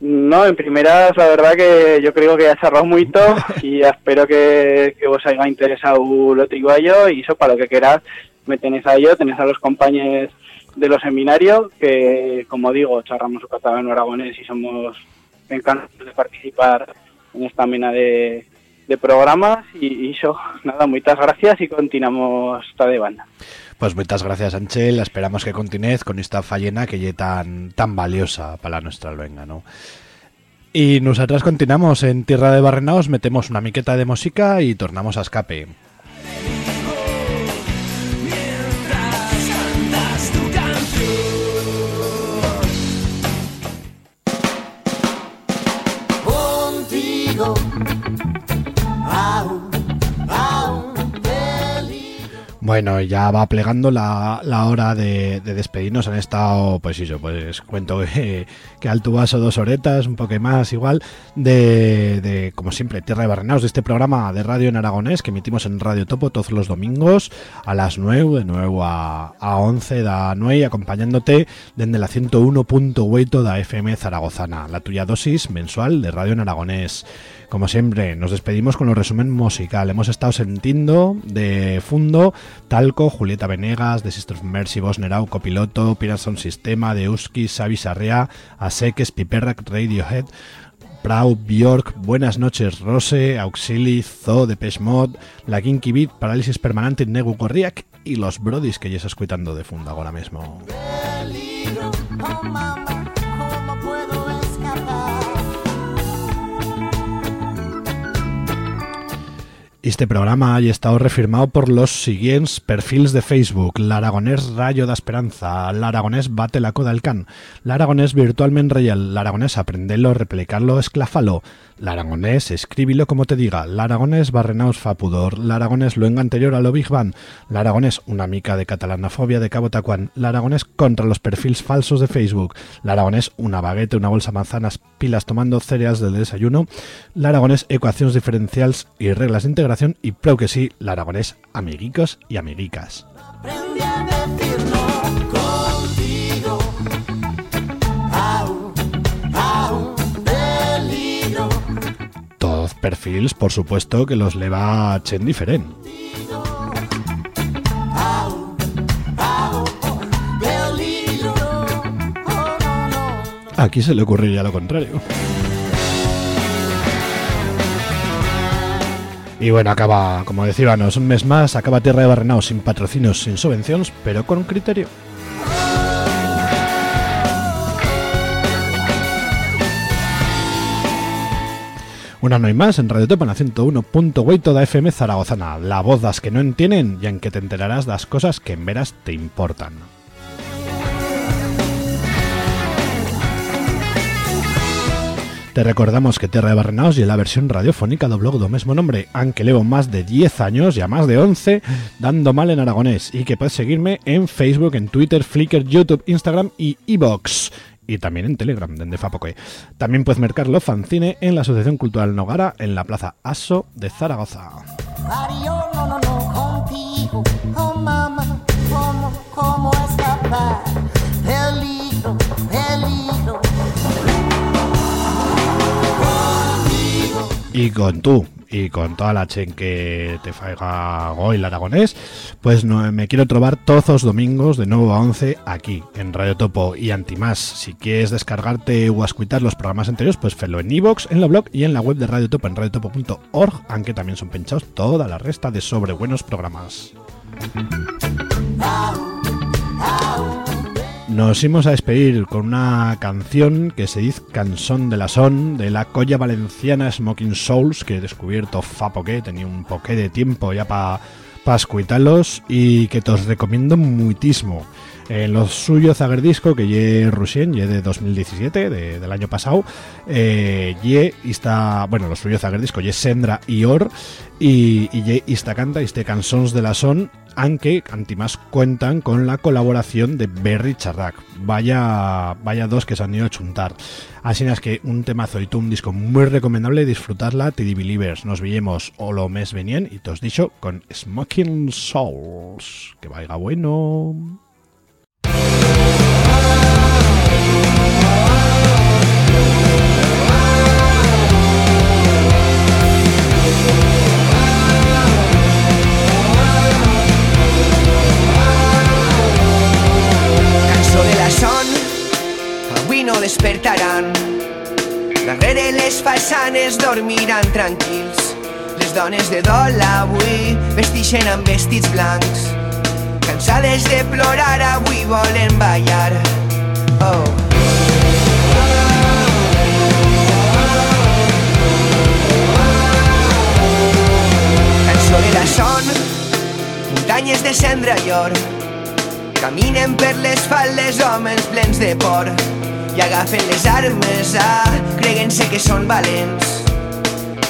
S11: No, en primeras, la verdad que yo creo que ha cerrado mucho y espero que, que os haya interesado lo digo yo y eso para lo que queráis me tenéis a yo, tenéis a los compañeros de los seminarios, que como digo, charramos su catalán aragonés y somos encantados de participar en esta mena de, programas y, eso, nada, muchas gracias y continuamos esta de banda.
S2: Pues muchas gracias, Anchel. Esperamos que continúes con esta fallena que es tan, tan valiosa para nuestra luenga, ¿no? Y nosotras continuamos en Tierra de Barrenaos, metemos una miqueta de música y tornamos a escape. contigo. Bueno, ya va plegando la, hora de, despedirnos. Han estado, pues yo pues cuento que, que al tubaso dos horetas, un poco más igual, de, como siempre, Tierra de Barrenaos, de este programa de radio en aragonés que emitimos en Radio Topo todos los domingos a las 9, de nuevo a, a 11 da 9, acompañándote desde la 101.8 da FM Zaragozana, la tuya dosis mensual de radio en aragonés. Como siempre, nos despedimos con el resumen musical. Hemos estado sintiendo de Fundo, Talco, Julieta Venegas, The Sister of Mercy, Bosnerau, Copiloto, Pirate Sistema, Deuski, Xavi Sarrea, Aseques, Piperrack, Radiohead, Proud, Bjork, Buenas noches Rose, Auxili, Zo, Depeche Mod, La Kinky Beat, Parálisis Permanente, Negu Corriac y los Brodis que ya estás escuchando de Fundo ahora mismo. Este programa ha estado refirmado por los siguientes perfiles de Facebook. L'Aragonés Rayo da Esperanza, L'Aragonés Bate la Coda al Can, L'Aragonés Virtualmente Real, L'Aragonés Aprendelo, Replicarlo, Esclafalo, L'Aragonés Escríbilo como te diga, L'Aragonés Barrenaos fa pudor, L'Aragonés Luenga anterior a lo Big Bang, L'Aragonés Una mica de catalanafobia de Cabo Tacuán, L'Aragonés contra los perfiles falsos de Facebook, L'Aragonés Una baguete, una bolsa manzanas, pilas tomando cereales del desayuno, L'Aragonés Ecuaciones diferenciales y reglas de integración. Y pro que sí, la aragonés amiguicos y amiguicas. Perfiles, por supuesto, que los le va a Chen diferente. Aquí se le ocurriría lo contrario. Y bueno, acaba, como decíamos, un mes más, acaba Tierra de Barrenao sin patrocinios, sin subvenciones, pero con criterio. Una no hay más en Radio Topa en 101.8 toda FM Zaragozana, la voz das que no entienden y en que te enterarás las cosas que en veras te importan. Te recordamos que Terra de Barrenaos y la versión radiofónica do blog do mismo nombre, aunque llevo más de 10 años, ya más de 11, dando mal en aragonés, y que puedes seguirme en Facebook, en Twitter, Flickr, YouTube, Instagram y Evox y también en Telegram, desde Fapoque. También puedes mercarlo fanzine en la Asociación Cultural Nogara, en la Plaza Aso de Zaragoza. y con tú y con toda la chen que te faiga hoy el aragonés, pues no, me quiero trobar todos los domingos de nuevo a 11 aquí en Radio Topo y Antimás. Si quieres descargarte o escuchar los programas anteriores, pues felo en iVoox, en la blog y en la web de Radio Topo en radiotopo.org, aunque también son penchados toda la resta de sobre buenos programas. Nos íbamos a despedir con una canción que se dice Canción de la Son de la colla valenciana Smoking Souls que he descubierto fa poqué, tenía un poqué de tiempo ya para pa escuitarlos y que te os recomiendo muchísimo. En lo suyo Zagerdisco, que ye Rusien, ye de 2017, de, del año pasado, eh, ye está, bueno, lo suyo Zagerdisco, ye Sendra y Or, y, y ye esta canta, este Cançons de la Son, aunque Antimás cuentan con la colaboración de Berry Charrac. Vaya, vaya dos que se han ido a chuntar. Así es que un temazo y tú un disco muy recomendable disfrutarla, TD Believers. Nos veíamos o lo mes venien y te os dicho con Smoking Souls. Que vaya bueno.
S12: Façanes dormiran tranquils. Les dones de dol avui vestixen amb vestits blancs. Cansades de plorar avui volen ballar. Oh. Muntanyes de cendra i or, Caminen per les faldes homes plens de por i agafen les armes, ah, creguent-se que són valents,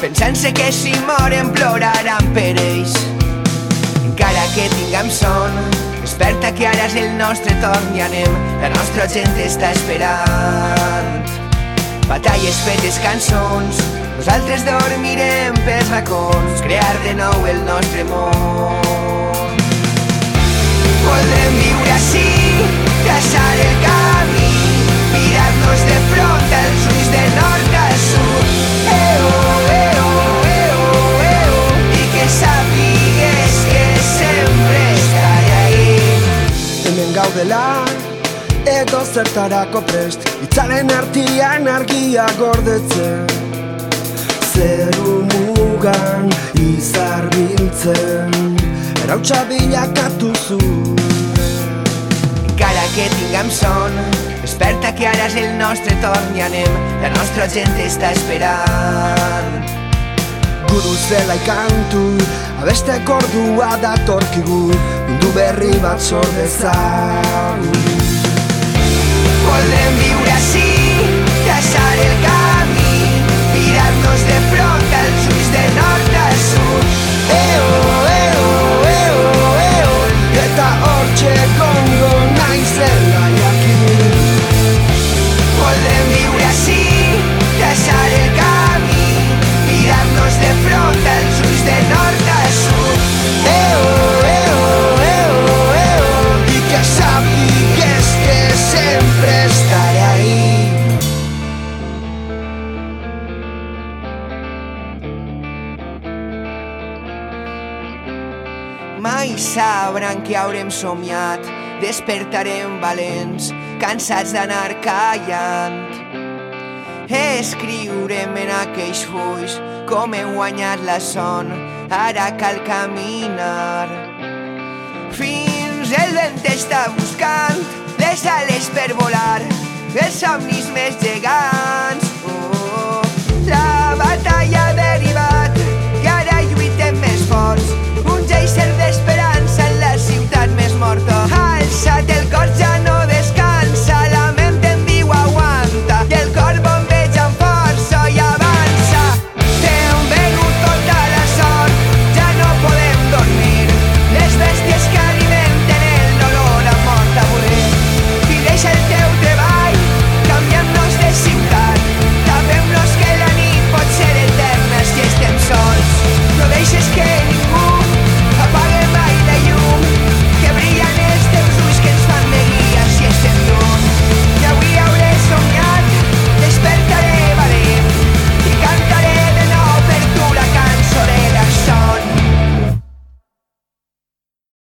S12: pensant-se que si moren ploraran per ells. Encara que tinguem son, desperta que ara és el nostre torn i anem, la nostra gent està esperant. Batalles fetes cançons, nosaltres dormirem pels racons, crear de nou el nostre món. Podem viure així, traçar el camí, mirar-nos de front als ulls de nord a sud. Eh-oh, eh-oh,
S13: gaudela, edo zertarako prest. Itzalen artian argia gordetzen Zeru mugan izar biltzen. Erautxa bilakatu zu.
S12: Encara que tinguem son, desperta que ara és el nostre torn i anem, la nostra gent està esperant.
S13: Guru zela ikantu Abesteko ordua datorkigu Mundu berri bat sordezan
S12: Podem viure així, traçar el camí, mirar-nos de front als ulls de nord a sud.
S13: Eo, eo, eo, eo Eta hortxe gongo
S12: sabran que haurem somiat, despertarem valents, cansats d'anar callant. Escriurem en aquells fulls com hem guanyat la son, ara cal caminar. Fins el vent està buscant les ales per volar, els somnis més gegants. Oh, la batalla